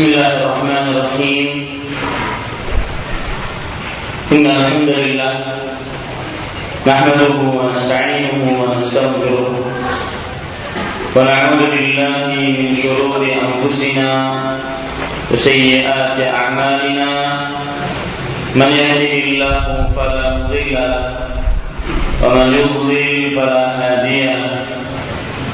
بسم الله الرحمن الرحيم إن الحمد لله نحمده ونستعينه ونستغفره ونعوذ بالله من شرور أنفسنا وسيئات أعمالنا من يهده الله فلا مضل له ومن يضلل فلا هادي له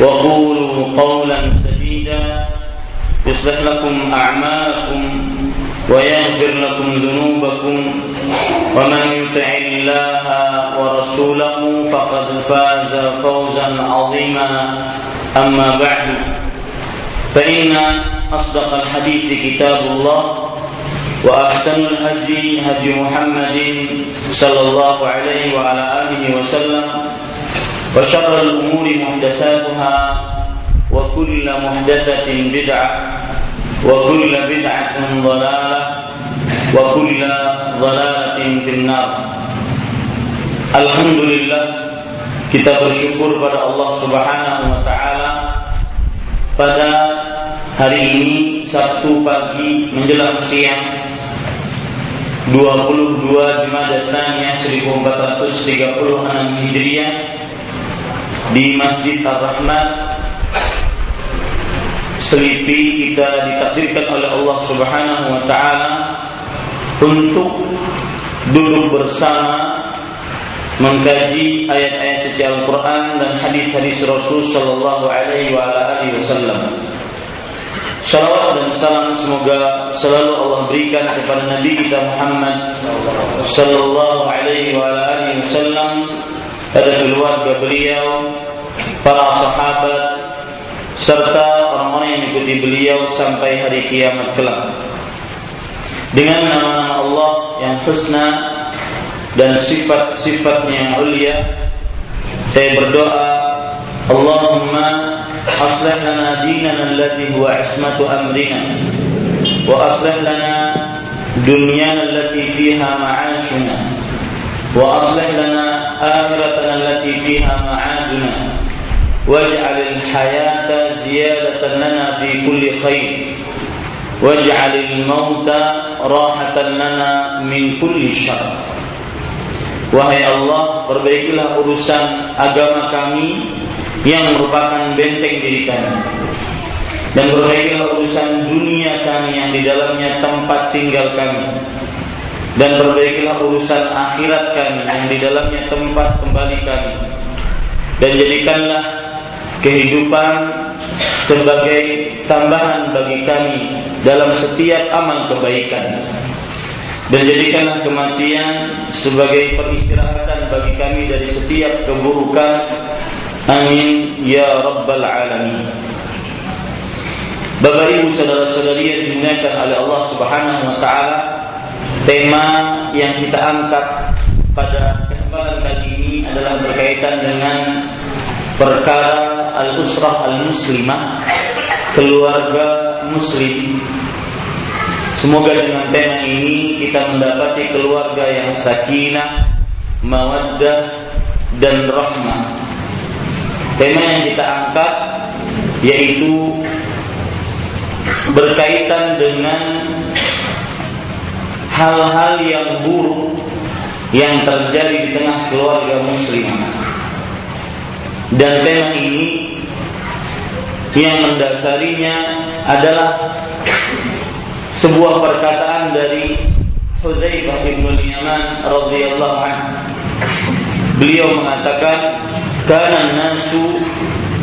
وقولوا قولا سديدا يصلح لكم أعمالكم ويغفر لكم ذنوبكم ومن يطع الله ورسوله فقد فاز فوزا عظيما أما بعد فإن أصدق الحديث كتاب الله وأحسن الهدي هدي محمد صلى الله عليه وعلى آله وسلم وشر الامور محدثاتها وكل محدثه بدعه وكل بدعة ضلالة وكل ضلالة في النار Alhamdulillah kita bersyukur pada Allah Subhanahu wa taala pada hari ini Sabtu pagi menjelang siang 22 Jumadil Tsaniyah 1436 Hijriah di Masjid Ar-Rahman Selipi kita ditakdirkan oleh Allah Subhanahu wa taala untuk duduk bersama mengkaji ayat-ayat suci Al-Qur'an dan hadis-hadis Rasul sallallahu alaihi wa wasallam. Salawat dan salam semoga selalu Allah berikan kepada Nabi kita Muhammad sallallahu alaihi wa alihi wasallam pada keluarga beliau, para sahabat serta orang-orang yang mengikuti beliau sampai hari kiamat kelak. Dengan nama-nama Allah yang husna dan sifat-sifatnya yang ulia, saya berdoa, Allahumma aslih lana dinana alladhi huwa ismatu amrina wa aslih lana dunyana allati fiha ma'ashuna wa aslih lana akhiratana allati fiha ma'aduna واجعل الحياة زيادة لنا في كل خير واجعل الموت راحة لنا من كل شر Wahai Allah, perbaikilah urusan agama kami yang merupakan benteng diri kami. Dan perbaikilah urusan dunia kami yang di dalamnya tempat tinggal kami. Dan perbaikilah urusan akhirat kami yang di dalamnya tempat kembali kami. Dan jadikanlah kehidupan sebagai tambahan bagi kami dalam setiap amal kebaikan. Dan jadikanlah kematian sebagai peristirahatan bagi kami dari setiap keburukan. Amin ya rabbal alamin. Bapak Ibu saudara-saudari yang dimuliakan oleh Allah Subhanahu wa taala tema yang kita angkat pada kesempatan kali ini adalah berkaitan dengan perkara al-usrah al-muslimah keluarga muslim Semoga dengan tema ini kita mendapati keluarga yang sakinah, mawaddah dan rahmah. Tema yang kita angkat yaitu berkaitan dengan hal-hal yang buruk yang terjadi di tengah keluarga muslim. Dan tema ini yang mendasarinya adalah sebuah perkataan dari Hudzaifah bin Yaman radhiyallahu anhu beliau mengatakan kana nasu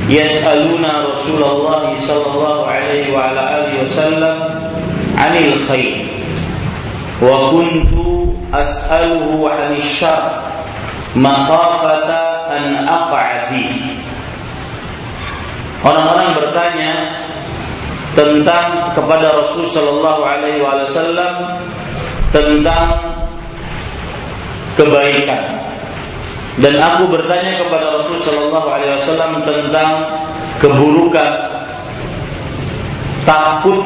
yas'aluna Rasulullah sallallahu alaihi wa ala alihi wasallam 'anil khair wa kuntu as'aluhu 'anil syarr makhafata an aqa'a Orang-orang bertanya tentang kepada Rasul sallallahu alaihi wasallam tentang kebaikan. Dan aku bertanya kepada Rasul Shallallahu Alaihi Wasallam tentang keburukan, takut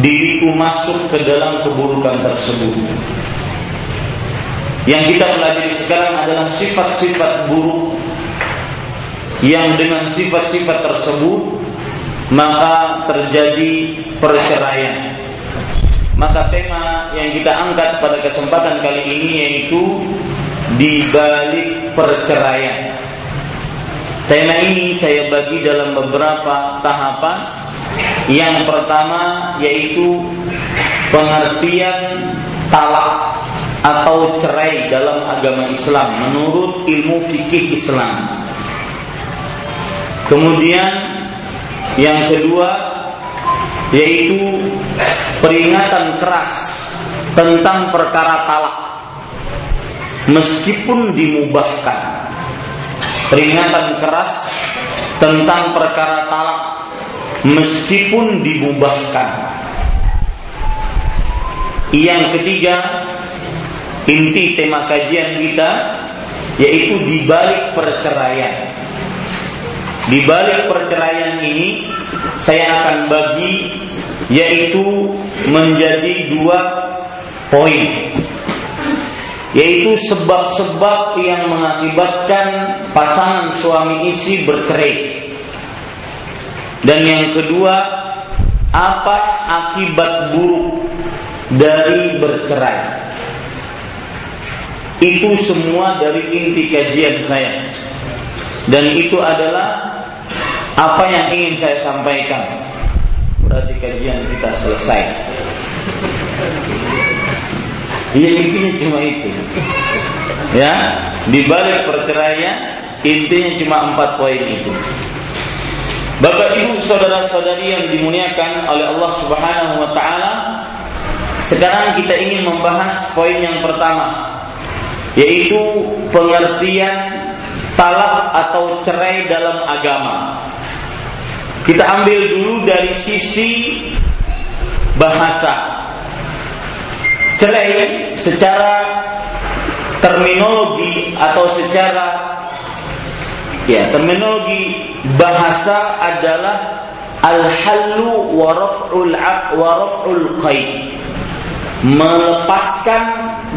diriku masuk ke dalam keburukan tersebut. Yang kita pelajari sekarang adalah sifat-sifat buruk yang dengan sifat-sifat tersebut maka terjadi perceraian. Maka tema yang kita angkat pada kesempatan kali ini yaitu di balik perceraian. Tema ini saya bagi dalam beberapa tahapan. Yang pertama yaitu pengertian talak atau cerai dalam agama Islam menurut ilmu fikih Islam. Kemudian yang kedua yaitu peringatan keras tentang perkara talak meskipun dimubahkan. Peringatan keras tentang perkara talak meskipun dimubahkan. Yang ketiga, inti tema kajian kita yaitu di balik perceraian. Di balik perceraian ini saya akan bagi yaitu menjadi dua poin yaitu sebab-sebab yang mengakibatkan pasangan suami istri bercerai. Dan yang kedua, apa akibat buruk dari bercerai? Itu semua dari inti kajian saya. Dan itu adalah apa yang ingin saya sampaikan. Berarti kajian kita selesai. Ya intinya cuma itu. Ya, di balik perceraian intinya cuma empat poin itu. Bapak Ibu saudara-saudari yang dimuliakan oleh Allah Subhanahu wa taala, sekarang kita ingin membahas poin yang pertama yaitu pengertian talak atau cerai dalam agama. Kita ambil dulu dari sisi bahasa cerai secara terminologi atau secara ya terminologi bahasa adalah al-hallu wa raf'ul wa raf'ul qaid. Melepaskan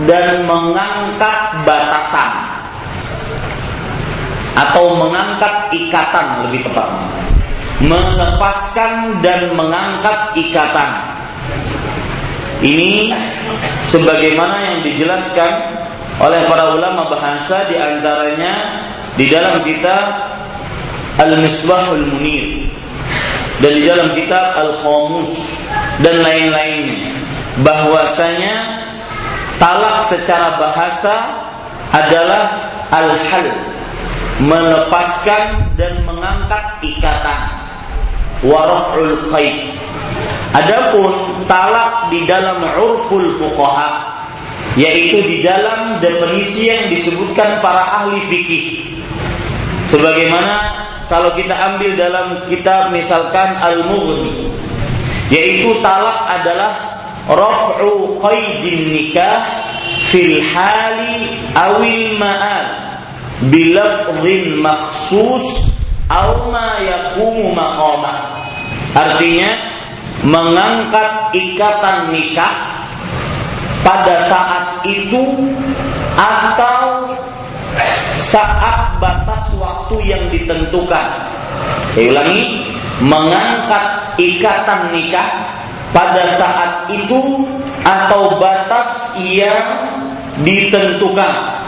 dan mengangkat batasan. Atau mengangkat ikatan lebih tepat. Melepaskan dan mengangkat ikatan. Ini sebagaimana yang dijelaskan oleh para ulama bahasa di antaranya di dalam kitab Al-Misbahul Munir dan dalam kitab Al-Qamus dan lain-lainnya. Bahwasanya talak secara bahasa adalah al-hal. Melepaskan dan mengangkat ikatan. Waraful qaid Adapun talak di dalam urful fuqaha yaitu di dalam definisi yang disebutkan para ahli fikih. Sebagaimana kalau kita ambil dalam kitab misalkan Al-Mughni yaitu talak adalah raf'u qaidin nikah fil hali awil ma'al bilafdhin makhsus aw ma yaqumu maqamah. Artinya mengangkat ikatan nikah pada saat itu atau saat batas waktu yang ditentukan. Saya ulangi, mengangkat ikatan nikah pada saat itu atau batas yang ditentukan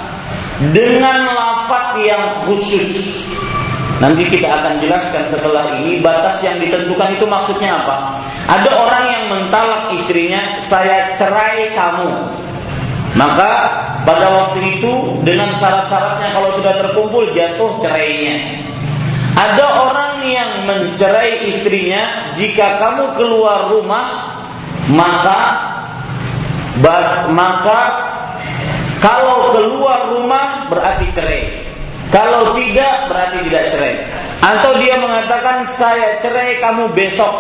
dengan lafaz yang khusus Nanti kita akan jelaskan setelah ini batas yang ditentukan itu maksudnya apa. Ada orang yang mentalak istrinya, saya cerai kamu. Maka pada waktu itu dengan syarat-syaratnya kalau sudah terkumpul jatuh cerainya. Ada orang yang mencerai istrinya jika kamu keluar rumah maka maka kalau keluar rumah berarti cerai. Kalau tidak berarti tidak cerai. Atau dia mengatakan saya cerai kamu besok.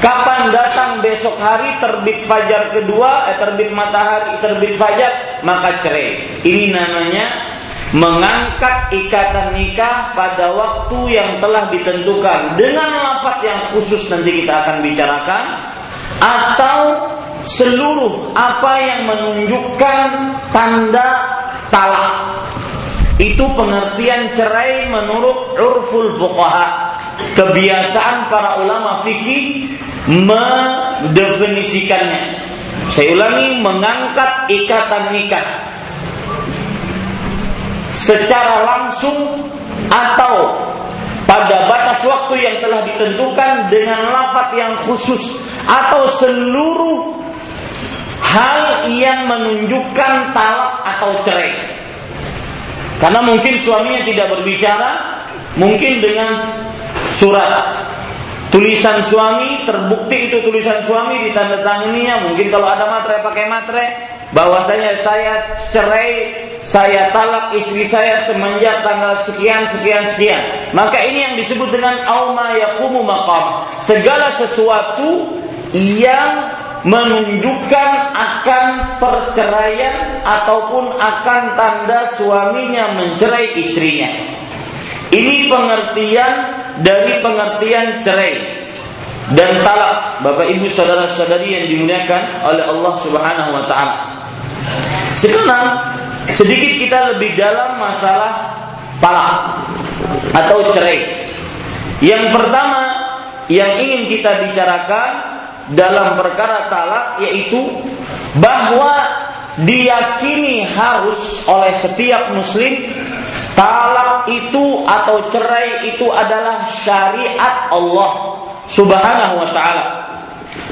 Kapan datang besok hari terbit fajar kedua, eh, terbit matahari, terbit fajar, maka cerai. Ini namanya mengangkat ikatan nikah pada waktu yang telah ditentukan. Dengan lafaz yang khusus nanti kita akan bicarakan. Atau seluruh apa yang menunjukkan tanda talak itu pengertian cerai menurut urful fuqaha. Kebiasaan para ulama fikih mendefinisikannya. Saya ulangi mengangkat ikatan nikah secara langsung atau pada batas waktu yang telah ditentukan dengan lafat yang khusus atau seluruh hal yang menunjukkan talak atau cerai. Karena mungkin suaminya tidak berbicara, mungkin dengan surat tulisan suami terbukti itu tulisan suami ditandatangani mungkin kalau ada matre pakai matre bahwasanya saya cerai saya talak istri saya semenjak tanggal sekian sekian sekian. Maka ini yang disebut dengan auma yakumu maqam. Segala sesuatu yang menunjukkan akan perceraian ataupun akan tanda suaminya mencerai istrinya. Ini pengertian dari pengertian cerai dan talak. Bapak Ibu saudara-saudari yang dimuliakan oleh Allah Subhanahu wa taala. Sekarang sedikit kita lebih dalam masalah talak atau cerai. Yang pertama yang ingin kita bicarakan dalam perkara talak yaitu bahwa diyakini harus oleh setiap muslim talak itu atau cerai itu adalah syariat Allah Subhanahu wa taala.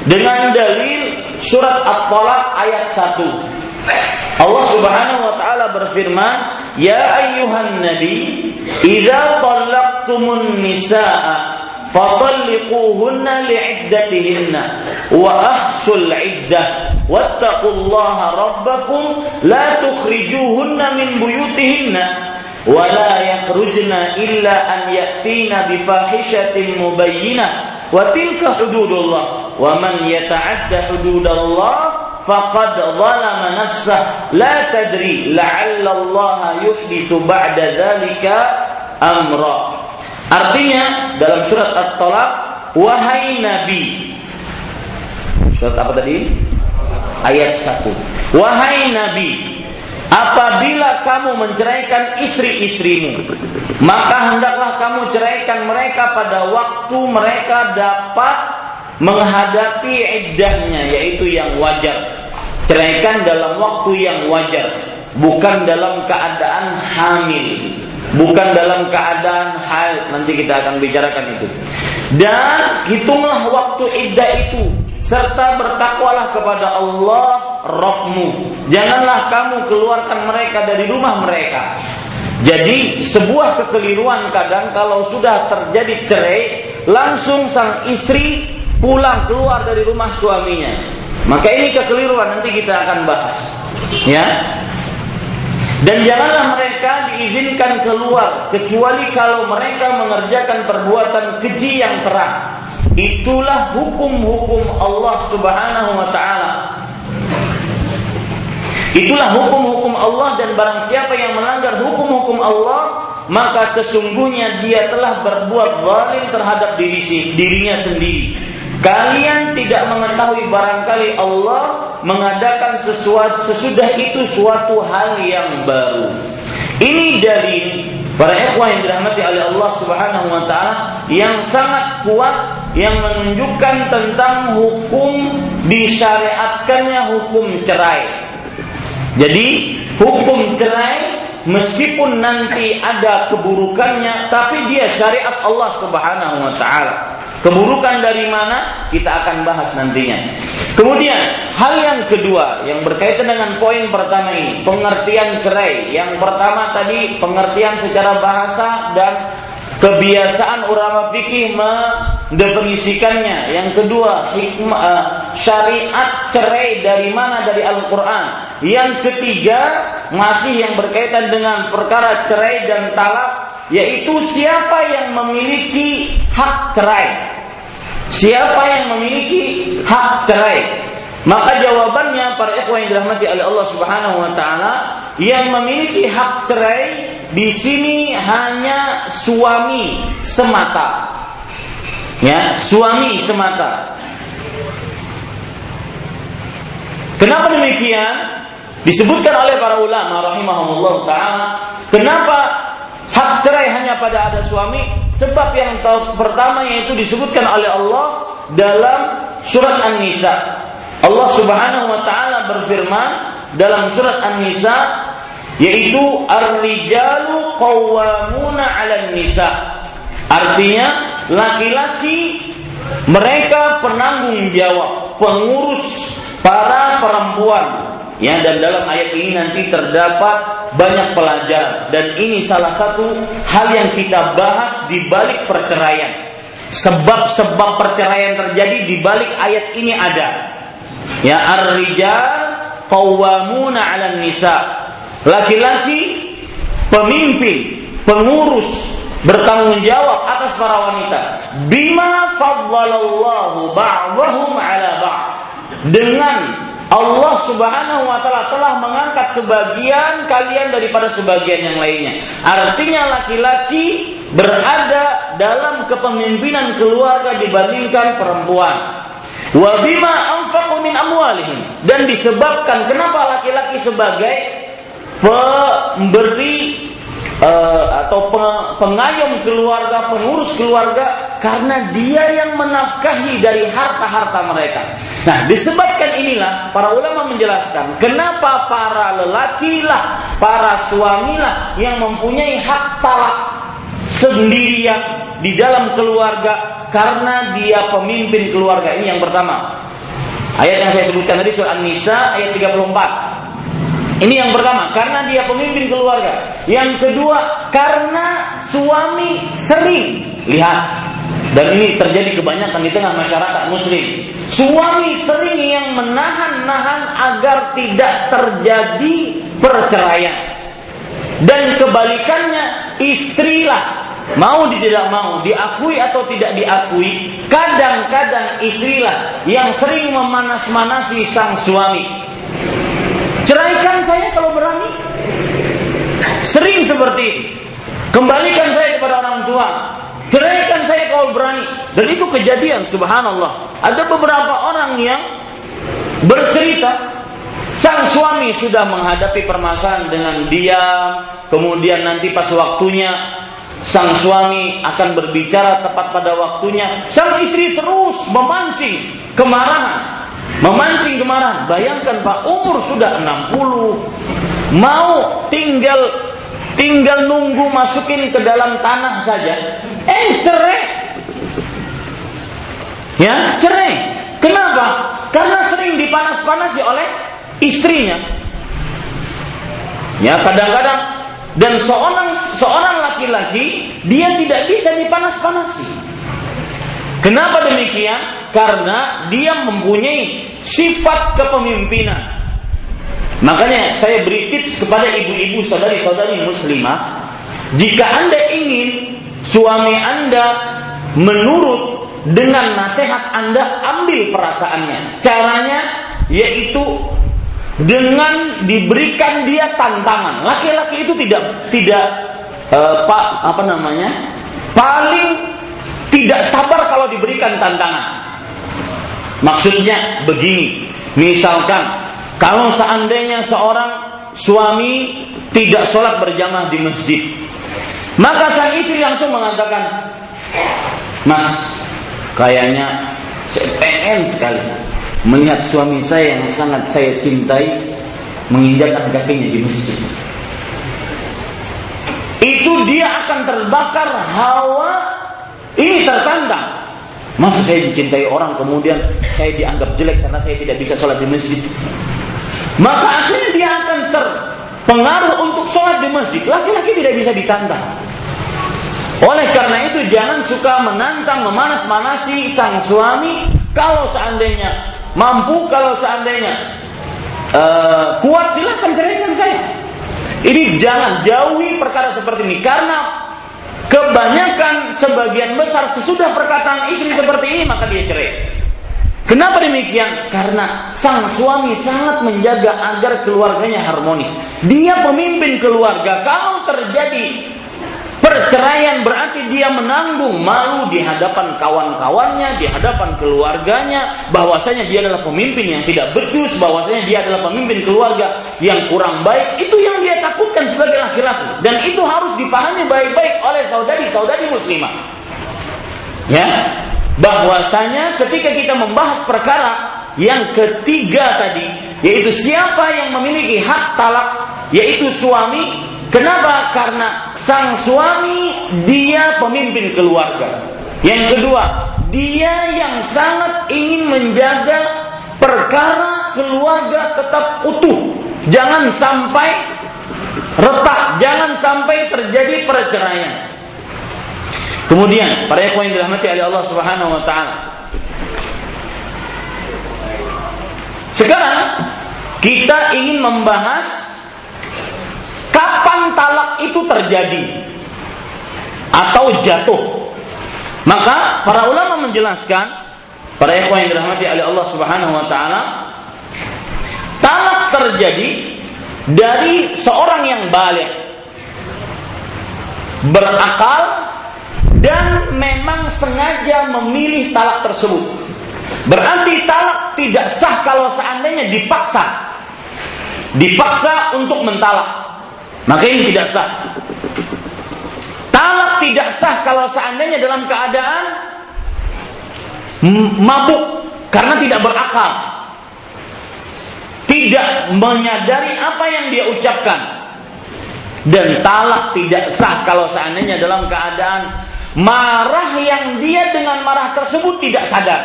Dengan dalil surat At-Talaq ayat 1. Allah Subhanahu wa taala berfirman, "Ya ayyuhan nabi, idza talaqtumun nisaa فطلقوهن لعدتهن وأحصوا العدة واتقوا الله ربكم لا تخرجوهن من بيوتهن ولا يخرجن إلا أن يأتين بفاحشة مبينة وتلك حدود الله ومن يتعد حدود الله فقد ظلم نفسه لا تدري لعل الله يحدث بعد ذلك أمرا Artinya dalam surat At-Talaq, wahai Nabi. Surat apa tadi? Ayat 1. Wahai Nabi, apabila kamu menceraikan istri-istrimu, maka hendaklah kamu ceraikan mereka pada waktu mereka dapat menghadapi iddahnya yaitu yang wajar. Ceraikan dalam waktu yang wajar, bukan dalam keadaan hamil. Bukan dalam keadaan haid. Nanti kita akan bicarakan itu. Dan hitunglah waktu iddah itu. Serta bertakwalah kepada Allah Rabbmu. Janganlah kamu keluarkan mereka dari rumah mereka. Jadi sebuah kekeliruan kadang kalau sudah terjadi cerai langsung sang istri pulang keluar dari rumah suaminya. Maka ini kekeliruan nanti kita akan bahas. Ya dan janganlah mereka diizinkan keluar kecuali kalau mereka mengerjakan perbuatan keji yang terang. Itulah hukum-hukum Allah Subhanahu wa taala. Itulah hukum-hukum Allah dan barang siapa yang melanggar hukum-hukum Allah maka sesungguhnya dia telah berbuat zalim terhadap diri dirinya sendiri. Kalian tidak mengetahui barangkali Allah mengadakan sesuatu sesudah itu suatu hal yang baru. Ini dari para ikhwah yang dirahmati oleh Allah Subhanahu wa taala yang sangat kuat yang menunjukkan tentang hukum disyariatkannya hukum cerai. Jadi hukum cerai meskipun nanti ada keburukannya tapi dia syariat Allah Subhanahu wa taala. Keburukan dari mana? Kita akan bahas nantinya. Kemudian, hal yang kedua yang berkaitan dengan poin pertama ini, pengertian cerai. Yang pertama tadi pengertian secara bahasa dan kebiasaan ulama fikih mendefinisikannya. Yang kedua, hikmah uh, syariat cerai dari mana dari Al-Qur'an. Yang ketiga, masih yang berkaitan dengan perkara cerai dan talak yaitu siapa yang memiliki hak cerai. Siapa yang memiliki hak cerai? Maka jawabannya para ikhwan yang dirahmati oleh Allah Subhanahu wa taala yang memiliki hak cerai di sini hanya suami semata. Ya, suami semata. Kenapa demikian? Disebutkan oleh para ulama rahimahumullah taala, kenapa Hak cerai hanya pada ada suami sebab yang pertama yaitu disebutkan oleh Allah dalam surat An-Nisa. Allah Subhanahu wa taala berfirman dalam surat An-Nisa yaitu ar-rijalu qawwamuna 'alan nisa. Artinya laki-laki mereka penanggung jawab, pengurus para perempuan Ya dan dalam ayat ini nanti terdapat banyak pelajaran dan ini salah satu hal yang kita bahas di balik perceraian. Sebab-sebab perceraian terjadi di balik ayat ini ada. Ya ar-rijal qawwamuna 'alan nisa. Laki-laki pemimpin, pengurus bertanggung jawab atas para wanita. Bima faddalallahu ba'dahum 'ala ba'd. Dengan Allah Subhanahu wa taala telah mengangkat sebagian kalian daripada sebagian yang lainnya. Artinya laki-laki berada dalam kepemimpinan keluarga dibandingkan perempuan. Wa bima anfaqu min amwalihim dan disebabkan kenapa laki-laki sebagai pemberi uh, atau pengayom keluarga, pengurus keluarga karena dia yang menafkahi dari harta-harta mereka. Nah, disebabkan inilah para ulama menjelaskan kenapa para lelaki lah, para suami lah yang mempunyai hak talak sendirian di dalam keluarga karena dia pemimpin keluarga. Ini yang pertama. Ayat yang saya sebutkan tadi surah An-Nisa ayat 34. Ini yang pertama, karena dia pemimpin keluarga. Yang kedua, karena suami sering lihat dan ini terjadi kebanyakan di tengah masyarakat muslim. Suami sering yang menahan-nahan agar tidak terjadi perceraian. Dan kebalikannya, istrilah mau tidak mau, diakui atau tidak diakui, kadang-kadang istrilah yang sering memanas-manasi sang suami. Ceraikan saya kalau berani. Sering seperti itu. Kembalikan saya kepada orang tua. Ceraikan saya kalau berani. Dan itu kejadian subhanallah. Ada beberapa orang yang bercerita Sang suami sudah menghadapi permasalahan dengan diam, kemudian nanti pas waktunya sang suami akan berbicara tepat pada waktunya. Sang istri terus memancing kemarahan. Memancing kemarahan. Bayangkan Pak, umur sudah 60. Mau tinggal tinggal nunggu masukin ke dalam tanah saja. Eh, cerai. Ya, cerai. Kenapa? Karena sering dipanas-panasi oleh istrinya. Ya, kadang-kadang dan seorang seorang laki-laki dia tidak bisa dipanas-panasi. Kenapa demikian? Karena dia mempunyai sifat kepemimpinan. Makanya saya beri tips kepada ibu-ibu saudari-saudari muslimah, jika Anda ingin suami Anda menurut dengan nasihat Anda, ambil perasaannya. Caranya yaitu dengan diberikan dia tantangan. Laki-laki itu tidak tidak uh, pak apa namanya? paling tidak sabar kalau diberikan tantangan. Maksudnya begini, misalkan kalau seandainya seorang suami tidak sholat berjamaah di masjid, maka sang istri langsung mengatakan, Mas, kayaknya saya pengen sekali melihat suami saya yang sangat saya cintai menginjakkan kakinya di masjid. Itu dia akan terbakar hawa ini tertantang. Masa saya dicintai orang kemudian saya dianggap jelek karena saya tidak bisa sholat di masjid? Maka akhirnya dia akan terpengaruh untuk sholat di masjid. Laki-laki tidak bisa ditantang. Oleh karena itu jangan suka menantang, memanas-manasi sang suami kalau seandainya mampu, kalau seandainya uh, kuat silahkan ceraikan saya. Ini jangan jauhi perkara seperti ini karena kebanyakan sebagian besar sesudah perkataan istri seperti ini maka dia cerai. Kenapa demikian? Karena sang suami sangat menjaga agar keluarganya harmonis. Dia pemimpin keluarga. Kalau terjadi Perceraian berarti dia menanggung malu di hadapan kawan-kawannya, di hadapan keluarganya, bahwasanya dia adalah pemimpin yang tidak becus, bahwasanya dia adalah pemimpin keluarga yang kurang baik. Itu yang dia takutkan sebagai laki-laki. Dan itu harus dipahami baik-baik oleh saudari-saudari muslimah. Ya, bahwasanya ketika kita membahas perkara yang ketiga tadi, yaitu siapa yang memiliki hak talak, yaitu suami Kenapa? Karena sang suami dia pemimpin keluarga. Yang kedua, dia yang sangat ingin menjaga perkara keluarga tetap utuh. Jangan sampai retak, jangan sampai terjadi perceraian. Kemudian, para ikhwan yang dirahmati oleh Allah Subhanahu wa taala. Sekarang kita ingin membahas Kapan talak itu terjadi atau jatuh? Maka para ulama menjelaskan, para ikhwan yang dirahmati oleh Allah Subhanahu wa taala, talak terjadi dari seorang yang balik berakal dan memang sengaja memilih talak tersebut. Berarti talak tidak sah kalau seandainya dipaksa. Dipaksa untuk mentalak. Maka ini tidak sah. Talak tidak sah kalau seandainya dalam keadaan mabuk karena tidak berakal. Tidak menyadari apa yang dia ucapkan. Dan talak tidak sah kalau seandainya dalam keadaan marah yang dia dengan marah tersebut tidak sadar.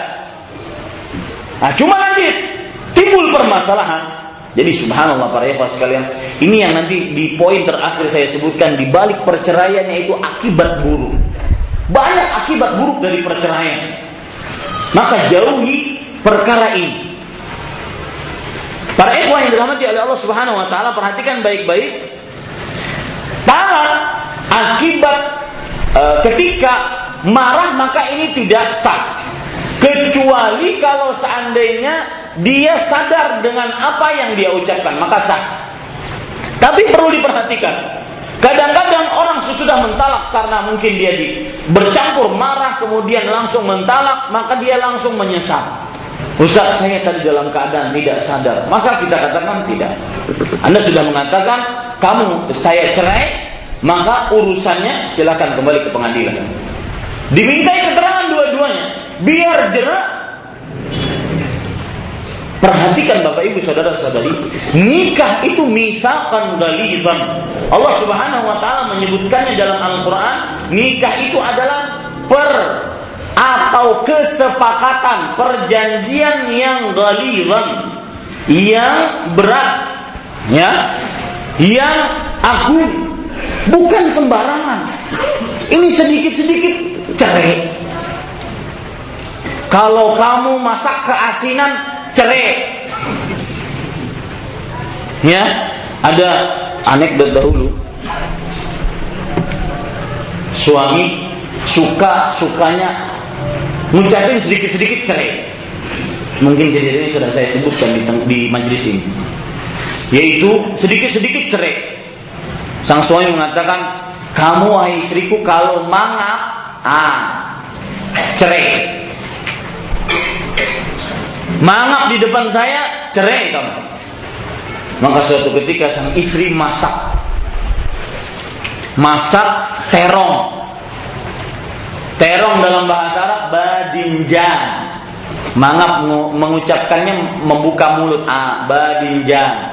Nah, cuma nanti timbul permasalahan jadi subhanallah para ikhwah sekalian, ini yang nanti di poin terakhir saya sebutkan di balik perceraian yaitu akibat buruk. Banyak akibat buruk dari perceraian. Maka jauhi perkara ini. Para ikhwah yang dirahmati oleh Allah Subhanahu wa taala perhatikan baik-baik. Talak akibat e, ketika marah maka ini tidak sah. Kecuali kalau seandainya dia sadar dengan apa yang dia ucapkan, maka sah. Tapi perlu diperhatikan. Kadang-kadang orang sesudah mentalak karena mungkin dia di, bercampur marah kemudian langsung mentalak, maka dia langsung menyesal. Ustaz, saya tadi dalam keadaan tidak sadar. Maka kita katakan tidak. Anda sudah mengatakan kamu saya cerai, maka urusannya silakan kembali ke pengadilan. Dimintai keterangan dua-duanya, biar jerak Perhatikan Bapak Ibu Saudara-saudari, nikah itu mitsaqan ghalidhan. Allah Subhanahu wa taala menyebutkannya dalam Al-Qur'an, nikah itu adalah per atau kesepakatan, perjanjian yang ghalidhan, yang berat, ya, yang agung, bukan sembarangan. Ini sedikit-sedikit cerai. Kalau kamu masak keasinan, cerai. Ya, ada anekdot dahulu. Suami suka sukanya ngucapin sedikit-sedikit cerai. Mungkin kejadian ini sudah saya sebutkan di, di majelis ini. Yaitu sedikit-sedikit cerai. Sang suami mengatakan, kamu wahai istriku kalau mangap, ah, cerai. Mangap di depan saya, cerai kamu. Maka suatu ketika sang istri masak. Masak terong. Terong dalam bahasa Arab badinjan. Mangap mengucapkannya membuka mulut. Ah, badinjan.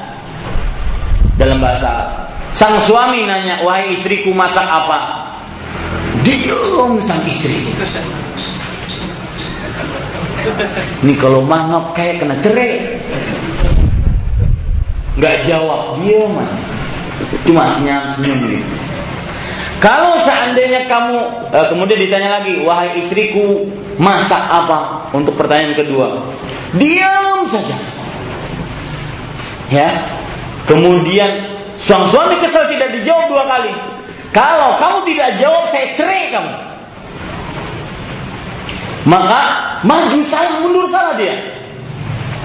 Dalam bahasa Arab. Sang suami nanya, wahai istriku masak apa? Diam sang istri. Ini kalau mangap kayak kena cerai. Nggak jawab, dia mah. Cuma senyum-senyum gitu. Kalau seandainya kamu eh, kemudian ditanya lagi, wahai istriku, masak apa? Untuk pertanyaan kedua, diam saja. Ya. Kemudian suami suami kesal tidak dijawab dua kali. Kalau kamu tidak jawab, saya cerai kamu. Maka maju salah mundur salah dia.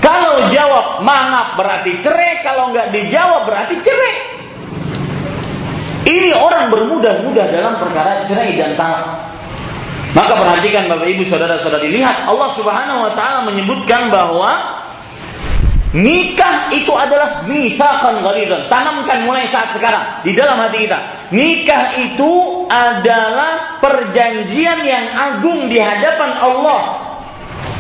Kalau jawab mangap berarti cerai, kalau nggak dijawab berarti cerai. Ini orang bermudah-mudah dalam perkara cerai dan talak. Maka perhatikan Bapak Ibu Saudara-saudari lihat Allah Subhanahu wa taala menyebutkan bahwa Nikah itu adalah misakan ghalidan. Tanamkan mulai saat sekarang di dalam hati kita. Nikah itu adalah perjanjian yang agung di hadapan Allah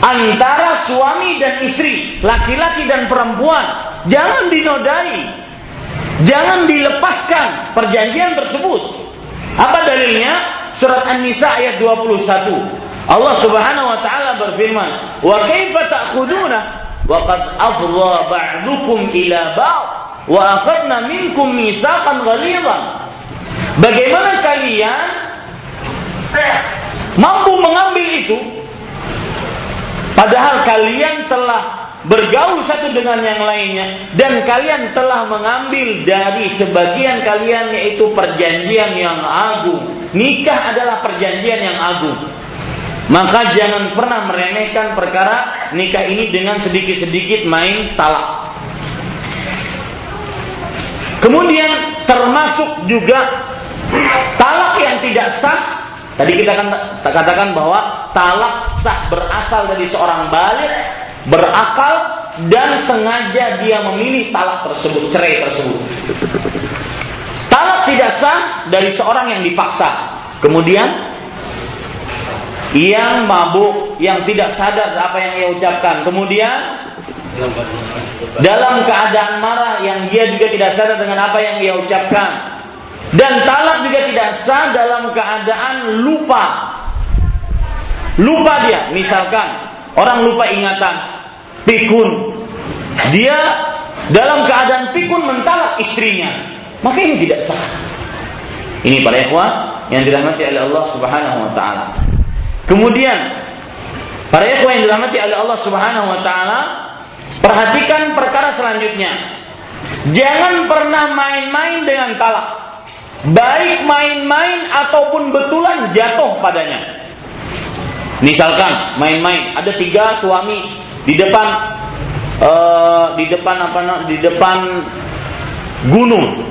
antara suami dan istri, laki-laki dan perempuan. Jangan dinodai. Jangan dilepaskan perjanjian tersebut. Apa dalilnya? Surat An-Nisa ayat 21. Allah Subhanahu wa taala berfirman, "Wa kaifa ta'khuduna وقد أفضى بعضكم إلى بعض وأخذنا منكم ميثاقا غليظا Bagaimana kalian mampu mengambil itu padahal kalian telah bergaul satu dengan yang lainnya dan kalian telah mengambil dari sebagian kalian yaitu perjanjian yang agung. Nikah adalah perjanjian yang agung. Maka jangan pernah meremehkan perkara nikah ini dengan sedikit-sedikit main talak. Kemudian termasuk juga talak yang tidak sah. Tadi kita kan katakan bahwa talak sah berasal dari seorang balik, berakal dan sengaja dia memilih talak tersebut, cerai tersebut. Talak tidak sah dari seorang yang dipaksa. Kemudian yang mabuk, yang tidak sadar apa yang ia ucapkan. Kemudian dalam keadaan marah yang dia juga tidak sadar dengan apa yang ia ucapkan. Dan talak juga tidak sah dalam keadaan lupa. Lupa dia, misalkan orang lupa ingatan, pikun. Dia dalam keadaan pikun mentalak istrinya. Maka ini tidak sah. Ini para ikhwan yang dirahmati oleh Allah Subhanahu wa taala. Kemudian para ikhwan yang dirahmati oleh Allah Subhanahu wa taala, perhatikan perkara selanjutnya. Jangan pernah main-main dengan talak. Baik main-main ataupun betulan jatuh padanya. Misalkan main-main, ada tiga suami di depan uh, di depan apa di depan gunung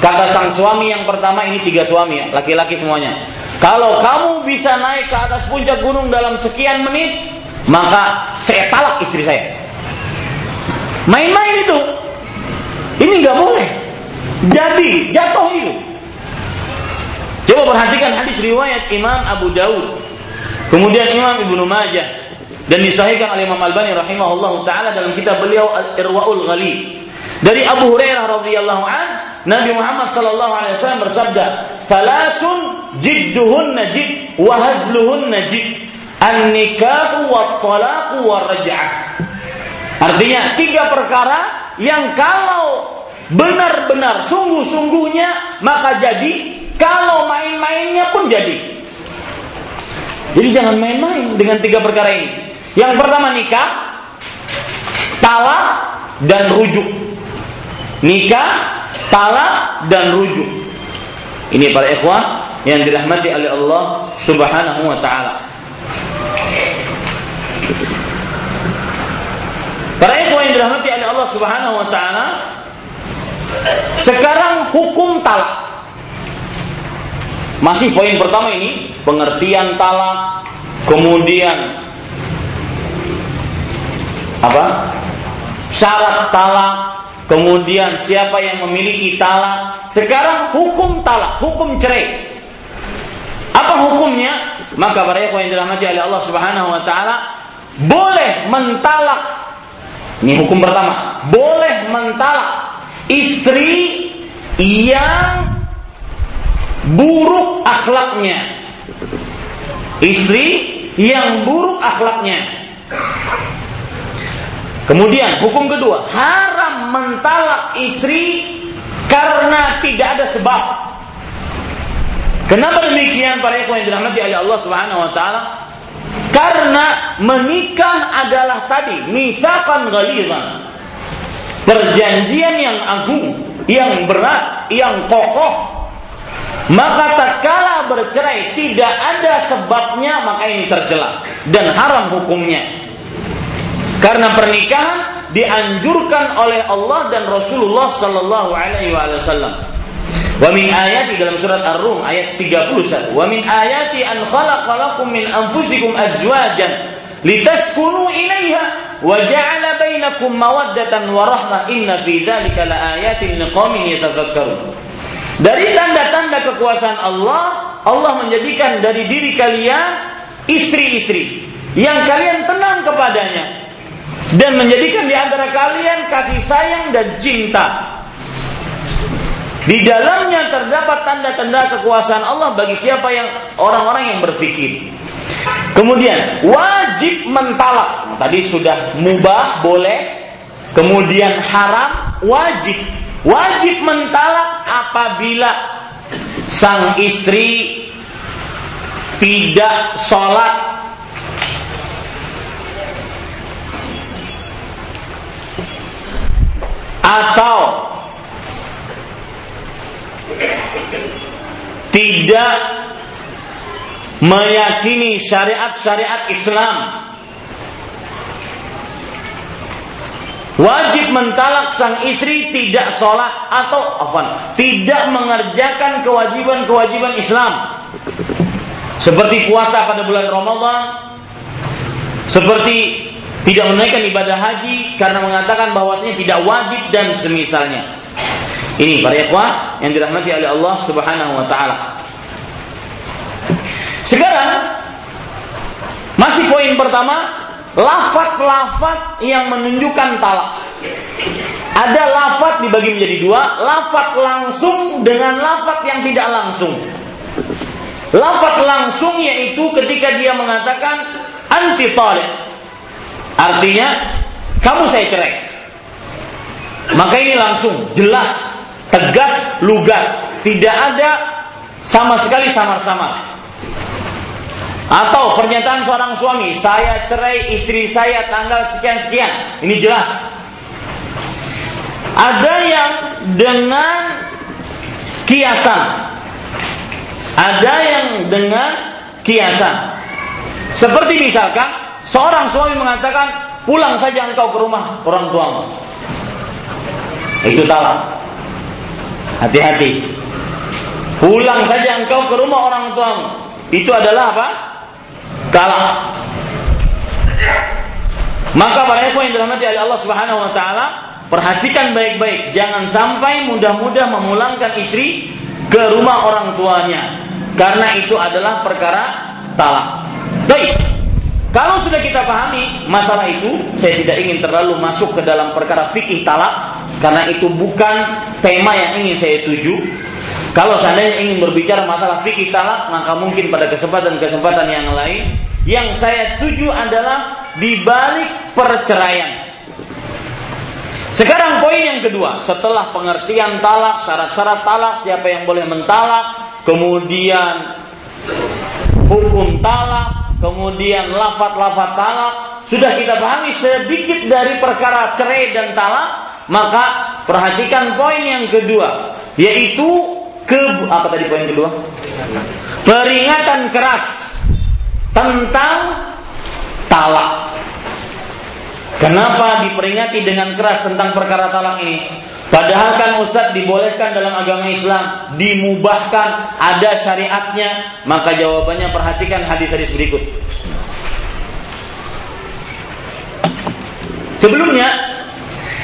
Kata sang suami yang pertama ini tiga suami ya, laki-laki semuanya. Kalau kamu bisa naik ke atas puncak gunung dalam sekian menit, maka saya talak istri saya. Main-main itu, ini nggak boleh. Jadi jatuh itu. Coba perhatikan hadis riwayat Imam Abu Daud, kemudian Imam Ibnu Majah dan disahihkan oleh Imam Albani rahimahullah taala dalam kitab beliau Al-Irwaul Ghalib. Dari Abu Hurairah radhiyallahu an, Nabi Muhammad sallallahu alaihi wasallam bersabda, "Thalasun jidduhun najid wa hazluhun najid, an-nikahu wa talaqu wa raj'ah." Artinya tiga perkara yang kalau benar-benar sungguh-sungguhnya maka jadi, kalau main-mainnya pun jadi. Jadi jangan main-main dengan tiga perkara ini. Yang pertama nikah, talak dan rujuk nikah, talak dan rujuk. Ini para ikhwan yang dirahmati oleh Allah Subhanahu wa taala. Para ikhwan yang dirahmati oleh Allah Subhanahu wa taala, sekarang hukum talak. Masih poin pertama ini, pengertian talak, kemudian apa? Syarat talak, Kemudian siapa yang memiliki talak? Sekarang hukum talak, hukum cerai. Apa hukumnya? Maka para ikhwan yang dirahmati oleh Allah Subhanahu wa taala boleh mentalak. Ini hukum pertama, boleh mentalak istri yang buruk akhlaknya. Istri yang buruk akhlaknya. Kemudian hukum kedua, haram mentalak istri karena tidak ada sebab. Kenapa demikian para ikhwan yang dirahmati oleh Allah Subhanahu wa taala? Karena menikah adalah tadi mitsaqan ghalidhan. Perjanjian yang agung, yang berat, yang kokoh. Maka tatkala bercerai tidak ada sebabnya maka ini tercela dan haram hukumnya. Karena pernikahan dianjurkan oleh Allah dan Rasulullah sallallahu alaihi wasallam. Wa min ayati dalam surat Ar-Rum ayat 31. Wa min ayati an khalaqalakum min anfusikum azwajan litaskunu ilaiha wa ja'ala bainakum mawaddatan wa rahmah inna fi dzalika laayatin liqaumin yatafakkarun. Dari tanda-tanda kekuasaan Allah, Allah menjadikan dari diri kalian istri-istri yang kalian tenang kepadanya dan menjadikan di antara kalian kasih sayang dan cinta. Di dalamnya terdapat tanda-tanda kekuasaan Allah bagi siapa yang orang-orang yang berpikir. Kemudian wajib mentalak. Tadi sudah mubah boleh. Kemudian haram wajib. Wajib mentalak apabila sang istri tidak sholat atau tidak meyakini syariat-syariat Islam. Wajib mentalak sang istri tidak sholat atau afan tidak mengerjakan kewajiban-kewajiban Islam. Seperti puasa pada bulan Ramadan seperti tidak menaikkan ibadah haji karena mengatakan bahwasanya tidak wajib dan semisalnya. Ini para ikhwan yang dirahmati oleh Allah Subhanahu wa taala. Sekarang masih poin pertama, lafat-lafat yang menunjukkan talak. Ada lafat dibagi menjadi dua, lafat langsung dengan lafat yang tidak langsung. Lafat langsung yaitu ketika dia mengatakan anti talak Artinya kamu saya cerai. Maka ini langsung jelas, tegas, lugas, tidak ada sama sekali samar-samar. Atau pernyataan seorang suami, saya cerai istri saya tanggal sekian-sekian. Ini jelas. Ada yang dengan kiasan. Ada yang dengan kiasan. Seperti misalkan Seorang suami mengatakan, pulang saja engkau ke rumah orang tuamu. Itu talak. Hati-hati. Pulang saja engkau ke rumah orang tuamu. Itu adalah apa? Talak. Maka para ikhwan yang dirahmati oleh Allah Subhanahu wa taala, perhatikan baik-baik, jangan sampai mudah-mudah memulangkan istri ke rumah orang tuanya karena itu adalah perkara talak. Baik. Kalau sudah kita pahami masalah itu, saya tidak ingin terlalu masuk ke dalam perkara fikih talak karena itu bukan tema yang ingin saya tuju. Kalau seandainya ingin berbicara masalah fikih talak, maka mungkin pada kesempatan-kesempatan yang lain yang saya tuju adalah di balik perceraian. Sekarang poin yang kedua, setelah pengertian talak, syarat-syarat talak, siapa yang boleh mentalak, kemudian hukum talak, kemudian lafat-lafat talak, sudah kita pahami sedikit dari perkara cerai dan talak, maka perhatikan poin yang kedua, yaitu ke apa tadi poin kedua? Peringatan keras tentang talak. Kenapa diperingati dengan keras tentang perkara talak ini? Padahal kan Ustaz dibolehkan dalam agama Islam, dimubahkan, ada syariatnya, maka jawabannya perhatikan hadis-hadis berikut. Sebelumnya,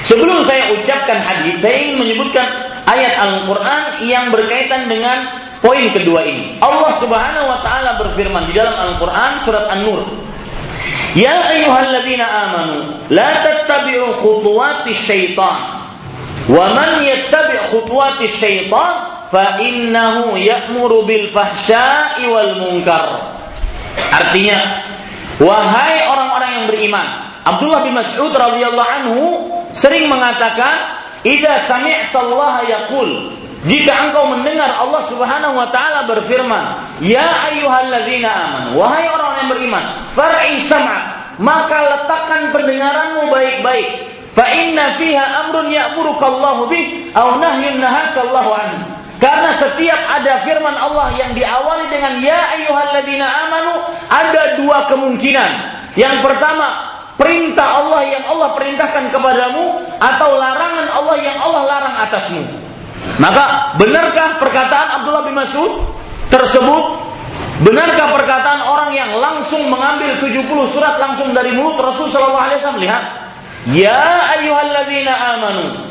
sebelum saya ucapkan hadis, saya ingin menyebutkan ayat Al-Quran yang berkaitan dengan poin kedua ini. Allah Subhanahu wa taala berfirman di dalam Al-Quran surat An-Nur. Ya ayyuhalladzina amanu, la tattabi'u khutuwati syaitan Wa man yattabi' khutuwati syaitan fa innahu ya'muru bil fahsya'i wal munkar. Artinya, Wahai orang-orang yang beriman, Abdullah bin Mas'ud radhiyallahu anhu sering mengatakan, "Idza sami'ta Allah yaqul" Jika engkau mendengar Allah Subhanahu wa taala berfirman, "Ya ayyuhalladzina amanu," wahai orang yang beriman, far'i sam'a, maka letakkan pendengaranmu baik-baik. Fa inna fiha amrun ya'muruka Allahu bih aw nahyun nahaka Allahu anhu. Karena setiap ada firman Allah yang diawali dengan ya ayyuhalladzina amanu, ada dua kemungkinan. Yang pertama, perintah Allah yang Allah perintahkan kepadamu atau larangan Allah yang Allah larang atasmu. Maka benarkah perkataan Abdullah bin Mas'ud tersebut? Benarkah perkataan orang yang langsung mengambil 70 surat langsung dari mulut Rasul sallallahu alaihi wasallam? Lihat. Ya ayyuhalladzina amanu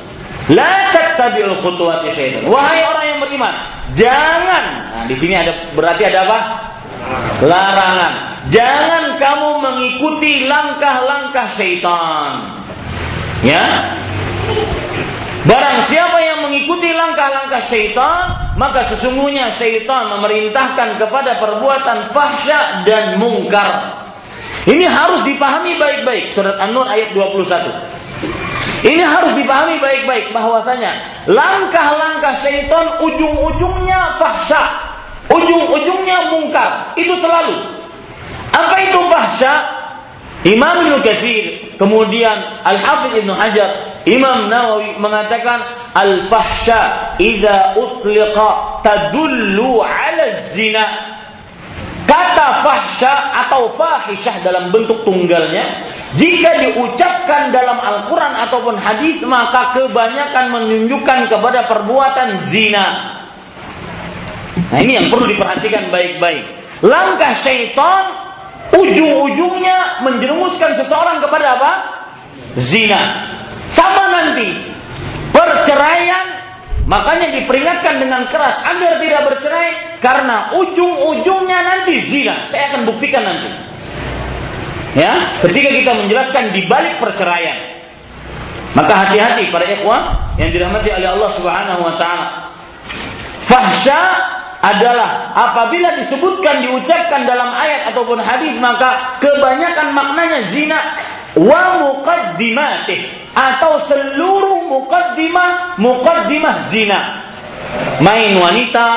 La tattabi'ul khutuwati syaitan. Wahai orang yang beriman, jangan. Nah, di sini ada berarti ada apa? Larangan. Jangan kamu mengikuti langkah-langkah syaitan. Ya. Barang siapa yang mengikuti langkah-langkah syaitan, maka sesungguhnya syaitan memerintahkan kepada perbuatan fahsya dan mungkar. Ini harus dipahami baik-baik. Surat An-Nur ayat 21. Ini harus dipahami baik-baik bahwasanya langkah-langkah syaitan ujung-ujungnya fahsya, ujung-ujungnya mungkar. Itu selalu. Apa itu fahsya? Imam Ibnu Katsir, kemudian Al-Hafidz Ibnu Hajar, Imam Nawawi mengatakan al-fahsya idza utliqa tadullu 'ala zina Kata fahsya atau fahisyah dalam bentuk tunggalnya jika diucapkan dalam Al-Quran ataupun hadis maka kebanyakan menunjukkan kepada perbuatan zina. Nah ini yang perlu diperhatikan baik-baik. Langkah syaitan ujung-ujungnya menjerumuskan seseorang kepada apa? Zina. Sama nanti perceraian Makanya diperingatkan dengan keras agar tidak bercerai karena ujung-ujungnya nanti zina. Saya akan buktikan nanti. Ya, ketika kita menjelaskan di balik perceraian. Maka hati-hati para ikhwah yang dirahmati oleh Allah Subhanahu wa taala. Fahsya adalah apabila disebutkan diucapkan dalam ayat ataupun hadis maka kebanyakan maknanya zina wa muqaddimatih atau seluruh mukaddimah mukaddimah zina. Main wanita,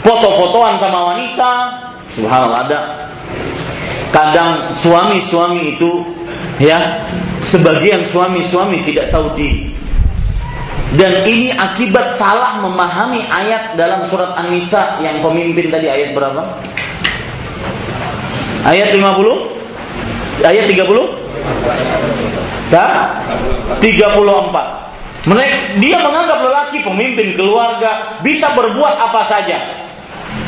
foto-fotoan sama wanita, subhanallah ada. Kadang suami-suami itu ya, sebagian suami-suami tidak tahu diri. Dan ini akibat salah memahami ayat dalam surat An-Nisa yang pemimpin tadi ayat berapa? Ayat 50? Ayat 30? Tak? 34. Mereka, dia menganggap lelaki pemimpin keluarga bisa berbuat apa saja.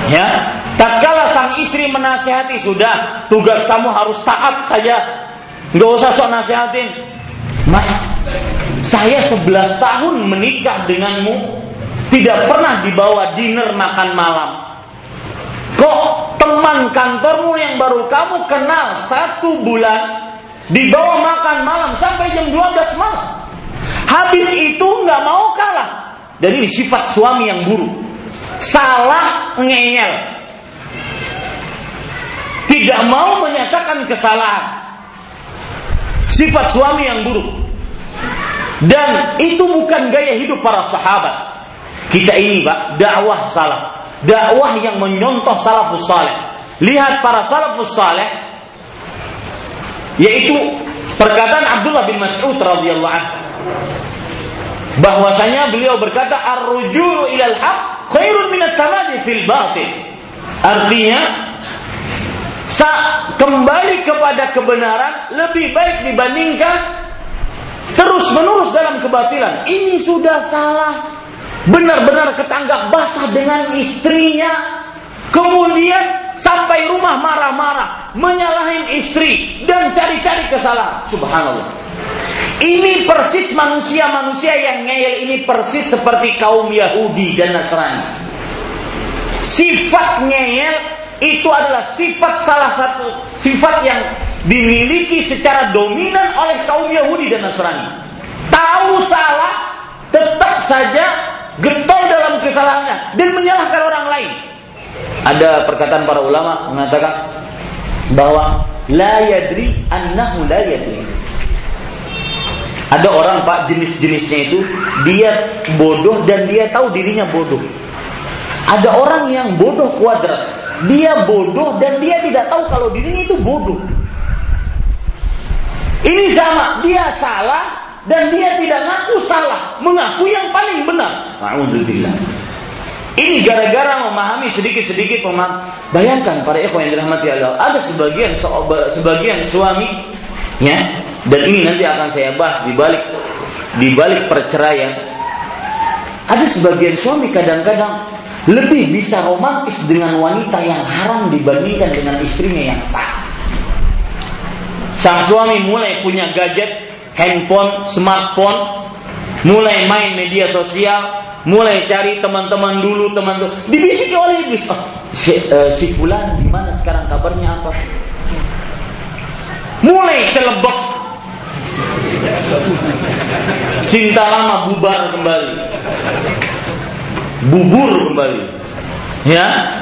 Ya, tatkala sang istri menasihati sudah, tugas kamu harus taat saja. Nggak usah sok nasihatin. Mas, saya 11 tahun menikah denganmu, tidak pernah dibawa dinner makan malam. Kok teman kantormu yang baru kamu kenal satu bulan Dibawa makan malam sampai jam 12 malam. Habis itu nggak mau kalah. Dan ini sifat suami yang buruk. Salah ngeyel. Tidak mau menyatakan kesalahan. Sifat suami yang buruk. Dan itu bukan gaya hidup para sahabat. Kita ini, Pak, dakwah salah. Dakwah yang menyontoh salafus saleh. Lihat para salafus saleh yaitu perkataan Abdullah bin Mas'ud radhiyallahu anhu bahwasanya beliau berkata ar-rujulu ilal haq khairun minat tamadi fil batil artinya kembali kepada kebenaran lebih baik dibandingkan terus menerus dalam kebatilan ini sudah salah benar-benar ketanggap basah dengan istrinya Kemudian sampai rumah marah-marah, menyalahin istri dan cari-cari kesalahan. Subhanallah. Ini persis manusia-manusia yang ngeyel ini persis seperti kaum Yahudi dan Nasrani. Sifat ngeyel itu adalah sifat salah satu sifat yang dimiliki secara dominan oleh kaum Yahudi dan Nasrani. Tahu salah, tetap saja getol dalam kesalahannya dan menyalahkan orang lain. Ada perkataan para ulama mengatakan bahwa la yadri annahu la yadri. Ada orang Pak jenis-jenisnya itu dia bodoh dan dia tahu dirinya bodoh. Ada orang yang bodoh kuadrat. Dia bodoh dan dia tidak tahu kalau dirinya itu bodoh. Ini sama, dia salah dan dia tidak ngaku salah, mengaku yang paling benar. Alhamdulillah. Ini gara-gara memahami sedikit-sedikit pemaham. Bayangkan para ikhwan yang dirahmati Allah, ada sebagian sebagian suami ya dan ini nanti akan saya bahas di balik di balik perceraian. Ada sebagian suami kadang-kadang lebih bisa romantis dengan wanita yang haram dibandingkan dengan istrinya yang sah. Sang suami mulai punya gadget, handphone, smartphone, mulai main media sosial, mulai cari teman-teman dulu teman tuh dibisiki oleh iblis. Oh, si, uh, si fulan gimana sekarang? Kabarnya apa? Mulai celebek. Cinta lama bubar kembali bubur kembali. Ya?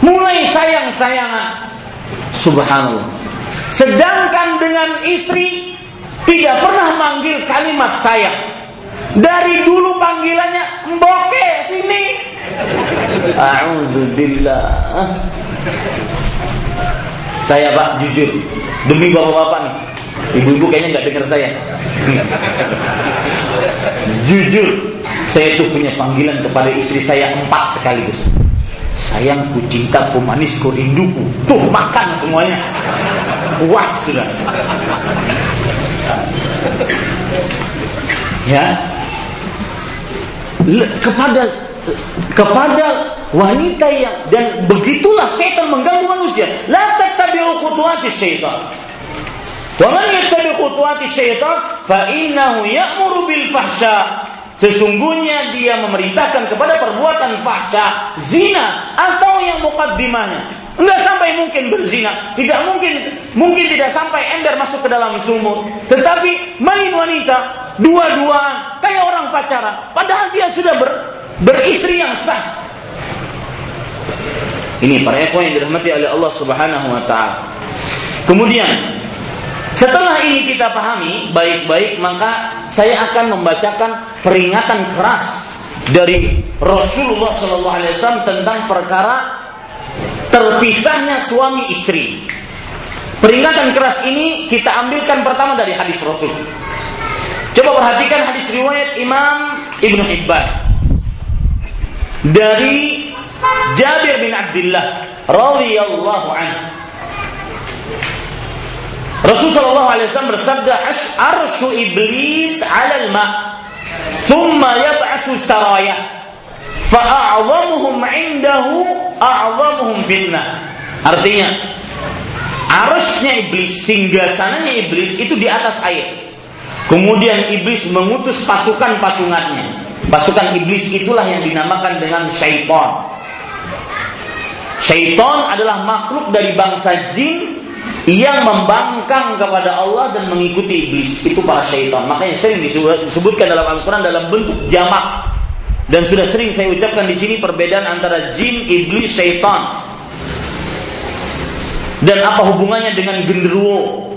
Mulai sayang-sayangan. Subhanallah. Sedangkan dengan istri tidak pernah manggil kalimat sayang. Dari dulu panggilannya Mboke sini. Alhamdulillah. Saya Pak jujur demi bapak-bapak nih. Ibu-ibu kayaknya nggak dengar saya. jujur, saya itu punya panggilan kepada istri saya empat sekaligus. Sayangku, cintaku, manisku, rinduku. Tuh makan semuanya. Puas sudah. Ya, kepada kepada wanita yang dan begitulah setan mengganggu manusia. La tattabi'u khutuwati syaitan. Wa man yattabi' khutuwati syaitan fa innahu ya'muru bil fahsya. Sesungguhnya dia memerintahkan kepada perbuatan fahsya, zina atau yang mukaddimahnya. Enggak sampai mungkin berzina, tidak mungkin mungkin tidak sampai ember masuk ke dalam sumur, tetapi main wanita dua-duaan kayak orang pacaran padahal dia sudah ber, beristri yang sah ini para ikhwan yang dirahmati oleh Allah Subhanahu wa taala kemudian setelah ini kita pahami baik-baik maka saya akan membacakan peringatan keras dari Rasulullah Shallallahu Alaihi Wasallam tentang perkara terpisahnya suami istri. Peringatan keras ini kita ambilkan pertama dari hadis Rasul. Coba perhatikan hadis riwayat Imam Ibnu Hibban dari Jabir bin Abdullah radhiyallahu anhu. Rasulullah sallallahu alaihi wasallam bersabda arsyu iblis 'ala al-ma' thumma yab'athu saraya fa'a'zamuhum 'indahu a'zamuhum fitnah. Artinya arusnya iblis, singgasananya iblis itu di atas air. Kemudian iblis mengutus pasukan-pasukannya. Pasukan iblis itulah yang dinamakan dengan syaitan. Syaitan adalah makhluk dari bangsa jin yang membangkang kepada Allah dan mengikuti iblis. Itu para syaitan. Makanya sering disebutkan dalam Al-Quran dalam bentuk jamak. Dan sudah sering saya ucapkan di sini perbedaan antara jin, iblis, syaitan. Dan apa hubungannya dengan genderuwo,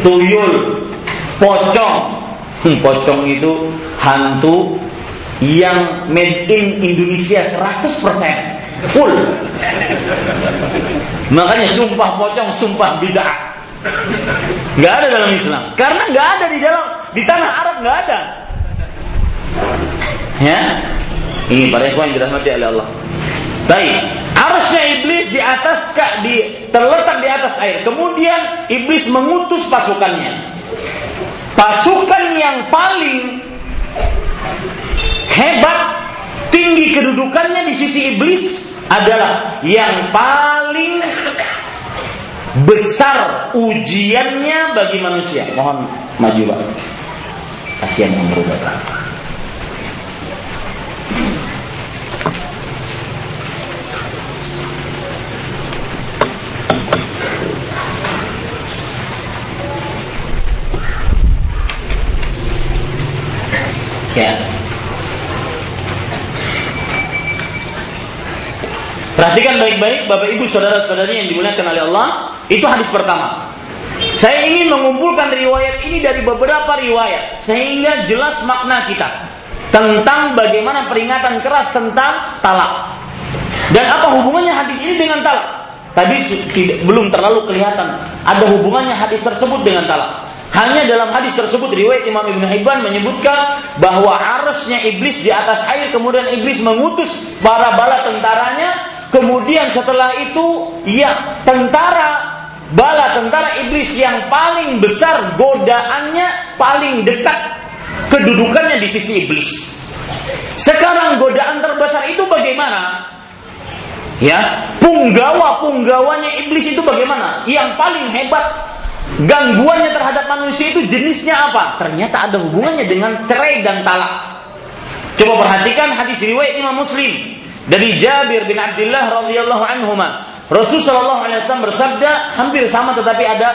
tuyul, pocong. Hmm, pocong itu hantu yang made in Indonesia 100% full. Makanya sumpah pocong, sumpah bid'ah. Nggak ada dalam Islam. Karena nggak ada di dalam di tanah Arab nggak ada. Ya, ini para ikhwan yang dirahmati oleh Allah. Baik, arusnya iblis di atas di terletak di atas air. Kemudian iblis mengutus pasukannya pasukan yang paling hebat, tinggi kedudukannya di sisi iblis adalah yang paling besar ujiannya bagi manusia. Mohon maju Pak. Kasihan yang berubah. Ya. Perhatikan baik-baik Bapak Ibu saudara-saudari yang dimuliakan oleh Allah, Itu hadis pertama. Saya ingin mengumpulkan riwayat ini dari beberapa riwayat sehingga jelas makna kita tentang bagaimana peringatan keras tentang talak. Dan apa hubungannya hadis ini dengan talak? Tadi tidak, belum terlalu kelihatan ada hubungannya hadis tersebut dengan talak. Hanya dalam hadis tersebut riwayat Imam Ibn Hibban menyebutkan bahwa arusnya iblis di atas air kemudian iblis mengutus para bala tentaranya kemudian setelah itu ya tentara bala tentara iblis yang paling besar godaannya paling dekat kedudukannya di sisi iblis. Sekarang godaan terbesar itu bagaimana? Ya, punggawa-punggawanya iblis itu bagaimana? Yang paling hebat gangguannya terhadap manusia itu jenisnya apa? Ternyata ada hubungannya dengan cerai dan talak. Coba perhatikan hadis riwayat Imam Muslim dari Jabir bin Abdullah radhiyallahu anhu Rasul sallallahu alaihi wasallam bersabda hampir sama tetapi ada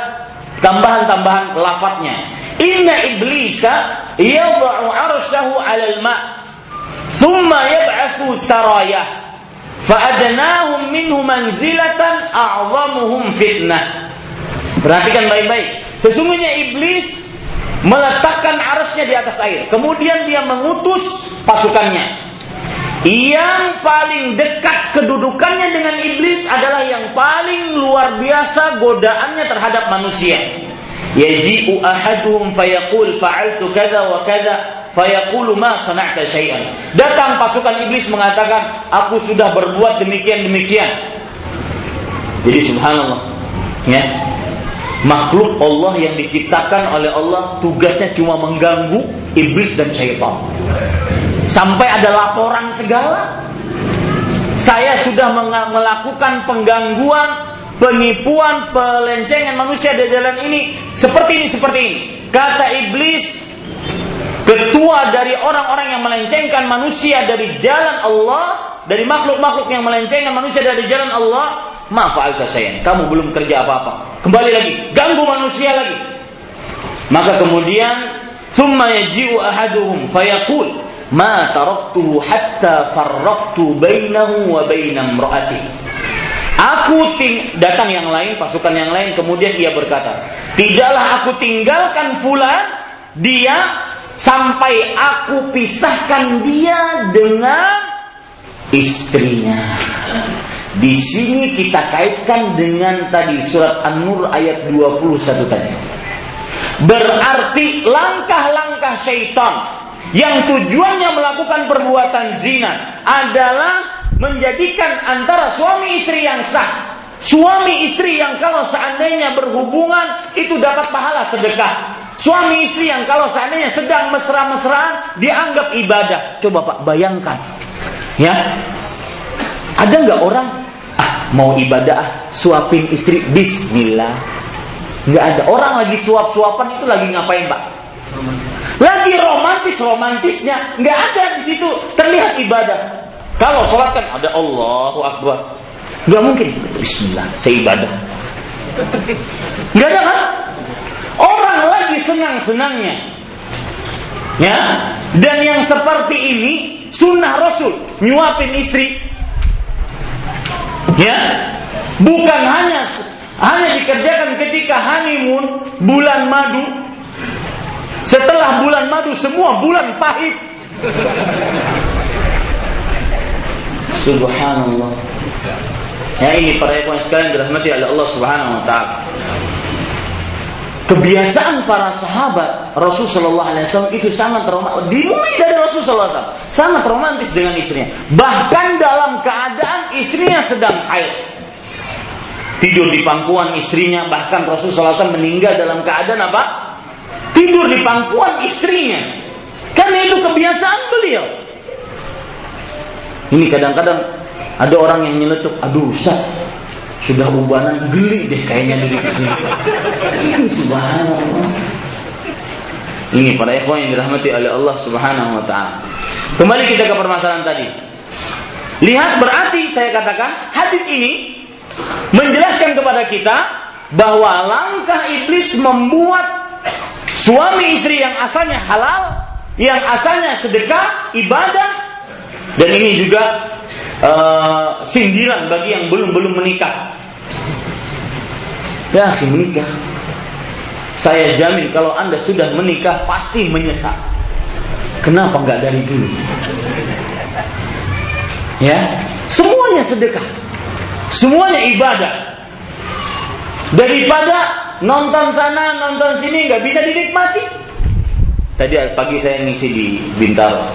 tambahan-tambahan lafadznya. Inna iblisa yad'u 'arsyahu 'alal ma' thumma yab'athu saraya fa'adnahum minhu manzilatan a'zamuhum fitnah Perhatikan baik-baik. Sesungguhnya iblis meletakkan arusnya di atas air. Kemudian dia mengutus pasukannya. Yang paling dekat kedudukannya dengan iblis adalah yang paling luar biasa godaannya terhadap manusia. Yaji'u ahaduhum fayaqul fa'altu kadza wa kadza fayaqulu ma sana'ta syai'an. Datang pasukan iblis mengatakan, aku sudah berbuat demikian demikian. Jadi subhanallah. Ya, makhluk Allah yang diciptakan oleh Allah tugasnya cuma mengganggu iblis dan syaitan. Sampai ada laporan segala. Saya sudah melakukan penggangguan, penipuan, pelencengan manusia di jalan ini seperti ini seperti ini. Kata iblis, ketua dari orang-orang yang melencengkan manusia dari jalan Allah, dari makhluk-makhluk yang melencengkan manusia dari jalan Allah, Ma fa'alta sayang. Kamu belum kerja apa-apa. Kembali lagi, ganggu manusia lagi. Maka kemudian thumma yaji'u ahaduhum ma taraktuhu hatta farraqtu bainahu wa baina imra'ati. Aku ting datang yang lain, pasukan yang lain, kemudian ia berkata, "Tidaklah aku tinggalkan fulan dia sampai aku pisahkan dia dengan istrinya." Di sini kita kaitkan dengan tadi surat An-Nur ayat 21 tadi. Berarti langkah-langkah syaitan yang tujuannya melakukan perbuatan zina adalah menjadikan antara suami istri yang sah Suami istri yang kalau seandainya berhubungan itu dapat pahala sedekah. Suami istri yang kalau seandainya sedang mesra-mesraan dianggap ibadah. Coba Pak bayangkan. Ya. Ada nggak orang ah mau ibadah suapin istri Bismillah nggak ada orang lagi suap-suapan itu lagi ngapain pak lagi romantis romantisnya nggak ada di situ terlihat ibadah kalau sholat kan ada Allahu Akbar. Nggak mungkin. Bismillah saya ibadah nggak ada kan? Orang lagi senang-senangnya. Ya? Dan yang seperti ini sunnah Rasul. Nyuapin istri. Ya, bukan hanya hanya dikerjakan ketika honeymoon bulan madu. Setelah bulan madu semua bulan pahit. Subhanallah. Ya ini para ikhwan sekalian dirahmati oleh Allah Subhanahu wa taala. Kebiasaan para sahabat Rasul Shallallahu Alaihi Wasallam itu sangat romantis. Dimulai dari Rasul Shallallahu Alaihi Wasallam sangat romantis dengan istrinya. Bahkan dalam keadaan istrinya sedang haid, tidur di pangkuan istrinya. Bahkan Rasul Shallallahu Alaihi Wasallam meninggal dalam keadaan apa? Tidur di pangkuan istrinya. Karena itu kebiasaan beliau. Ini kadang-kadang ada orang yang nyeletuk, aduh Ustaz, sudah ubanan geli deh kayaknya dari sini. Subhanallah. Ini para ikhwan yang dirahmati oleh Allah Subhanahu wa taala. Kembali kita ke permasalahan tadi. Lihat berarti saya katakan hadis ini menjelaskan kepada kita bahwa langkah iblis membuat suami istri yang asalnya halal, yang asalnya sedekah, ibadah dan ini juga uh, sindiran bagi yang belum belum menikah. Ya, menikah. Saya jamin kalau Anda sudah menikah pasti menyesal. Kenapa nggak dari dulu? Ya, semuanya sedekah. Semuanya ibadah. Daripada nonton sana, nonton sini nggak bisa dinikmati. Tadi pagi saya ngisi di Bintaro.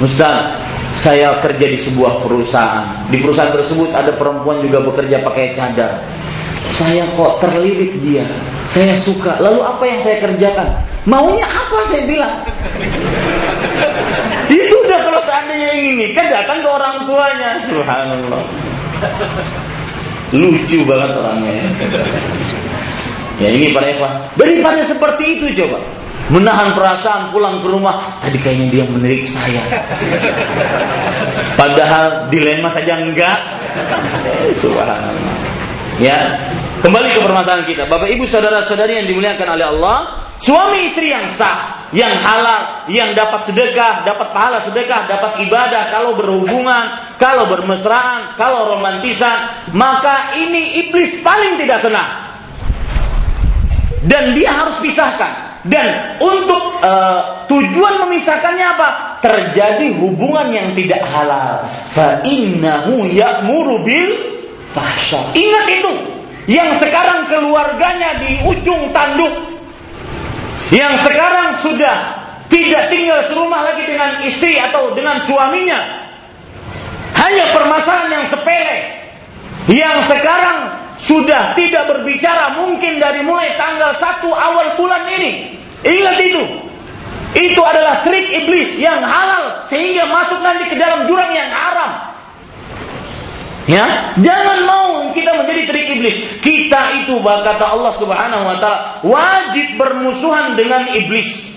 Ustaz, saya kerja di sebuah perusahaan. Di perusahaan tersebut ada perempuan juga bekerja pakai cadar. Saya kok terlirik dia. Saya suka. Lalu apa yang saya kerjakan? Maunya apa saya bilang? Ya sudah kalau seandainya ingin nikah datang ke orang tuanya. Subhanallah. Lucu banget orangnya. Ya ini para Eva. Daripada seperti itu coba menahan perasaan pulang ke rumah tadi kayaknya dia menirik saya padahal dilema saja enggak. Subhanallah. Ya kembali ke permasalahan kita. Bapak Ibu saudara-saudari yang dimuliakan oleh Allah suami istri yang sah yang halal yang dapat sedekah dapat pahala sedekah dapat ibadah kalau berhubungan kalau bermesraan kalau romantisan maka ini iblis paling tidak senang. Dan dia harus pisahkan dan untuk uh, tujuan memisahkannya apa? Terjadi hubungan yang tidak halal. Fa innahu ya'muru bil fahsya. Ingat itu. Yang sekarang keluarganya di ujung tanduk. Yang sekarang sudah tidak tinggal serumah lagi dengan istri atau dengan suaminya. Hanya permasalahan yang sepele. Yang sekarang sudah tidak berbicara mungkin dari mulai tanggal 1 awal bulan ini Ingat itu. Itu adalah trik iblis yang halal sehingga masuk nanti ke dalam jurang yang haram. Ya, jangan mau kita menjadi trik iblis. Kita itu kata Allah Subhanahu wa taala wajib bermusuhan dengan iblis.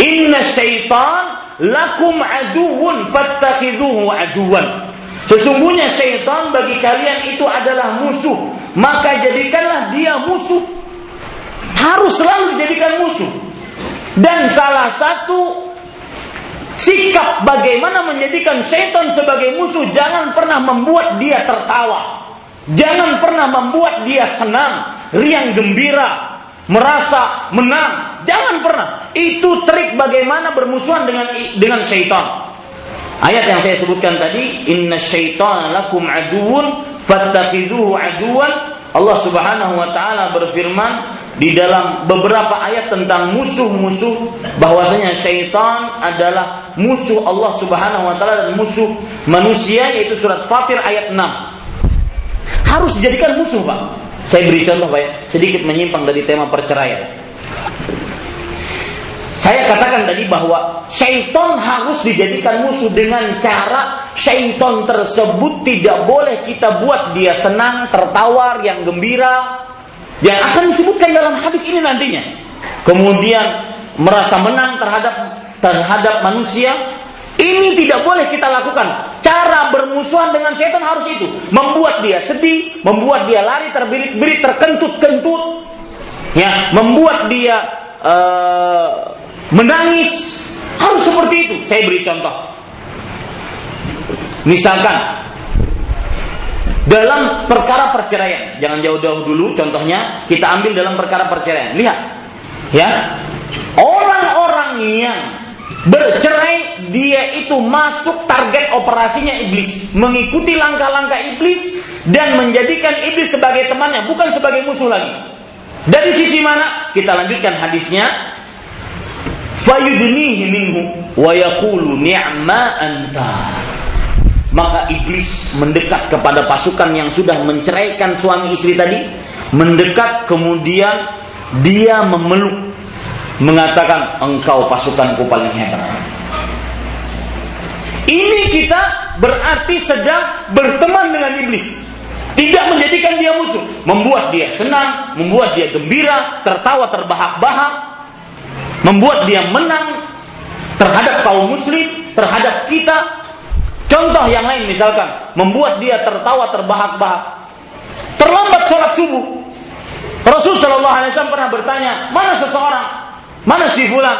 Inna syaitan lakum aduun fattakhidhuhu aduan. Sesungguhnya syaitan bagi kalian itu adalah musuh, maka jadikanlah dia musuh harus selalu dijadikan musuh. Dan salah satu sikap bagaimana menjadikan setan sebagai musuh jangan pernah membuat dia tertawa. Jangan pernah membuat dia senang, riang gembira, merasa menang. Jangan pernah. Itu trik bagaimana bermusuhan dengan dengan syaitan. Ayat yang saya sebutkan tadi, inna syaitan lakum aduun fattakhidhuhu aduan Allah Subhanahu wa taala berfirman di dalam beberapa ayat tentang musuh-musuh bahwasanya syaitan adalah musuh Allah Subhanahu wa taala dan musuh manusia yaitu surat Fatir ayat 6. Harus dijadikan musuh, Pak. Saya beri contoh, Pak, ya, sedikit menyimpang dari tema perceraian. Saya katakan tadi bahwa syaitan harus dijadikan musuh dengan cara syaitan tersebut tidak boleh kita buat dia senang, tertawar, yang gembira. Yang akan disebutkan dalam hadis ini nantinya. Kemudian merasa menang terhadap terhadap manusia. Ini tidak boleh kita lakukan. Cara bermusuhan dengan syaitan harus itu. Membuat dia sedih, membuat dia lari terbirit-birit, terkentut-kentut. Ya, membuat dia uh, menangis harus seperti itu. Saya beri contoh. Misalkan dalam perkara perceraian, jangan jauh-jauh dulu contohnya kita ambil dalam perkara perceraian. Lihat. Ya. Orang-orang yang bercerai dia itu masuk target operasinya iblis, mengikuti langkah-langkah iblis dan menjadikan iblis sebagai temannya, bukan sebagai musuh lagi. Dari sisi mana? Kita lanjutkan hadisnya. Fayudnihi minhu wa yaqulu ni'ma anta. Maka iblis mendekat kepada pasukan yang sudah menceraikan suami istri tadi mendekat kemudian dia memeluk mengatakan engkau pasukanku paling hebat. Ini kita berarti sedang berteman dengan iblis tidak menjadikan dia musuh, membuat dia senang, membuat dia gembira, tertawa terbahak-bahak, membuat dia menang terhadap kaum muslim, terhadap kita. Contoh yang lain misalkan, membuat dia tertawa terbahak-bahak. Terlambat sholat subuh. Rasul Shallallahu Alaihi Wasallam pernah bertanya, mana seseorang, mana si fulan?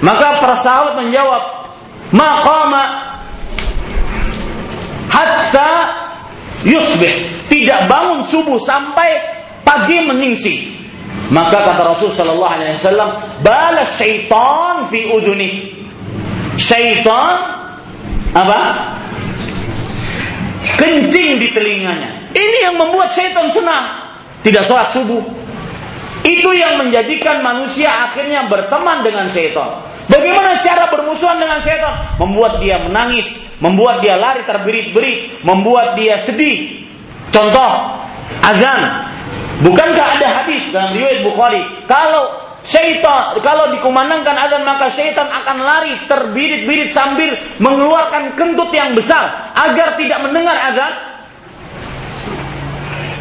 Maka para sahabat menjawab, maqama hatta yusbih. Tidak bangun subuh sampai pagi menyingsing. Maka kata Rasul Shallallahu Alaihi Wasallam, balas syaitan fi udhuni. Syaitan apa? Kencing di telinganya. Ini yang membuat syaitan senang. Tidak sholat subuh. Itu yang menjadikan manusia akhirnya berteman dengan syaitan. Bagaimana cara bermusuhan dengan syaitan? Membuat dia menangis, membuat dia lari terberit-berit, membuat dia sedih. Contoh, azan. Bukankah ada hadis dalam riwayat Bukhari, kalau syaitan kalau dikumandangkan azan maka syaitan akan lari terbirit-birit sambil mengeluarkan kentut yang besar agar tidak mendengar azan?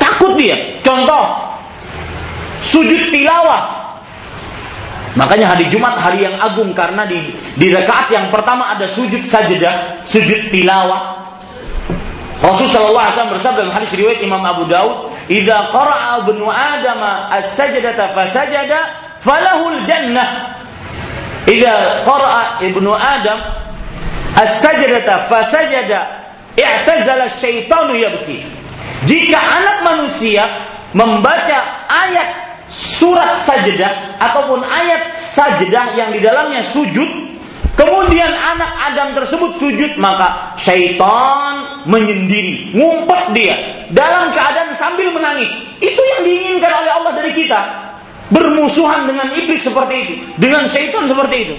Takut dia. Contoh, sujud tilawah. Makanya hari Jumat hari yang agung karena di di rakaat yang pertama ada sujud sajadah, sujud tilawah. Rasul sallallahu alaihi wasallam bersabda dalam hadis riwayat Imam Abu Daud, "Idza qara'a ibnu Adam as-sajdata fasajada, falahul jannah." Idza qara'a ibnu Adam as-sajdata fasajada, i'tazala syaitanu yabki. Jika anak manusia membaca ayat surat sajdah ataupun ayat sajdah yang di dalamnya sujud, Kemudian anak Adam tersebut sujud maka syaitan menyendiri, ngumpet dia dalam keadaan sambil menangis. Itu yang diinginkan oleh Allah dari kita. Bermusuhan dengan iblis seperti itu, dengan syaitan seperti itu.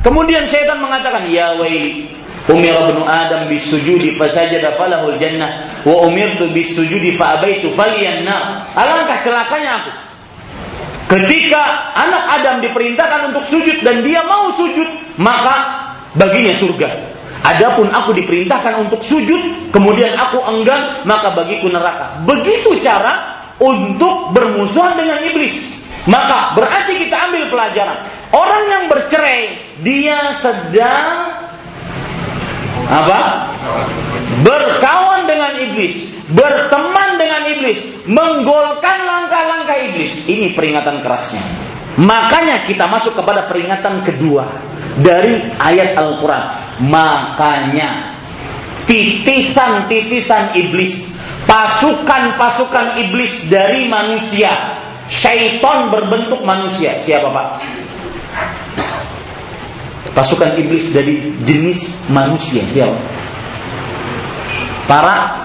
Kemudian syaitan mengatakan, "Ya waili, Umir ibnu Adam bisujudi fasajada falahul jannah wa umirtu bisujudi fa abaitu falyanna. Alangkah celakanya aku Ketika anak Adam diperintahkan untuk sujud dan dia mau sujud, maka baginya surga. Adapun aku diperintahkan untuk sujud, kemudian aku enggan, maka bagiku neraka. Begitu cara untuk bermusuhan dengan iblis. Maka berarti kita ambil pelajaran. Orang yang bercerai, dia sedang apa? Berkawan dengan iblis, berteman dengan iblis, menggolkan langkah-langkah iblis. Ini peringatan kerasnya. Makanya kita masuk kepada peringatan kedua dari ayat Al-Quran. Makanya titisan-titisan iblis, pasukan-pasukan iblis dari manusia, syaiton berbentuk manusia. Siapa Pak? Pasukan iblis dari jenis manusia siapa? Para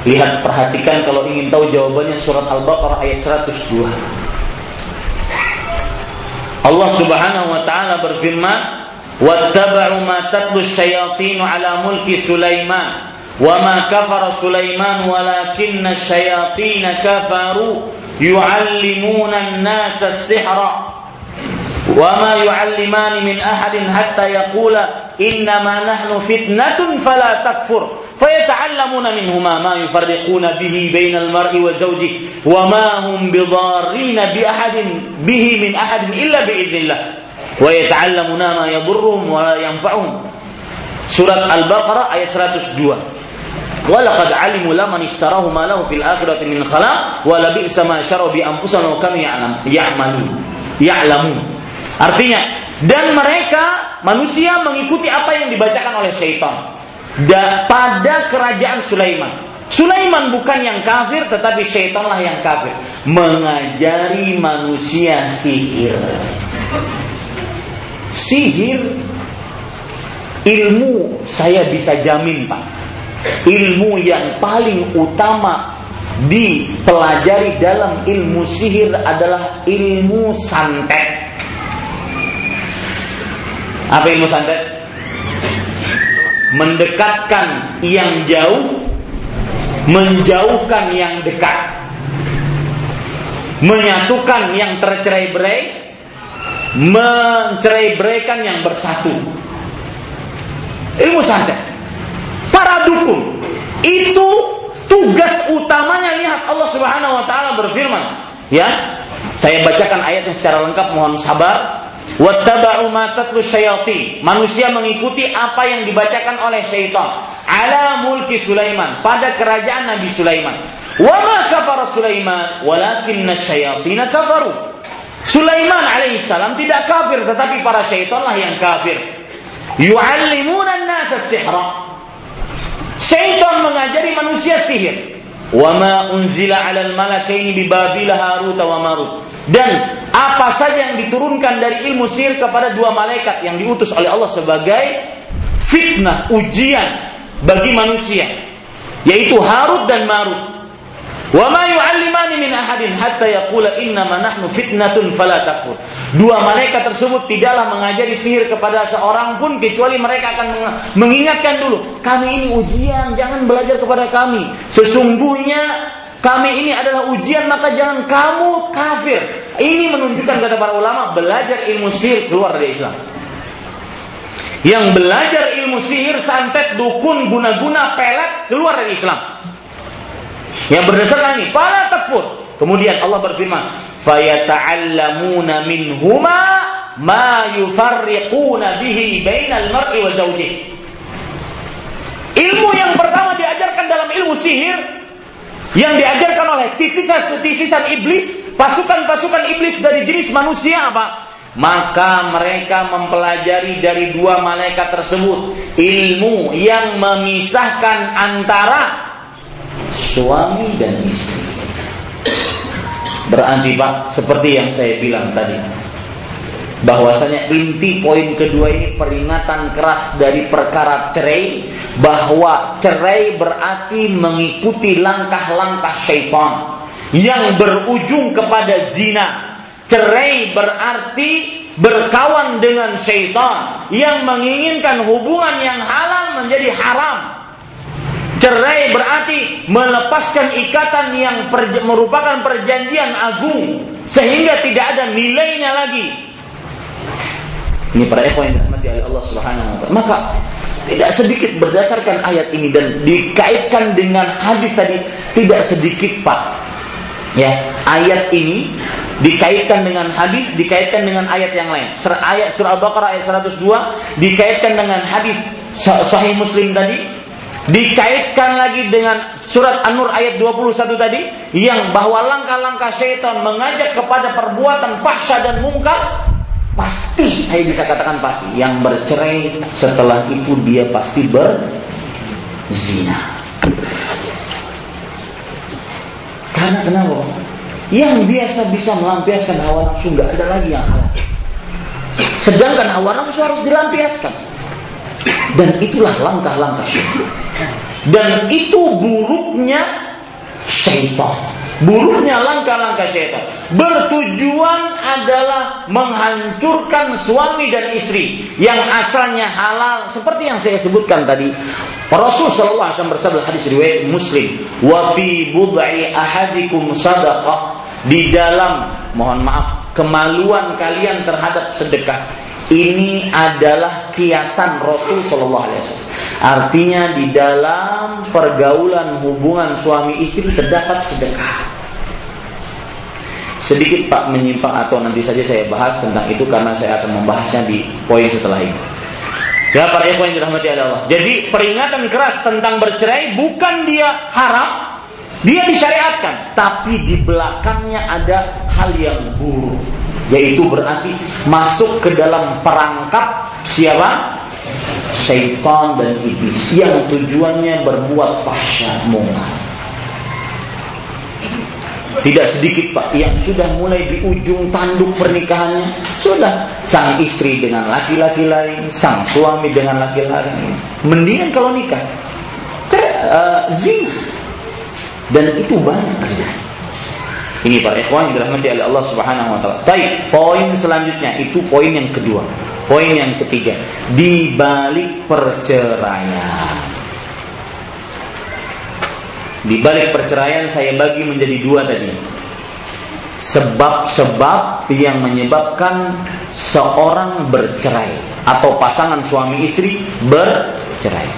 Lihat perhatikan kalau ingin tahu jawabannya surat Al-Baqarah ayat 102. Allah Subhanahu wa taala berfirman, "Wattaba'u ma tatlu syayatin 'ala mulki Sulaiman, وَمَا كَفَرَ kafara وَلَكِنَّ الشَّيَاطِينَ كَفَرُوا kafaru النَّاسَ السِّحْرَ. وما يعلمان من أحد حتى يقول إنما نحن فتنة فلا تكفر. فيتعلمون منهما ما يفرقون به بين المرء وزوجه وما هم بضارين بأحد به من أحد إلا بإذن الله. ويتعلمون ما يضرهم ولا ينفعهم. Surat Al-Baqarah ayat 102 Walaqad alimu laman ishtarahu ma lahu fil akhirati min khalaq wa la bi'sa ma syaraw bi anfusihim wa Artinya, dan mereka manusia mengikuti apa yang dibacakan oleh syaitan. Da, pada kerajaan Sulaiman. Sulaiman bukan yang kafir, tetapi syaitanlah yang kafir. Mengajari manusia sihir. Sihir ilmu saya bisa jamin pak ilmu yang paling utama dipelajari dalam ilmu sihir adalah ilmu santet apa ilmu santet? Mendekatkan yang jauh, menjauhkan yang dekat. Menyatukan yang tercerai-berai, mencerai-beraikan yang bersatu. Ilmu santet. Para dukun itu tugas utamanya lihat Allah Subhanahu wa taala berfirman, ya. Saya bacakan ayatnya secara lengkap mohon sabar Wattaba'u ma tatlu syayatin. Manusia mengikuti apa yang dibacakan oleh syaitan. Ala mulki Sulaiman. Pada kerajaan Nabi Sulaiman. Wa ma kafara Sulaiman. Walakinna syayatina kafaru. Sulaiman alaihissalam tidak kafir. Tetapi para syaitanlah yang kafir. Yu'allimuna nasa sihra. Syaitan mengajari manusia sihir. wa ma unzila 'alal malakaini bi Babil Harut wa Marut. Dan apa saja yang diturunkan dari ilmu sihir kepada dua malaikat yang diutus oleh Allah sebagai fitnah, ujian bagi manusia, yaitu Harut dan Marut. Wa ma yu'allimani min ahadin hatta yaqula innama nahnu fitnatun fala takfur. Dua malaikat tersebut tidaklah mengajari sihir kepada seorang pun kecuali mereka akan mengingatkan dulu, kami ini ujian, jangan belajar kepada kami. Sesungguhnya kami ini adalah ujian maka jangan kamu kafir. Ini menunjukkan kata para ulama belajar ilmu sihir keluar dari Islam. Yang belajar ilmu sihir santet dukun guna-guna pelet keluar dari Islam. Yang berdasarkan ini, fala takfur. Kemudian Allah berfirman, "Fayata'allamuna minhuma ma yufarriquna bihi bainal mar'i wa zawjihi." Ilmu yang pertama diajarkan dalam ilmu sihir yang diajarkan oleh titisan iblis, pasukan-pasukan iblis dari jenis manusia apa? Maka mereka mempelajari dari dua malaikat tersebut ilmu yang memisahkan antara suami dan istri. Berarti Pak, seperti yang saya bilang tadi, bahwasanya inti poin kedua ini peringatan keras dari perkara cerai bahwa cerai berarti mengikuti langkah-langkah syaitan yang berujung kepada zina. Cerai berarti berkawan dengan syaitan yang menginginkan hubungan yang halal menjadi haram Cerai berarti melepaskan ikatan yang perj merupakan perjanjian agung sehingga tidak ada nilainya lagi. Ini para ikhwan yang dirahmati oleh Allah Subhanahu wa taala. Maka tidak sedikit berdasarkan ayat ini dan dikaitkan dengan hadis tadi tidak sedikit Pak. Ya, ayat ini dikaitkan dengan hadis, dikaitkan dengan ayat yang lain. Sur ayat surah Al-Baqarah ayat 102 dikaitkan dengan hadis sahih Muslim tadi Dikaitkan lagi dengan surat An-Nur ayat 21 tadi yang bahwa langkah-langkah syaitan mengajak kepada perbuatan fahsya dan mungkar pasti saya bisa katakan pasti yang bercerai setelah itu dia pasti berzina. Karena kenapa? Yang biasa bisa melampiaskan hawa nafsu nggak ada lagi yang halal. Sedangkan hawa nafsu harus dilampiaskan. Dan itulah langkah-langkah syaitan. Dan itu buruknya syaitan. Buruknya langkah-langkah syaitan. Bertujuan adalah menghancurkan suami dan istri yang asalnya halal seperti yang saya sebutkan tadi. Rasul sallallahu alaihi wasallam bersabda hadis riwayat Muslim, "Wa fi ahadikum sadaqah." Di dalam mohon maaf kemaluan kalian terhadap sedekah ini adalah kiasan Rasul Shallallahu Alaihi Wasallam. Artinya di dalam pergaulan hubungan suami istri terdapat sedekah. Sedikit Pak menyimpang atau nanti saja saya bahas tentang itu karena saya akan membahasnya di poin setelah ini. Ya para yang dirahmati Allah. Jadi peringatan keras tentang bercerai bukan dia haram, dia disyariatkan, tapi di belakangnya ada hal yang buruk, yaitu berarti masuk ke dalam perangkap siapa? Syaitan dan iblis yang tujuannya berbuat fahsyat mungkar. Tidak sedikit Pak yang sudah mulai di ujung tanduk pernikahannya Sudah sang istri dengan laki-laki lain Sang suami dengan laki-laki lain Mendingan kalau nikah Cer uh, Zina dan itu banyak terjadi. Ini para ikhwan yang dirahmati oleh Allah Subhanahu wa taala. Baik, poin selanjutnya itu poin yang kedua. Poin yang ketiga, di balik perceraian. Di balik perceraian saya bagi menjadi dua tadi. Sebab-sebab yang menyebabkan seorang bercerai atau pasangan suami istri bercerai.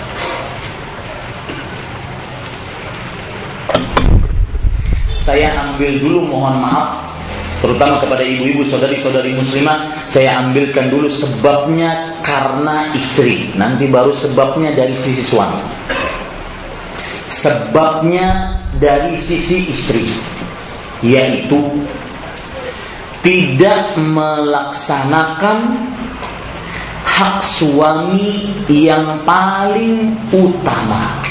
Saya ambil dulu mohon maaf terutama kepada ibu-ibu saudari-saudari muslimah saya ambilkan dulu sebabnya karena istri. Nanti baru sebabnya dari sisi suami. Sebabnya dari sisi istri yaitu tidak melaksanakan hak suami yang paling utama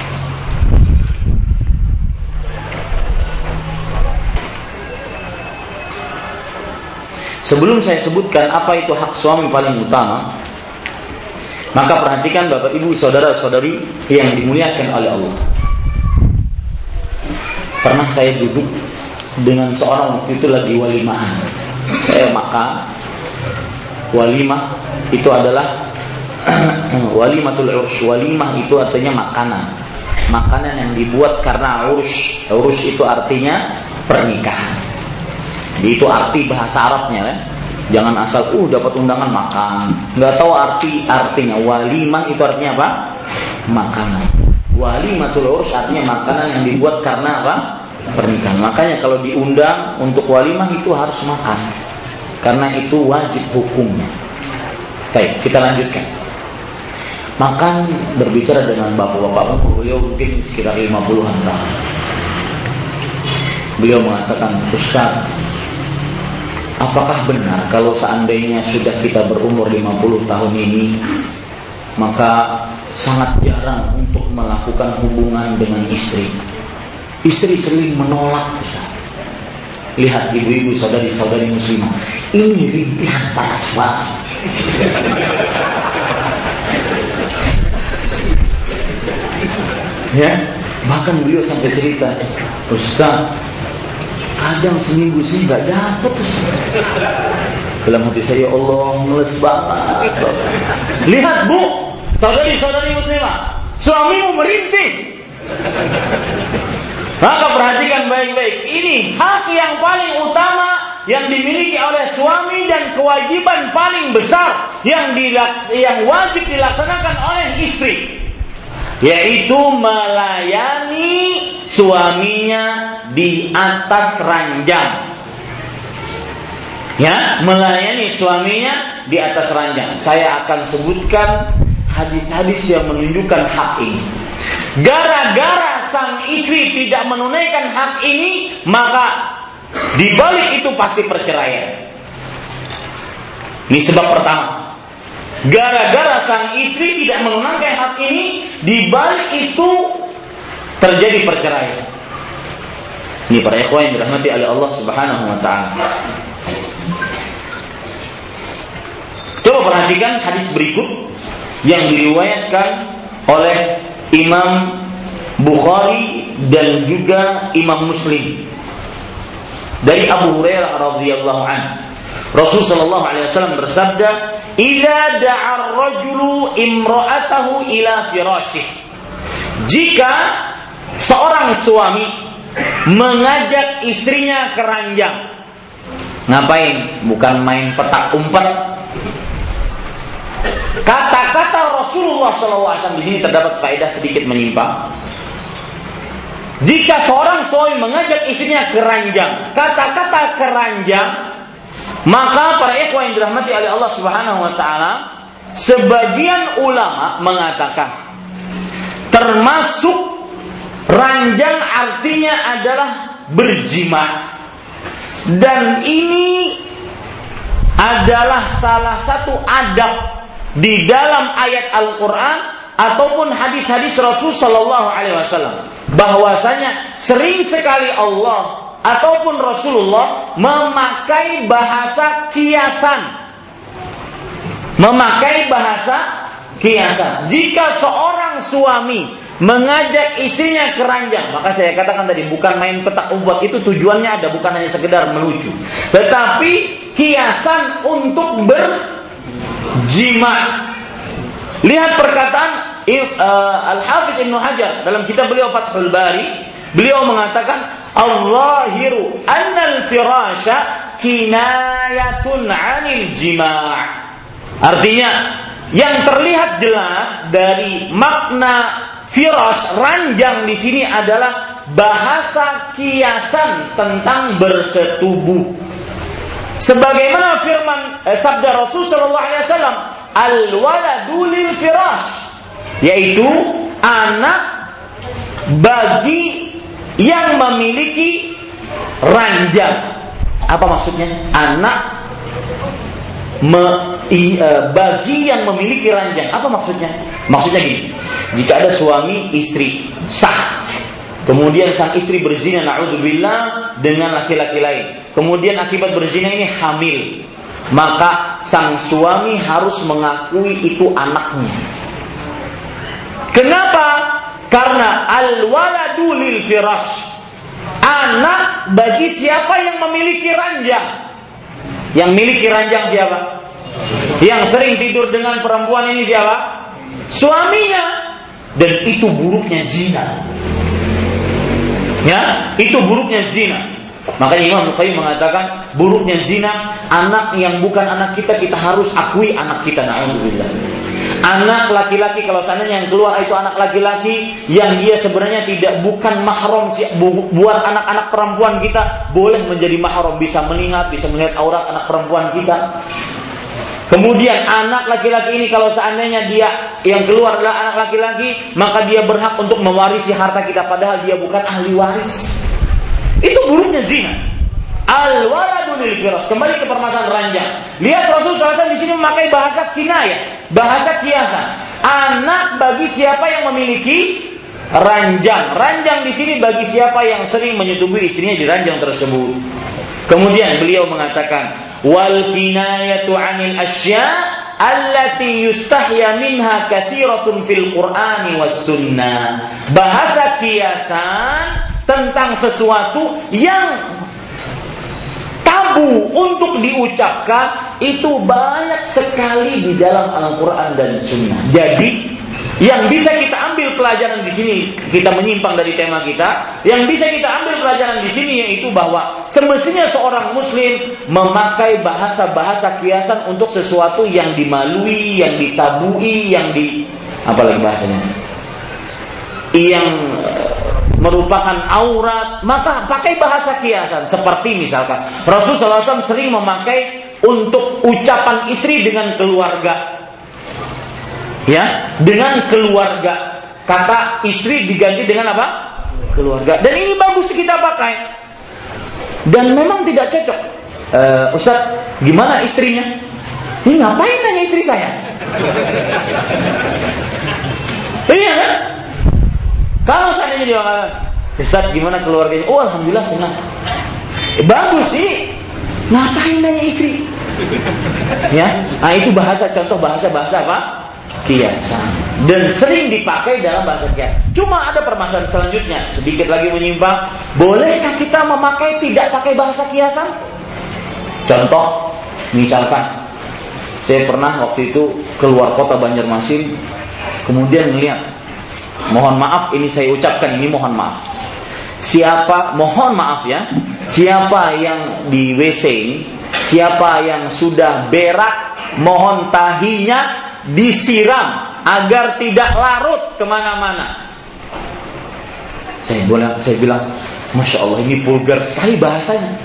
Sebelum saya sebutkan apa itu hak suami paling utama, maka perhatikan Bapak Ibu saudara-saudari yang dimuliakan oleh Allah. Pernah saya duduk dengan seorang waktu itu lagi walimahan. Saya makan walimah itu adalah walimatul urs. Walimah itu artinya makanan. Makanan yang dibuat karena urus. Urus itu artinya pernikahan. Itu arti bahasa Arabnya kan. Jangan asal uh dapat undangan makan. Nggak tahu arti artinya. Walimah itu artinya apa? Makanan. Walimatul urus artinya makanan yang dibuat karena apa? Pernikahan. Makanya kalau diundang untuk walimah itu harus makan. Karena itu wajib hukumnya. Baik, kita lanjutkan. Makan berbicara dengan bapak-bapak beliau mungkin sekitar 50-an tahun. Beliau mengatakan, Ustaz, apakah benar kalau seandainya sudah kita berumur 50 tahun ini, maka sangat jarang untuk melakukan hubungan dengan istri. Istri sering menolak, Ustaz. Lihat ibu-ibu saudari-saudari muslimah. Ini rintihan para suami. ya, bahkan beliau sampai cerita, Ustaz, kadang seminggu sih nggak dapet Dalam hati saya, ya Allah, meles banget. Lihat bu, saudari-saudari muslimah, suamimu merintih. Maka perhatikan baik-baik. Ini hak yang paling utama yang dimiliki oleh suami dan kewajiban paling besar yang dilaks yang wajib dilaksanakan oleh istri yaitu melayani suaminya di atas ranjang. Ya, melayani suaminya di atas ranjang. Saya akan sebutkan hadis-hadis yang menunjukkan hak ini. Gara-gara sang istri tidak menunaikan hak ini, maka di balik itu pasti perceraian. Ini sebab pertama. Gara-gara sang istri tidak menunaikan hak ini, di balik itu terjadi perceraian. Ini para ikhwan yang dirahmati oleh Allah Subhanahu wa taala. Coba perhatikan hadis berikut yang diriwayatkan oleh Imam Bukhari dan juga Imam Muslim dari Abu Hurairah radhiyallahu anhu. Rasul sallallahu alaihi wasallam bersabda, "Idza da'a ar-rajulu imra'atahu ila firasyih." Jika seorang suami mengajak istrinya ke ranjang, ngapain? Bukan main petak umpet, Kata-kata Rasulullah SAW di sini terdapat faedah sedikit menyimpang. Jika seorang suami mengajak istrinya ke ranjang, kata-kata keranjang, maka para ikhwan yang dirahmati oleh Allah Subhanahu wa taala, sebagian ulama mengatakan termasuk ranjang artinya adalah berjima. Dan ini adalah salah satu adab di dalam ayat Al-Quran ataupun hadis-hadis Rasul Shallallahu Alaihi Wasallam bahwasanya sering sekali Allah ataupun Rasulullah memakai bahasa kiasan. Memakai bahasa kiasan. Jika seorang suami mengajak istrinya ke ranjang maka saya katakan tadi bukan main petak umpet itu tujuannya ada bukan hanya sekedar melucu. Tetapi kiasan untuk ber jima. Lihat perkataan uh, Al-Hafidh Ibnu Hajar dalam kitab beliau Fathul Bari, beliau mengatakan Al-zahiru annal firasha kinayatun 'anil jima'. Artinya yang terlihat jelas dari makna firash ranjang di sini adalah bahasa kiasan tentang bersetubuh. Sebagaimana firman eh, sabda Rasul sallallahu alaihi wasallam, al waladu lil firash, yaitu anak bagi yang memiliki ranjang. Apa maksudnya? Anak me, i, e, bagi yang memiliki ranjang. Apa maksudnya? Maksudnya gini, jika ada suami istri sah, kemudian sang istri berzina naudzubillah dengan laki-laki lain, kemudian akibat berzina ini hamil, maka sang suami harus mengakui itu anaknya. Kenapa? Karena al-waladu lil firash. Anak bagi siapa yang memiliki ranjang. Yang miliki ranjang siapa? Yang sering tidur dengan perempuan ini siapa? Suaminya. Dan itu buruknya zina. Ya, itu buruknya zina. Makanya Imam Nuqayyim mengatakan buruknya zina anak yang bukan anak kita kita harus akui anak kita na'udzubillah. Anak laki-laki kalau seandainya yang keluar itu anak laki-laki yang dia sebenarnya tidak bukan mahram buat anak-anak perempuan kita boleh menjadi mahram bisa melihat bisa melihat aurat anak perempuan kita. Kemudian anak laki-laki ini kalau seandainya dia yang keluar adalah anak laki-laki, maka dia berhak untuk mewarisi harta kita padahal dia bukan ahli waris. Itu buruknya zina. Al waladu lil firas. Kembali ke permasalahan ranjang. Lihat Rasul SAW di sini memakai bahasa kinaya, bahasa kiasan. Anak bagi siapa yang memiliki ranjang. Ranjang di sini bagi siapa yang sering menyetubui istrinya di ranjang tersebut. Kemudian beliau mengatakan wal kinayatu 'anil asya allati yustahya minha katsiratun fil Qur'ani was sunnah. Bahasa kiasan tentang sesuatu yang tabu untuk diucapkan itu banyak sekali di dalam Al-Qur'an dan Sunnah. Jadi yang bisa kita ambil pelajaran di sini, kita menyimpang dari tema kita. Yang bisa kita ambil pelajaran di sini yaitu bahwa semestinya seorang muslim memakai bahasa-bahasa kiasan untuk sesuatu yang dimalui, yang ditabui, yang di apa lagi bahasanya? Yang merupakan aurat, maka pakai bahasa kiasan. Seperti misalkan Rasulullah SAW sering memakai untuk ucapan istri dengan keluarga. Ya dengan keluarga. Kata istri diganti dengan apa? Keluarga. Dan ini bagus kita pakai. Dan memang tidak cocok. Uh, Ustadz gimana istrinya? Ini ngapain nanya istri saya? Iya kan kalau seandainya dia mengatakan Ustadz gimana keluarganya? Oh alhamdulillah senang. Eh, bagus ini ngapain nanya istri? Ya? Nah itu bahasa contoh bahasa bahasa apa? Kiasan. Dan sering dipakai dalam bahasa kiasan. Cuma ada permasalahan selanjutnya, sedikit lagi menyimpang, bolehkah kita memakai tidak pakai bahasa kiasan? Contoh, misalkan saya pernah waktu itu keluar kota Banjarmasin, kemudian melihat, mohon maaf ini saya ucapkan ini mohon maaf. Siapa, mohon maaf ya, siapa yang di WC ini, siapa yang sudah berak, mohon tahinya disiram agar tidak larut ke mana-mana. Saya bilang, saya bilang, masya Allah ini vulgar sekali bahasanya.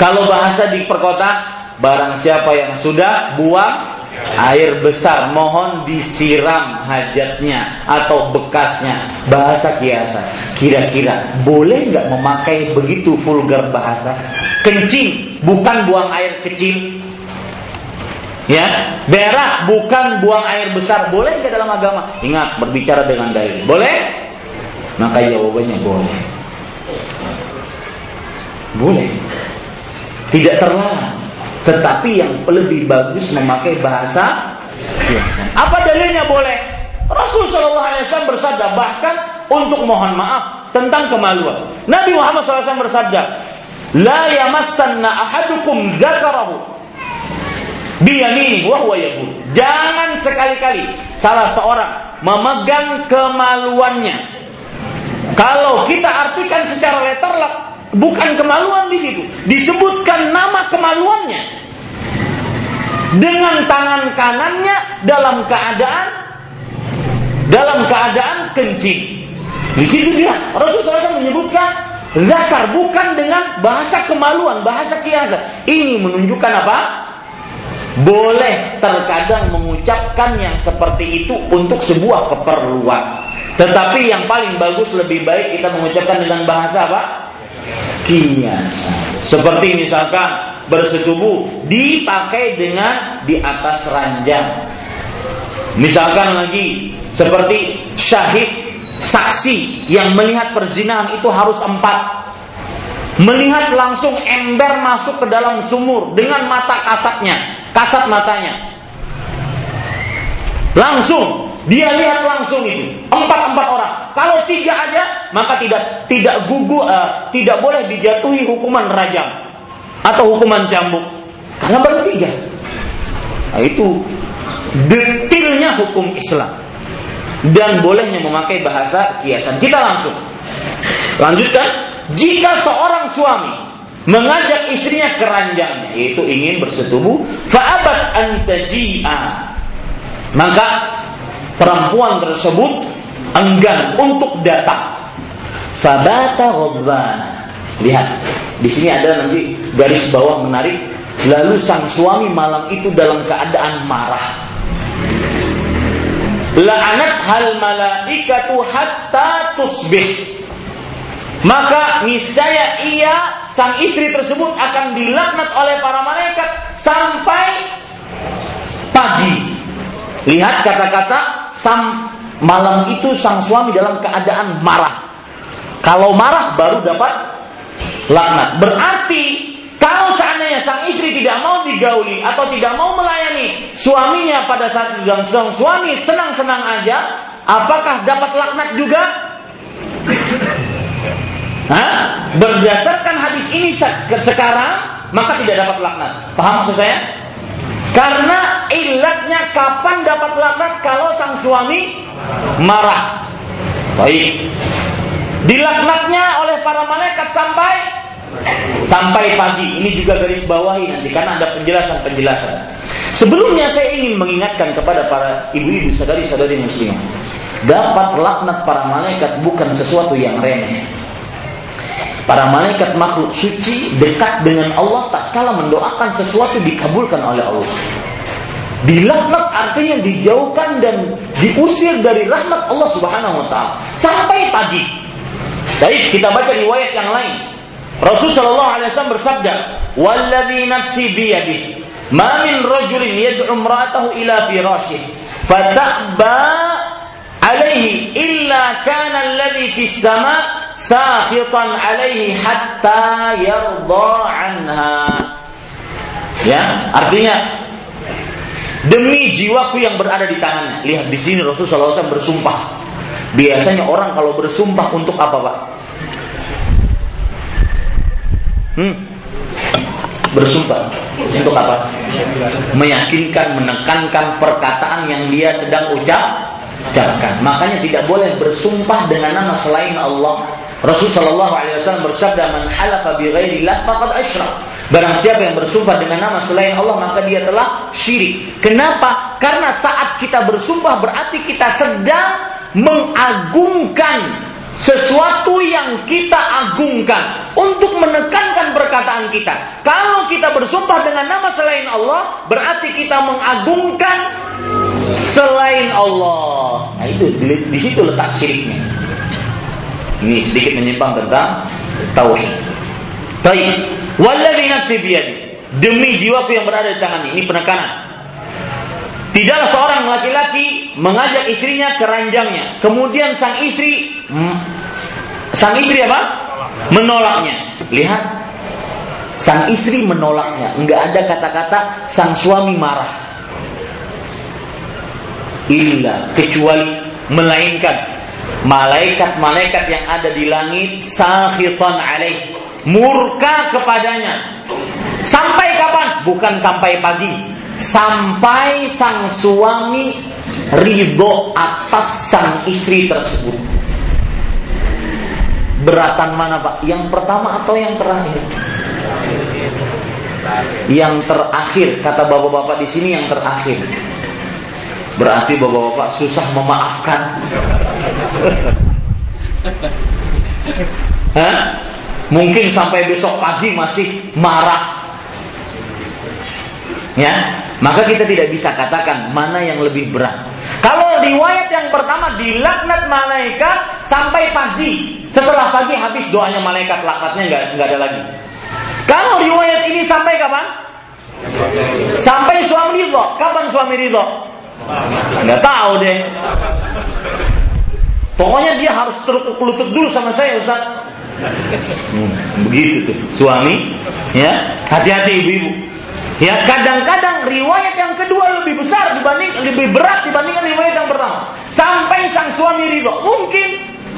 Kalau bahasa di perkotaan, barang siapa yang sudah buang air besar, mohon disiram hajatnya atau bekasnya. Bahasa kiasan. Kira-kira boleh nggak memakai begitu vulgar bahasa? Kencing, bukan buang air kecil, Ya, berak bukan buang air besar. Boleh nggak dalam agama? Ingat berbicara dengan dalil. Boleh? Maka jawabannya boleh. Boleh. Tidak terlarang. Tetapi yang lebih bagus memakai bahasa biasa. Apa dalilnya boleh? Rasul Shallallahu Alaihi Wasallam bersabda bahkan untuk mohon maaf tentang kemaluan. Nabi Muhammad SAW bersabda, La yamassanna ahadukum zakarahu biyamini wa huwa Jangan sekali-kali salah seorang memegang kemaluannya. Kalau kita artikan secara letterlek, bukan kemaluan di situ, disebutkan nama kemaluannya. Dengan tangan kanannya dalam keadaan dalam keadaan kencing. Di situ dia Rasulullah SAW menyebutkan zakar bukan dengan bahasa kemaluan, bahasa kiasan. Ini menunjukkan apa? boleh terkadang mengucapkan yang seperti itu untuk sebuah keperluan. Tetapi yang paling bagus lebih baik kita mengucapkan dengan bahasa apa? Kiasan. Seperti misalkan bersetubuh dipakai dengan di atas ranjang. Misalkan lagi seperti syahid saksi yang melihat perzinahan itu harus empat. melihat langsung ember masuk ke dalam sumur dengan mata kasatnya, kasat matanya. Langsung dia lihat langsung itu empat empat orang. Kalau tiga aja maka tidak tidak gugu uh, tidak boleh dijatuhi hukuman rajam atau hukuman cambuk karena baru tiga. Nah, itu detailnya hukum Islam dan bolehnya memakai bahasa kiasan. Kita langsung lanjutkan. Jika seorang suami mengajak istrinya ke yaitu ingin bersetubuh, fa'abat antaji'a. Maka perempuan tersebut enggan untuk datang. Fabata ghadbana. Lihat, di sini ada nanti garis bawah menarik. Lalu sang suami malam itu dalam keadaan marah. La'anat hal malaikatu hatta tusbih. Maka niscaya ia sang istri tersebut akan dilaknat oleh para malaikat sampai pagi. Lihat kata-kata sam malam itu sang suami dalam keadaan marah. Kalau marah baru dapat laknat. Berarti kalau seandainya sang istri tidak mau digauli atau tidak mau melayani suaminya pada saat sedang sang suami senang-senang aja, apakah dapat laknat juga? Hah? Berdasarkan hadis ini sekarang, maka tidak dapat laknat. Paham maksud saya? Karena ilatnya kapan dapat laknat kalau sang suami marah. Baik. Dilaknatnya oleh para malaikat sampai sampai pagi. Ini juga garis bawahi nanti karena ada penjelasan-penjelasan. Sebelumnya saya ingin mengingatkan kepada para ibu-ibu sadari-sadari muslimah. Dapat laknat para malaikat bukan sesuatu yang remeh. Para malaikat makhluk suci dekat dengan Allah tak kala mendoakan sesuatu dikabulkan oleh Allah. Dilaknat artinya dijauhkan dan diusir dari rahmat Allah Subhanahu wa taala sampai pagi. Baik, kita baca riwayat yang lain. Rasul sallallahu alaihi wasallam bersabda, "Walladzi nafsi biyadi, ma min rajulin yad'u imra'atahu ila firashih, fata'ba alaihi illa kana alladhi fis sama sakhitan alaihi hatta yarda anha." Ya, artinya demi jiwaku yang berada di tangannya. Lihat di sini Rasul sallallahu alaihi wasallam bersumpah. Biasanya orang kalau bersumpah untuk apa, Pak? Hmm. Bersumpah untuk apa? Meyakinkan, menekankan perkataan yang dia sedang ucap ucapkan. Makanya tidak boleh bersumpah dengan nama selain Allah. Rasul Shallallahu Alaihi Wasallam bersabda, "Man halafa bi ghairillah faqad asyrak." Barang siapa yang bersumpah dengan nama selain Allah maka dia telah syirik. Kenapa? Karena saat kita bersumpah berarti kita sedang mengagungkan sesuatu yang kita agungkan untuk menekankan perkataan kita. Kalau kita bersumpah dengan nama selain Allah, berarti kita mengagungkan selain Allah. Nah itu di, di situ letak syiriknya. Ini sedikit menyimpang tentang tauhid. Baik, wallahi nafsi. Demi jiwaku yang berada di tangan ini penekanan. Tidaklah seorang laki-laki mengajak istrinya ke ranjangnya. Kemudian sang istri hmm, sang istri apa? Menolaknya. Lihat. Sang istri menolaknya. Enggak ada kata-kata sang suami marah. Illa kecuali melainkan malaikat-malaikat yang ada di langit sakhitan alaih murka kepadanya. Sampai kapan? Bukan sampai pagi, sampai sang suami ridho atas sang istri tersebut. Beratan mana Pak? Yang pertama atau yang terakhir? Yang terakhir kata bapak-bapak di sini yang terakhir. Berarti bapak-bapak susah memaafkan. Hah? Mungkin sampai besok pagi masih marah Ya, maka kita tidak bisa katakan mana yang lebih berat. Kalau riwayat yang pertama dilaknat malaikat sampai pagi, setelah pagi habis doanya malaikat laknatnya nggak nggak ada lagi. Kalau riwayat ini sampai kapan? Sampai suami ridho. Kapan suami ridho? Nggak tahu deh. Pokoknya dia harus terus lutut dulu sama saya Ustaz. Hmm, begitu tuh suami, ya hati-hati ibu-ibu. Ya kadang-kadang riwayat yang kedua lebih besar dibanding lebih berat dibandingkan riwayat yang pertama. Sampai sang suami ridho. Mungkin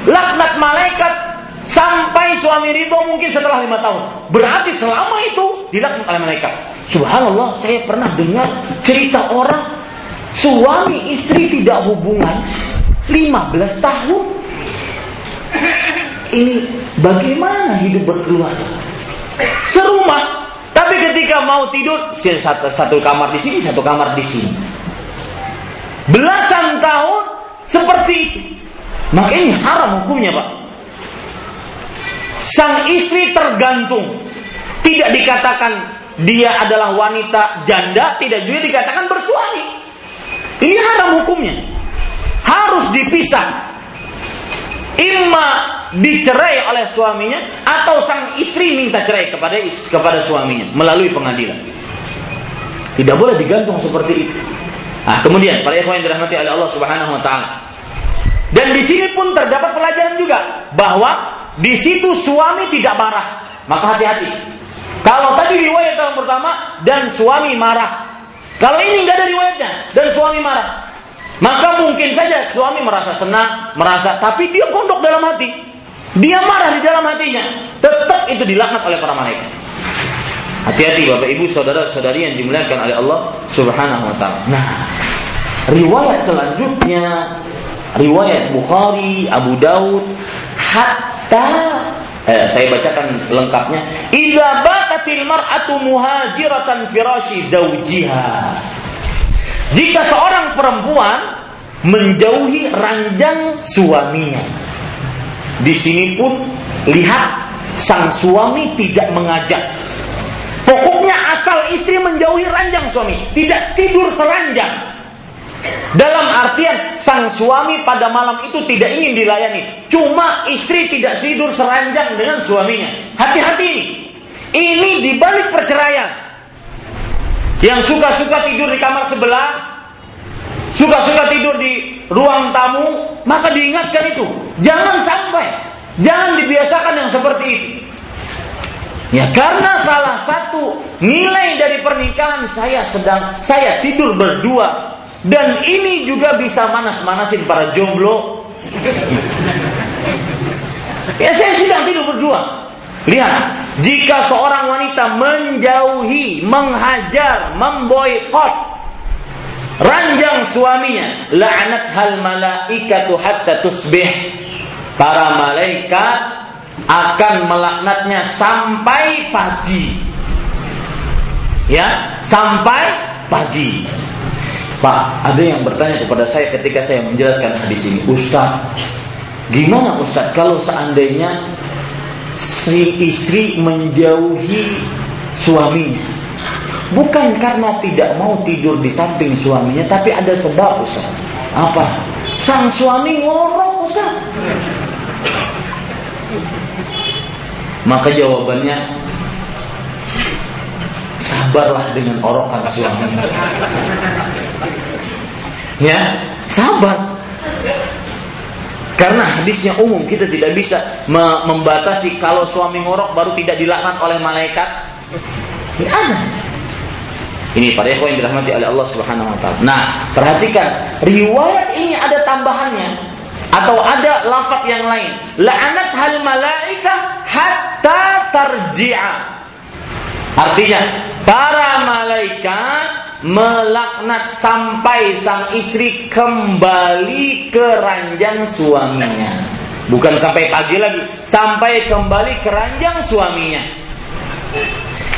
laknat malaikat sampai suami ridho mungkin setelah lima tahun. Berarti selama itu dilaknat oleh malaikat. Subhanallah, saya pernah dengar cerita orang suami istri tidak hubungan 15 tahun. Ini bagaimana hidup berkeluarga? Serumah, tapi ketika mau tidur, satu, satu kamar di sini, satu kamar di sini. Belasan tahun seperti itu. Maka ini haram hukumnya, Pak. Sang istri tergantung. Tidak dikatakan dia adalah wanita janda, tidak juga dikatakan bersuami. Ini haram hukumnya. Harus dipisah imma dicerai oleh suaminya atau sang istri minta cerai kepada kepada suaminya melalui pengadilan. Tidak boleh digantung seperti itu. Nah, kemudian para ikhwan yang dirahmati oleh Allah Subhanahu wa taala. Dan di sini pun terdapat pelajaran juga bahwa di situ suami tidak marah. Maka hati-hati. Kalau tadi riwayat yang pertama dan suami marah. Kalau ini nggak ada riwayatnya dan suami marah, maka mungkin saja suami merasa senang, merasa tapi dia gondok dalam hati. Dia marah di dalam hatinya. Tetap itu dilaknat oleh para malaikat. Hati-hati Bapak Ibu saudara-saudari yang dimuliakan oleh Allah Subhanahu wa taala. Nah, riwayat selanjutnya riwayat Bukhari, Abu Daud hatta eh, saya bacakan lengkapnya. Idza batatil mar'atu muhajiratan firashi zawjiha. Jika seorang perempuan menjauhi ranjang suaminya. Di sini pun lihat sang suami tidak mengajak. Pokoknya asal istri menjauhi ranjang suami, tidak tidur seranjang. Dalam artian sang suami pada malam itu tidak ingin dilayani, cuma istri tidak tidur seranjang dengan suaminya. Hati-hati ini. Ini dibalik perceraian. Yang suka-suka tidur di kamar sebelah, suka-suka tidur di ruang tamu, maka diingatkan itu. Jangan sampai, jangan dibiasakan yang seperti itu. Ya karena salah satu nilai dari pernikahan saya sedang saya tidur berdua dan ini juga bisa manas-manasin para jomblo. ya saya sedang tidur berdua. Lihat, jika seorang wanita menjauhi, menghajar, memboikot ranjang suaminya, la'anat hal malaikatu hatta tusbih. Para malaikat akan melaknatnya sampai pagi. Ya, sampai pagi. Pak, ada yang bertanya kepada saya ketika saya menjelaskan hadis ini, Ustaz, gimana Ustaz kalau seandainya si istri menjauhi suaminya. Bukan karena tidak mau tidur di samping suaminya, tapi ada sebab Ustaz. Apa? Sang suami ngorok Ustaz. Maka jawabannya sabarlah dengan orokan suami. Ya, sabar. Karena hadisnya umum kita tidak bisa membatasi kalau suami ngorok baru tidak dilaknat oleh malaikat. Tidak ada. Ini para ikhwan yang dirahmati oleh Allah Subhanahu wa taala. Nah, perhatikan, riwayat ini ada tambahannya atau ada lafaz yang lain. La'anat hal malaika hatta tarji'a. Artinya, para malaikat melaknat sampai sang istri kembali ke ranjang suaminya. Bukan sampai pagi lagi, sampai kembali ke ranjang suaminya.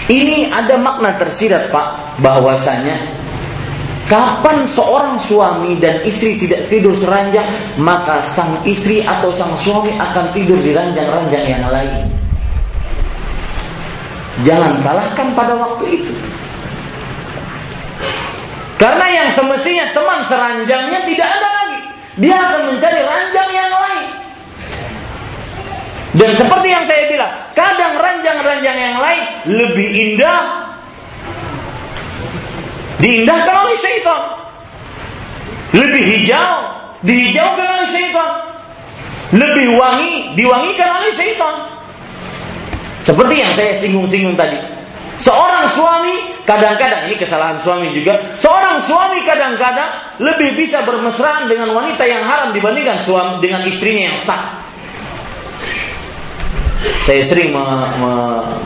Ini ada makna tersirat Pak, bahwasanya kapan seorang suami dan istri tidak tidur seranjang, maka sang istri atau sang suami akan tidur di ranjang-ranjang yang lain. Jangan salahkan pada waktu itu. Karena yang semestinya teman seranjangnya tidak ada lagi. Dia akan mencari ranjang yang lain. Dan seperti yang saya bilang, kadang ranjang-ranjang yang lain lebih indah diindahkan oleh syaitan. Lebih hijau dihijaukan oleh syaitan. Lebih wangi diwangikan oleh syaitan. Seperti yang saya singgung-singgung tadi. Seorang suami kadang-kadang ini kesalahan suami juga. Seorang suami kadang-kadang lebih bisa bermesraan dengan wanita yang haram dibandingkan suami dengan istrinya yang sah. Saya sering me, me,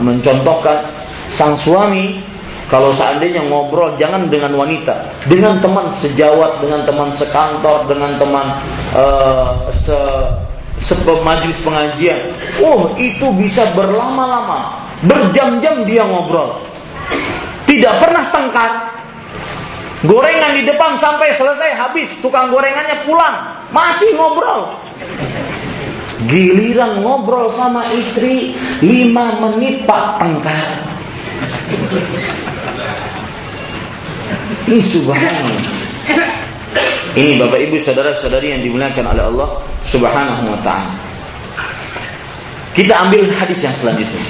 mencontohkan sang suami kalau seandainya ngobrol jangan dengan wanita, dengan teman sejawat, dengan teman sekantor, dengan teman uh, se majelis pengajian. Oh, itu bisa berlama-lama, berjam-jam dia ngobrol. Tidak pernah tengkar. Gorengan di depan sampai selesai habis, tukang gorengannya pulang, masih ngobrol. Giliran ngobrol sama istri lima menit pak tengkar. Ini subhanallah. Ini Bapak Ibu saudara-saudari yang dimuliakan oleh Allah Subhanahu wa taala. Kita ambil hadis yang selanjutnya.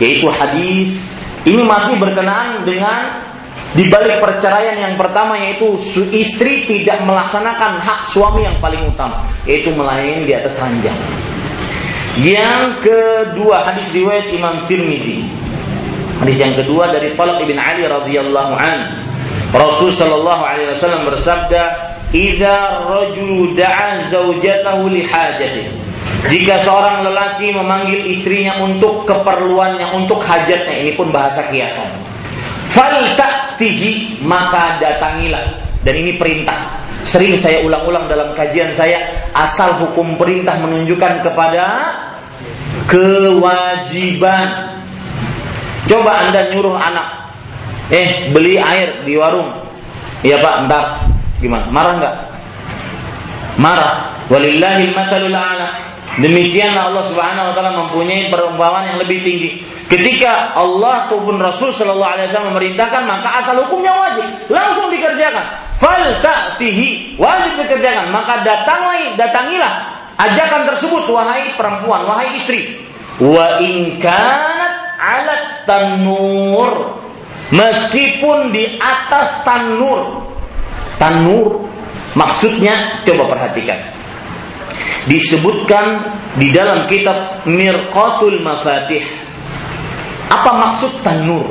Yaitu hadis ini masih berkenaan dengan di balik perceraian yang pertama yaitu istri tidak melaksanakan hak suami yang paling utama yaitu melayani di atas ranjang. Yang kedua hadis riwayat Imam Tirmidzi. Hadis yang kedua dari Talq bin Ali radhiyallahu an. Rasul sallallahu alaihi wasallam bersabda, Idza rajulu da'a zaujatahu Jika seorang lelaki memanggil istrinya untuk keperluannya, untuk hajatnya, ini pun bahasa kiasan. Fal ta'tihi, maka datangilah. Dan ini perintah. Sering saya ulang-ulang dalam kajian saya, asal hukum perintah menunjukkan kepada kewajiban. Coba Anda nyuruh anak, eh beli air di warung. Iya Pak, entar Gimana? Marah nggak? Marah. Walillahil matsalul a'la. Demikianlah Allah Subhanahu wa taala mempunyai perumpamaan yang lebih tinggi. Ketika Allah ataupun Rasul sallallahu alaihi wasallam memerintahkan, maka asal hukumnya wajib, langsung dikerjakan. Fal ta'tihi, wajib dikerjakan. Maka datangi, datangilah ajakan tersebut wahai perempuan, wahai istri. Wa in kanat tanur. Meskipun di atas tanur, tanur maksudnya coba perhatikan. Disebutkan di dalam kitab Mirqatul Mafatih. Apa maksud tanur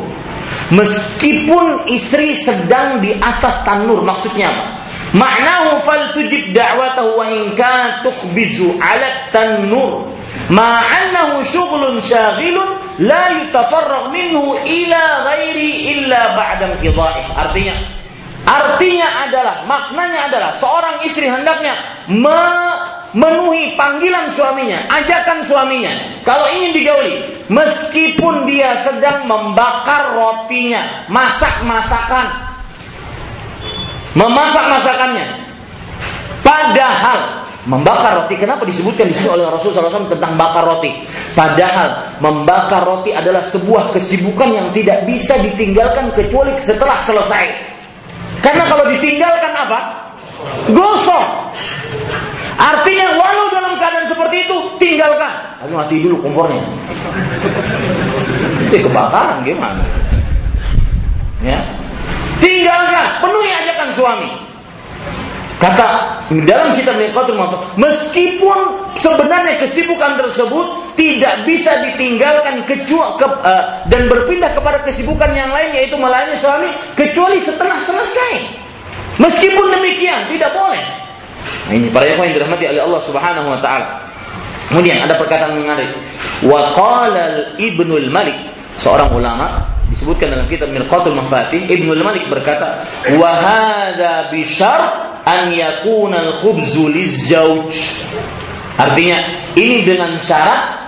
meskipun istri sedang di atas tanur maksudnya apa? Ma'nahu fal tujib da'watahu wa in tukhbizu 'ala tanur ma annahu syughlun syaghilun la yutafarrag minhu ila ghairi illa ba'da inqidha'i artinya Artinya adalah, maknanya adalah seorang istri hendaknya memenuhi panggilan suaminya, ajakan suaminya. Kalau ingin digauli, meskipun dia sedang membakar rotinya, masak masakan, memasak masakannya. Padahal membakar roti, kenapa disebutkan di sini oleh Rasulullah SAW tentang bakar roti? Padahal membakar roti adalah sebuah kesibukan yang tidak bisa ditinggalkan kecuali setelah selesai. Karena kalau ditinggalkan apa? Gosok. Artinya walau dalam keadaan seperti itu tinggalkan. Tapi mati dulu kompornya. Itu kebakaran gimana? Ya. Tinggalkan, penuhi ajakan suami. Kata dalam kitab Niqatul Mafat, meskipun sebenarnya kesibukan tersebut tidak bisa ditinggalkan kecuali ke, uh, dan berpindah kepada kesibukan yang lain yaitu melayani suami kecuali setelah selesai. Meskipun demikian tidak boleh. Nah, ini para yang dirahmati oleh Allah Subhanahu wa taala. Kemudian ada perkataan menarik. Wa qala Ibnul Malik, seorang ulama disebutkan dalam kitab Mirqatul Mafatih Ibnu Malik berkata wa hadza bi an yakuna al-khubzu lizauj. Artinya ini dengan syarat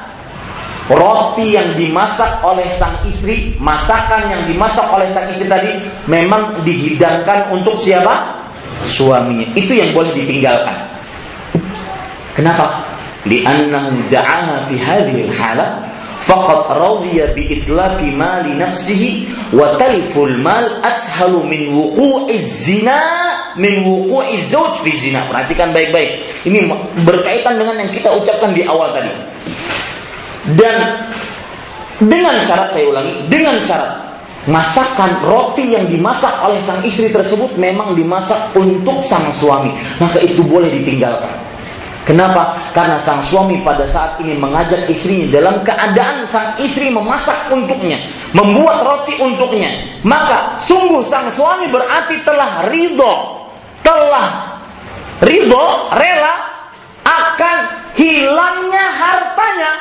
roti yang dimasak oleh sang istri masakan yang dimasak oleh sang istri tadi memang dihidangkan untuk siapa? Suaminya. Itu yang boleh ditinggalkan. Kenapa? Li'annahu da'aha fi hadhihi al-halah faqad radiya bi itlafi mali nafsihi wa talful mal ashalu min wuqu'i zina min wuqu'i zauj fi zina. Perhatikan baik-baik. Ini berkaitan dengan yang kita ucapkan di awal tadi. Dan dengan syarat saya ulangi, dengan syarat masakan roti yang dimasak oleh sang istri tersebut memang dimasak untuk sang suami, maka itu boleh ditinggalkan. Kenapa? Karena sang suami pada saat ini mengajak istrinya dalam keadaan sang istri memasak untuknya, membuat roti untuknya. Maka sungguh sang suami berarti telah ridho, telah ridho, rela akan hilangnya hartanya.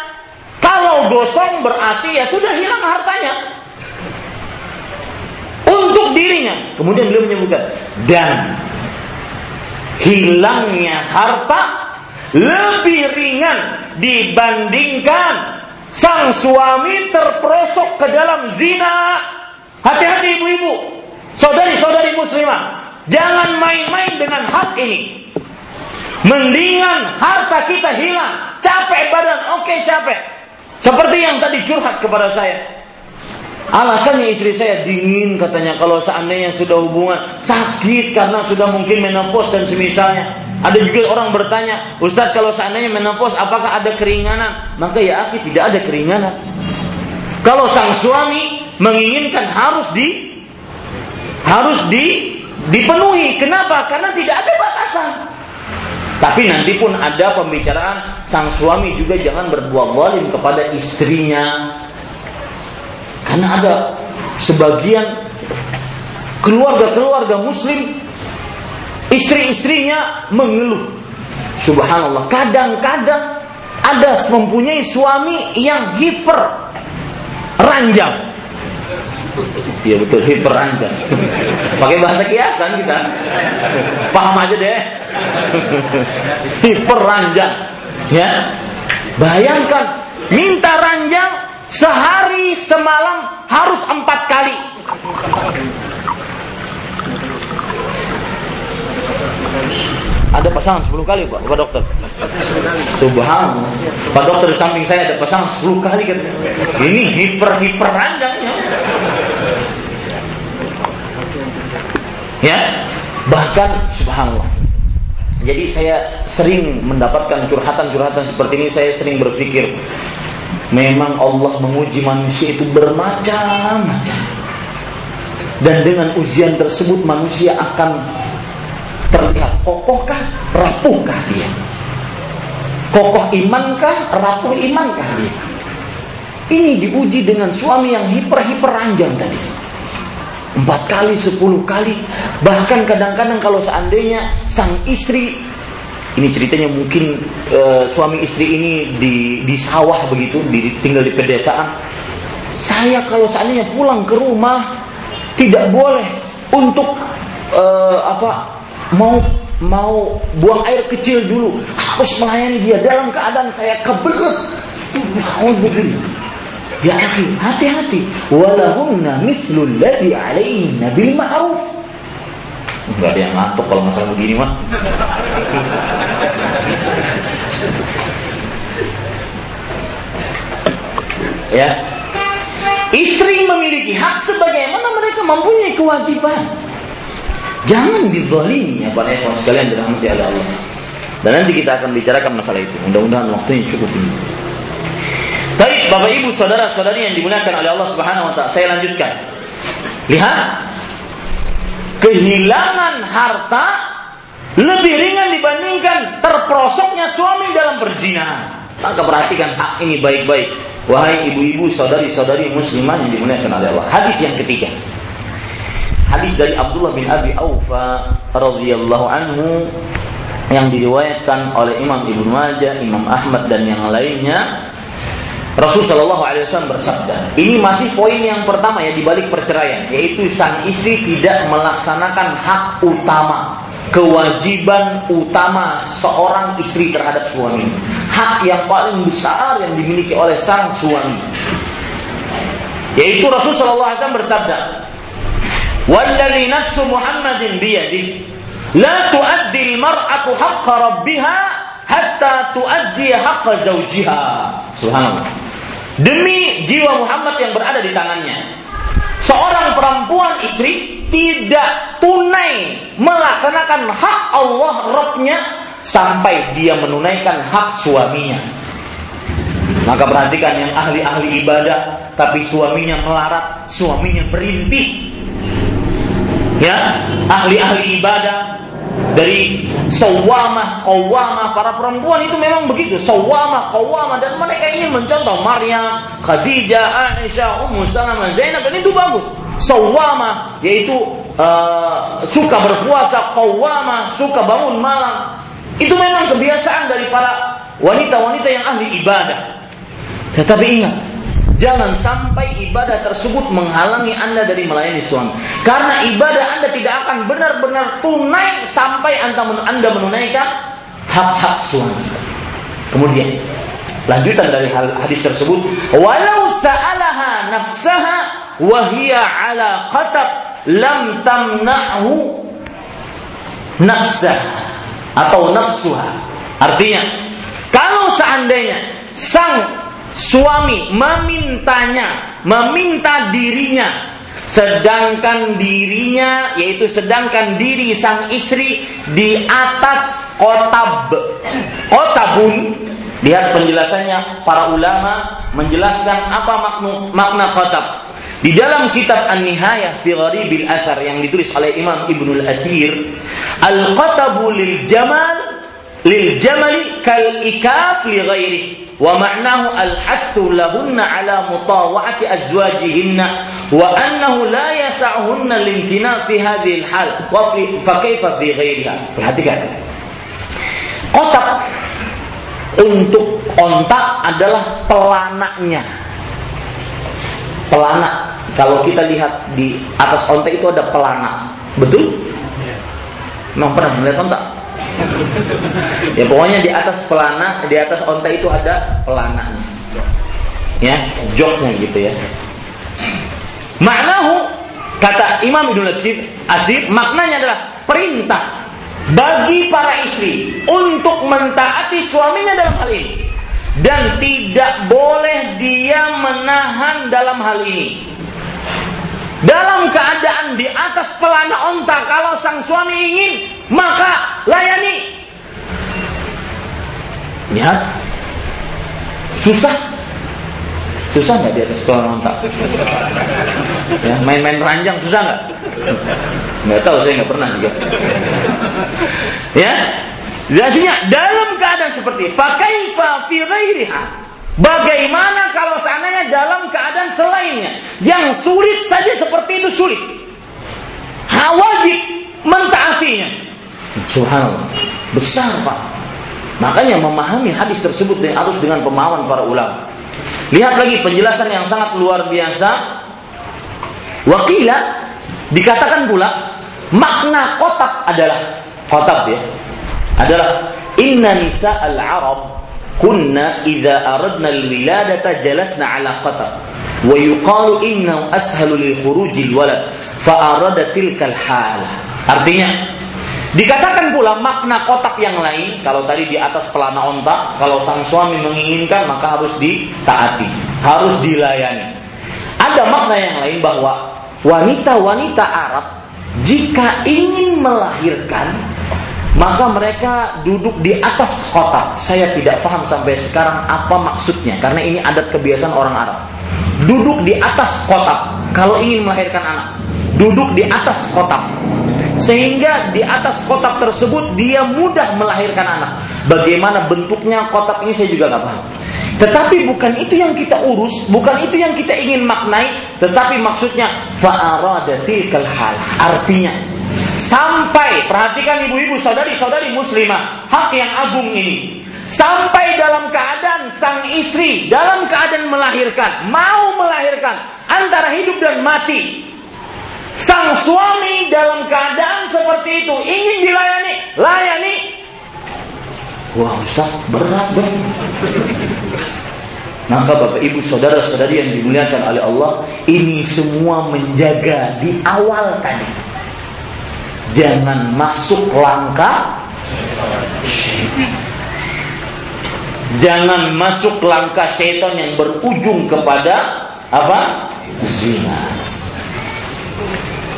Kalau gosong berarti ya sudah hilang hartanya untuk dirinya. Kemudian beliau menyebutkan dan hilangnya harta lebih ringan dibandingkan sang suami terperosok ke dalam zina. Hati-hati ibu-ibu, saudari-saudari muslimah, jangan main-main dengan hak ini. Mendingan harta kita hilang, capek badan, oke okay, capek. Seperti yang tadi curhat kepada saya. Alasannya istri saya dingin katanya kalau seandainya sudah hubungan sakit karena sudah mungkin menopause dan semisalnya. Ada juga orang bertanya, Ustadz kalau seandainya menopause apakah ada keringanan? Maka ya akhi tidak ada keringanan. Kalau sang suami menginginkan harus di harus di dipenuhi. Kenapa? Karena tidak ada batasan. Tapi nanti pun ada pembicaraan sang suami juga jangan berbuat zalim kepada istrinya karena ada sebagian keluarga-keluarga muslim istri-istrinya mengeluh. Subhanallah, kadang-kadang ada mempunyai suami yang hiper ranjang. Iya betul, hiper ranjang. Pakai bahasa kiasan kita. Paham aja deh. hiper ranjang. Ya. Bayangkan minta ranjang Sehari semalam harus empat kali. Ada pasangan 10 kali Pak, Pak Dokter. Subhanallah. Pak Dokter di samping saya ada pasangan 10 kali. Ini hiper-hiper ranjangnya. Ya, bahkan subhanallah. Jadi saya sering mendapatkan curhatan-curhatan seperti ini, saya sering berpikir Memang Allah menguji manusia itu bermacam-macam. Dan dengan ujian tersebut manusia akan terlihat kokohkah, rapuhkah dia. Kokoh imankah, rapuh imankah dia. Ini diuji dengan suami yang hiper-hiper ranjang tadi. Empat kali, sepuluh kali. Bahkan kadang-kadang kalau seandainya sang istri ini ceritanya mungkin e, suami istri ini di di sawah begitu, di, tinggal di pedesaan. Saya kalau seandainya pulang ke rumah tidak boleh untuk e, apa mau mau buang air kecil dulu, harus melayani dia. Dalam keadaan saya kebelet. Ya akhi, hati-hati. Walahunna mithlul ladhi alaihinna bil ma'ruf nggak ada yang ngantuk kalau masalah begini mah ya. Istri memiliki hak sebagaimana mereka mempunyai kewajiban jangan dizalimi ya para ikhwan sekalian dirahmati oleh Allah dan nanti kita akan bicarakan masalah itu mudah-mudahan waktunya cukup ini Baik, Bapak Ibu, saudara-saudari yang dimuliakan oleh Allah Subhanahu wa taala, saya lanjutkan. Lihat kehilangan harta lebih ringan dibandingkan terprosoknya suami dalam perzinahan. Maka perhatikan hak ini baik-baik. Wahai ibu-ibu, saudari-saudari muslimah yang dimuliakan oleh Allah. Hadis yang ketiga. Hadis dari Abdullah bin Abi Aufa radhiyallahu anhu yang diriwayatkan oleh Imam Ibnu Majah, Imam Ahmad dan yang lainnya. Rasul Shallallahu Alaihi Wasallam bersabda, ini masih poin yang pertama ya di balik perceraian, yaitu sang istri tidak melaksanakan hak utama, kewajiban utama seorang istri terhadap suami, hak yang paling besar yang dimiliki oleh sang suami, yaitu Rasul Shallallahu Alaihi Wasallam bersabda, "Walladzi nafsu Muhammadin biyadi, la tuaddi al-mar'atu haqqa rabbiha hatta tuaddi haqqa zawjiha." Subhanallah. Demi jiwa Muhammad yang berada di tangannya. Seorang perempuan istri tidak tunai melaksanakan hak Allah Robnya sampai dia menunaikan hak suaminya. Maka perhatikan yang ahli-ahli ibadah tapi suaminya melarat, suaminya berintih. Ya, ahli-ahli ibadah dari sawamah, qawamah para perempuan itu memang begitu sawamah, qawamah dan mereka ingin mencontoh Maryam, Khadijah, Aisyah, Ummu Salamah, Zainab dan itu bagus. Sawamah yaitu uh, suka berpuasa, qawamah suka bangun malam. Itu memang kebiasaan dari para wanita-wanita yang ahli ibadah. Tetapi ingat, Jangan sampai ibadah tersebut menghalangi Anda dari melayani suami. Karena ibadah Anda tidak akan benar-benar tunai sampai Anda menunaikan hak-hak suami. Kemudian, lanjutan dari hadis tersebut, walau sa'alaha nafsaha wa hiya ala qatab lam tamna'hu nafsah atau nafsuha. Artinya, kalau seandainya sang suami memintanya, meminta dirinya, sedangkan dirinya yaitu sedangkan diri sang istri di atas kotab. Kotabun lihat penjelasannya para ulama menjelaskan apa makna makna kotab. Di dalam kitab An-Nihayah fi Gharibil Athar yang ditulis oleh Imam Ibnul Athir, al-qatabu lil jamal lil jamali kal ikaf li ghairi wa ma'nahu al hathu lahunna ala mutawa'ati azwajihinna. Wa annahu la yas'ahunna limtina fi hadhihi al hal. Wa fi fa kaifa fi ghairiha perhatikan. Kotak untuk ontak adalah pelanaknya. Pelana kalau kita lihat di atas onta itu ada pelana betul? Memang pernah melihat onta? ya pokoknya di atas pelana, di atas onta itu ada pelananya. Ya, joknya gitu ya. Maknahu kata Imam Ibnu Azib, maknanya adalah perintah bagi para istri untuk mentaati suaminya dalam hal ini dan tidak boleh dia menahan dalam hal ini. Dalam keadaan di atas pelana onta kalau sang suami ingin maka layani. Lihat, susah, susah nggak di atas sekolah ontak? Ya, main-main ranjang susah nggak? Nggak tahu, saya nggak pernah juga. Ya, artinya dalam keadaan seperti fakaifa fi ghairiha Bagaimana kalau seandainya dalam keadaan selainnya yang sulit saja seperti itu sulit. Hawajib mentaatinya. Subhanallah. Besar Pak. Makanya memahami hadis tersebut harus dengan pemahaman para ulama. Lihat lagi penjelasan yang sangat luar biasa. Wakila dikatakan pula makna kotak adalah kotak ya adalah inna nisa al arab kunna idza aradna al wiladata jalasna ala qatar. Wa yuqalu innahu ashalu lil khurujil walad. Fa arada tilkal hala. Artinya Dikatakan pula makna kotak yang lain, kalau tadi di atas pelana ontak, kalau sang suami menginginkan maka harus ditaati, harus dilayani. Ada makna yang lain bahwa wanita-wanita Arab jika ingin melahirkan maka mereka duduk di atas kotak. Saya tidak paham sampai sekarang apa maksudnya karena ini adat kebiasaan orang Arab. Duduk di atas kotak kalau ingin melahirkan anak. Duduk di atas kotak sehingga di atas kotak tersebut dia mudah melahirkan anak. Bagaimana bentuknya kotak ini saya juga nggak paham. Tetapi bukan itu yang kita urus, bukan itu yang kita ingin maknai, tetapi maksudnya fa'aradatil hal. Artinya sampai perhatikan ibu-ibu saudari-saudari muslimah, hak yang agung ini. Sampai dalam keadaan sang istri dalam keadaan melahirkan, mau melahirkan antara hidup dan mati, Sang suami dalam keadaan seperti itu ingin dilayani, layani. Wah Ustaz, berat dong. Maka Bapak Ibu saudara-saudari yang dimuliakan oleh Allah, ini semua menjaga di awal tadi. Jangan masuk langkah Jangan masuk langkah setan yang berujung kepada apa? Zina.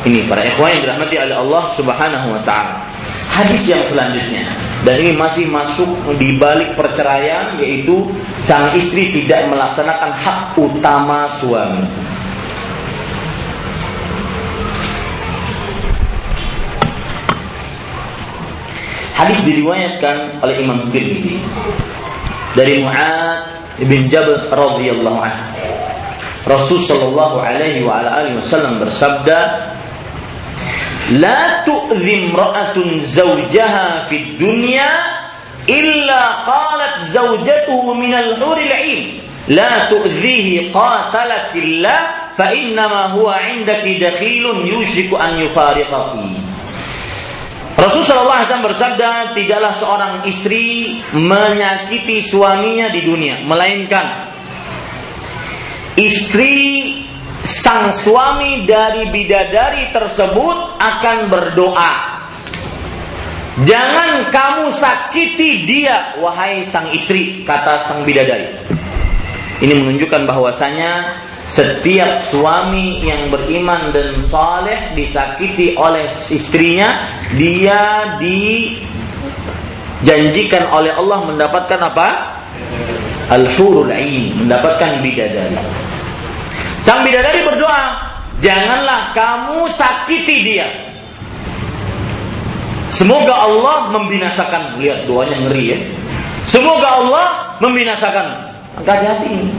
Ini para ikhwan yang dirahmati oleh Allah Subhanahu wa taala. Hadis yang selanjutnya dan ini masih masuk di balik perceraian yaitu sang istri tidak melaksanakan hak utama suami. Hadis diriwayatkan oleh Imam Tirmidzi dari Mu'ad bin Jabal radhiyallahu anhu. Rasul sallallahu alaihi wa ala alihi wasallam bersabda, "La tu'dhi imra'atun zawjaha fid dunya illa qalat zawjatuhu min al-huril 'ain." La tu'dhihi qatalakillah fa innama huwa 'indaki dakhilun yushiku an yufariqaki. Rasulullah SAW bersabda, tidaklah seorang istri menyakiti suaminya di dunia, melainkan istri sang suami dari bidadari tersebut akan berdoa. Jangan kamu sakiti dia, wahai sang istri, kata sang bidadari. Ini menunjukkan bahwasanya setiap suami yang beriman dan saleh disakiti oleh istrinya, dia dijanjikan oleh Allah mendapatkan apa? Al-hurul ain, mendapatkan bidadari. Sang bidadari berdoa, janganlah kamu sakiti dia. Semoga Allah membinasakan. Lihat doanya ngeri ya. Semoga Allah membinasakan maka hati-hati.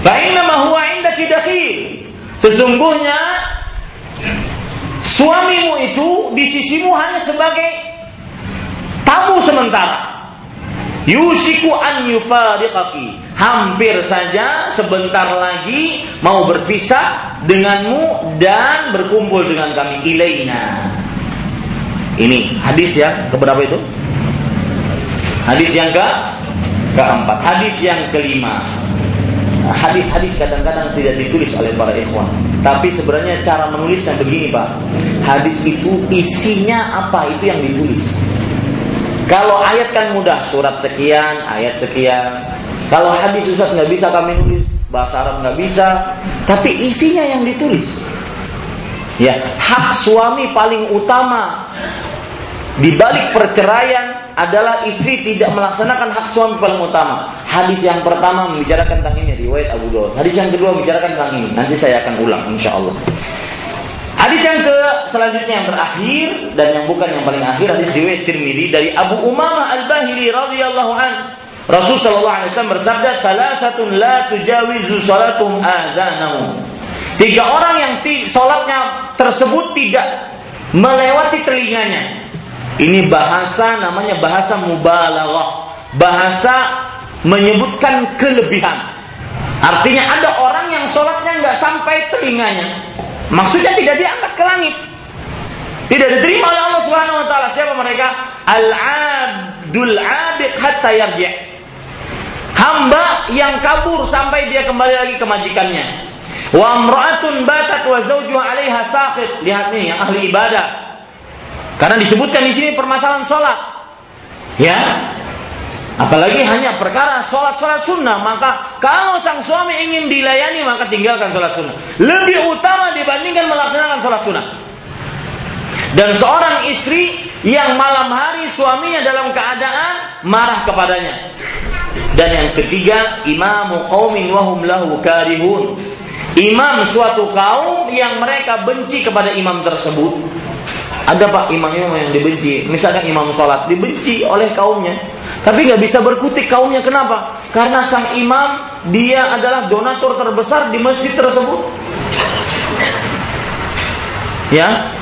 Fa'innama huwa indaki dakhil. Sesungguhnya suamimu itu di sisimu hanya sebagai tamu sementara. Yusiku an yufariqaki. Hampir saja sebentar lagi mau berpisah denganmu dan berkumpul dengan kami ilaina. Ini hadis ya keberapa itu? Hadis yang ke keempat. Hadis yang kelima. Hadis-hadis kadang-kadang tidak ditulis oleh para ikhwan. Tapi sebenarnya cara menulisnya begini Pak. Hadis itu isinya apa itu yang ditulis. Kalau ayat kan mudah, surat sekian, ayat sekian. Kalau hadis Ustaz nggak bisa kami nulis, bahasa Arab nggak bisa, tapi isinya yang ditulis. Ya, hak suami paling utama di balik perceraian adalah istri tidak melaksanakan hak suami paling utama. Hadis yang pertama membicarakan tentang ini riwayat Abu Dawud. Hadis yang kedua membicarakan tentang ini. Nanti saya akan ulang insya Allah. Hadis yang ke selanjutnya yang terakhir dan yang bukan yang paling akhir hadis riwayat Tirmidzi dari Abu Umamah Al-Bahili radhiyallahu an. Rasul sallallahu alaihi wasallam bersabda, "Thalathatun la tujawizu salatum adzanahum." Tiga orang yang salatnya tersebut tidak melewati telinganya. Ini bahasa namanya bahasa mubalaghah. Bahasa menyebutkan kelebihan. Artinya ada orang yang sholatnya nggak sampai telinganya. Maksudnya tidak diangkat ke langit. Tidak diterima oleh Allah Subhanahu wa taala. Siapa mereka? Al-abdul abiq hatta yarji'. Hamba yang kabur sampai dia kembali lagi ke majikannya. Wa amra'atun batat wa zawjuha 'alaiha saqit. Lihat nih yang ahli ibadah karena disebutkan di sini permasalahan sholat. Ya, Apalagi hanya perkara sholat-sholat sunnah Maka kalau sang suami ingin dilayani Maka tinggalkan sholat sunnah Lebih utama dibandingkan melaksanakan sholat sunnah Dan seorang istri Yang malam hari suaminya dalam keadaan Marah kepadanya Dan yang ketiga Imamu qawmin wahum lahu karihun Imam suatu kaum yang mereka benci kepada imam tersebut ada pak imam-imam yang dibenci, misalkan imam sholat dibenci oleh kaumnya, tapi nggak bisa berkutik kaumnya. Kenapa? Karena sang imam dia adalah donatur terbesar di masjid tersebut. Ya,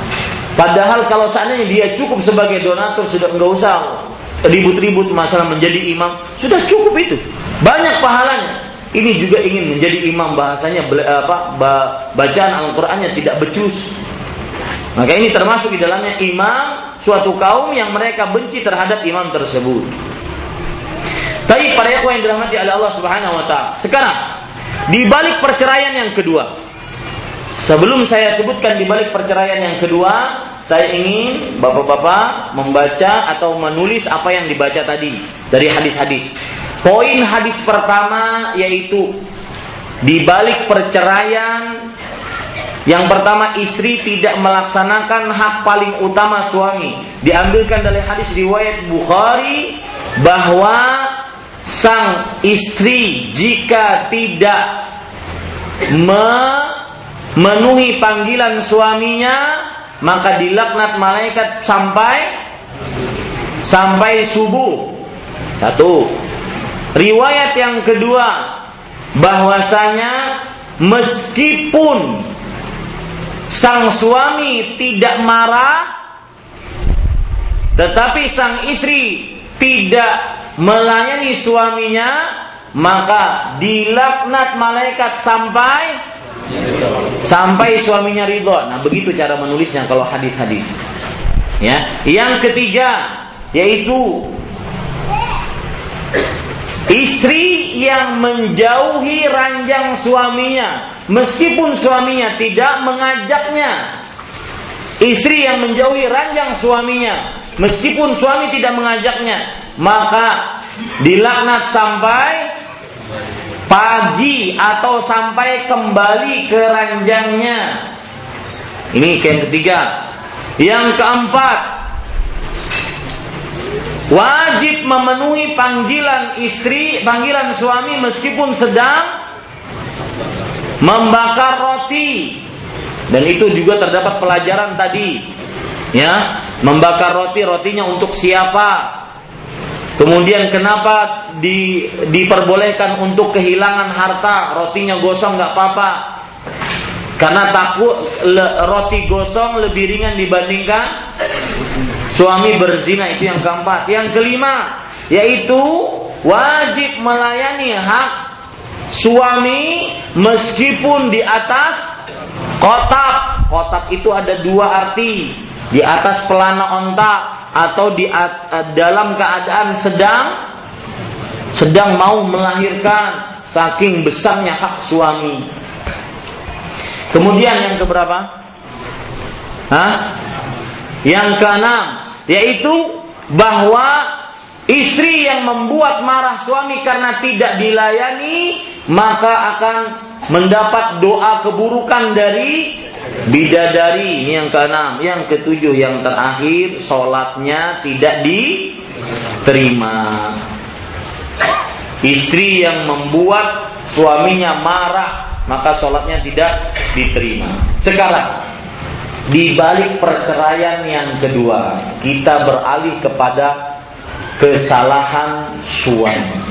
padahal kalau seandainya dia cukup sebagai donatur sudah nggak usah ribut-ribut masalah menjadi imam, sudah cukup itu, banyak pahalanya. Ini juga ingin menjadi imam bahasanya apa bacaan Al-Qur'annya tidak becus, maka ini termasuk di dalamnya imam suatu kaum yang mereka benci terhadap imam tersebut. Tapi para ikhwan yang dirahmati oleh Allah Subhanahu wa taala. Sekarang di balik perceraian yang kedua. Sebelum saya sebutkan di balik perceraian yang kedua, saya ingin Bapak-bapak membaca atau menulis apa yang dibaca tadi dari hadis-hadis. Poin hadis pertama yaitu di balik perceraian yang pertama istri tidak melaksanakan hak paling utama suami. Diambilkan dari hadis riwayat Bukhari bahwa sang istri jika tidak memenuhi panggilan suaminya maka dilaknat malaikat sampai sampai subuh. Satu. Riwayat yang kedua bahwasanya meskipun sang suami tidak marah tetapi sang istri tidak melayani suaminya maka dilaknat malaikat sampai sampai suaminya ridho. Nah, begitu cara menulisnya kalau hadis-hadis. Ya. Yang ketiga yaitu Istri yang menjauhi ranjang suaminya meskipun suaminya tidak mengajaknya. Istri yang menjauhi ranjang suaminya meskipun suami tidak mengajaknya, maka dilaknat sampai pagi atau sampai kembali ke ranjangnya. Ini yang ketiga. Yang keempat, wajib memenuhi panggilan istri, panggilan suami meskipun sedang membakar roti. Dan itu juga terdapat pelajaran tadi. Ya, membakar roti, rotinya untuk siapa? Kemudian kenapa di, diperbolehkan untuk kehilangan harta, rotinya gosong nggak apa-apa? Karena takut le, roti gosong lebih ringan dibandingkan suami berzina itu yang keempat. Yang kelima yaitu wajib melayani hak suami meskipun di atas kotak. Kotak itu ada dua arti. Di atas pelana onta atau di dalam keadaan sedang sedang mau melahirkan saking besarnya hak suami. Kemudian yang keberapa? Hah? Yang keenam yaitu bahwa istri yang membuat marah suami karena tidak dilayani maka akan mendapat doa keburukan dari bidadari ini yang keenam yang ketujuh yang terakhir sholatnya tidak diterima istri yang membuat suaminya marah maka sholatnya tidak diterima. Sekarang di balik perceraian yang kedua, kita beralih kepada kesalahan suami.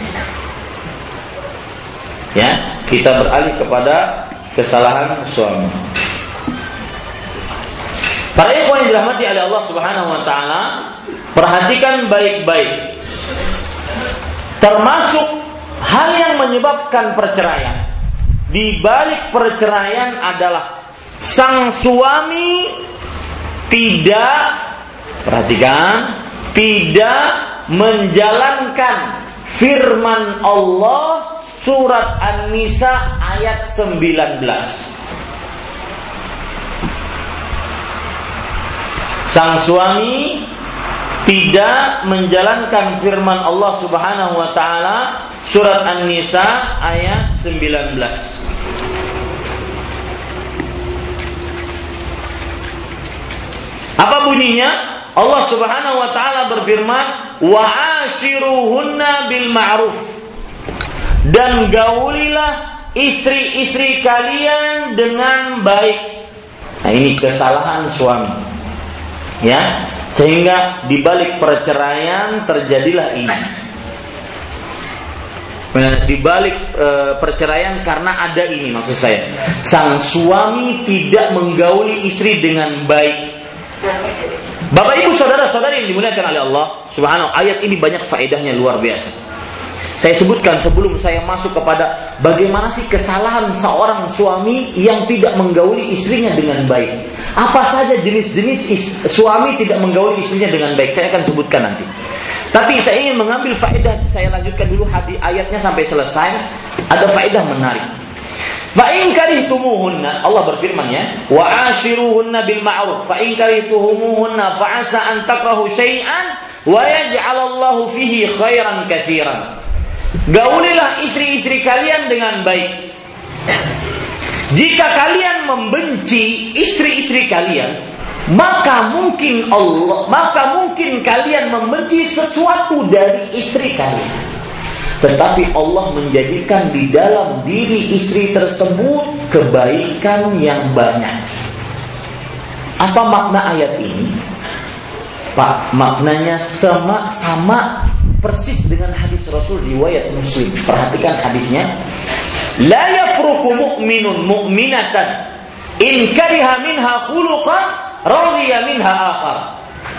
Ya, kita beralih kepada kesalahan suami. Para ikhwan yang dirahmati oleh Allah Subhanahu wa taala, perhatikan baik-baik. Termasuk hal yang menyebabkan perceraian di balik perceraian adalah sang suami tidak perhatikan tidak menjalankan firman Allah surat An-Nisa ayat 19 Sang suami tidak menjalankan firman Allah Subhanahu wa taala surat An-Nisa ayat 19. Apa bunyinya? Allah Subhanahu wa taala berfirman, "Wa ashiruhunna bil ma'ruf." Dan gaulilah istri-istri kalian dengan baik. Nah, ini kesalahan suami. Ya, sehingga di balik perceraian terjadilah ini. Nah, di balik e, perceraian karena ada ini maksud saya. Sang suami tidak menggauli istri dengan baik. Bapak Ibu saudara-saudari yang dimuliakan oleh Allah Subhanahu ayat ini banyak faedahnya luar biasa. Saya sebutkan sebelum saya masuk kepada bagaimana sih kesalahan seorang suami yang tidak menggauli istrinya dengan baik. Apa saja jenis-jenis suami tidak menggauli istrinya dengan baik. Saya akan sebutkan nanti. Tapi saya ingin mengambil faedah. Saya lanjutkan dulu hadi ayatnya sampai selesai. Ada faedah menarik. Fa in karihtumuhunna Allah berfirman ya, wa ashiruhunna bil ma'ruf. Fa in karihtumuhunna fa asa an takrahu syai'an wa yaj'alallahu fihi khairan katsiran. Gaulilah istri-istri kalian dengan baik. Jika kalian membenci istri-istri kalian, maka mungkin Allah, maka mungkin kalian membenci sesuatu dari istri kalian. Tetapi Allah menjadikan di dalam diri istri tersebut kebaikan yang banyak. Apa makna ayat ini? Pak, maknanya sama sama persis dengan hadis Rasul riwayat Muslim. Perhatikan hadisnya. La yafruku mu'minun mu'minatan in kariha minha khuluqan radiya minha akhar.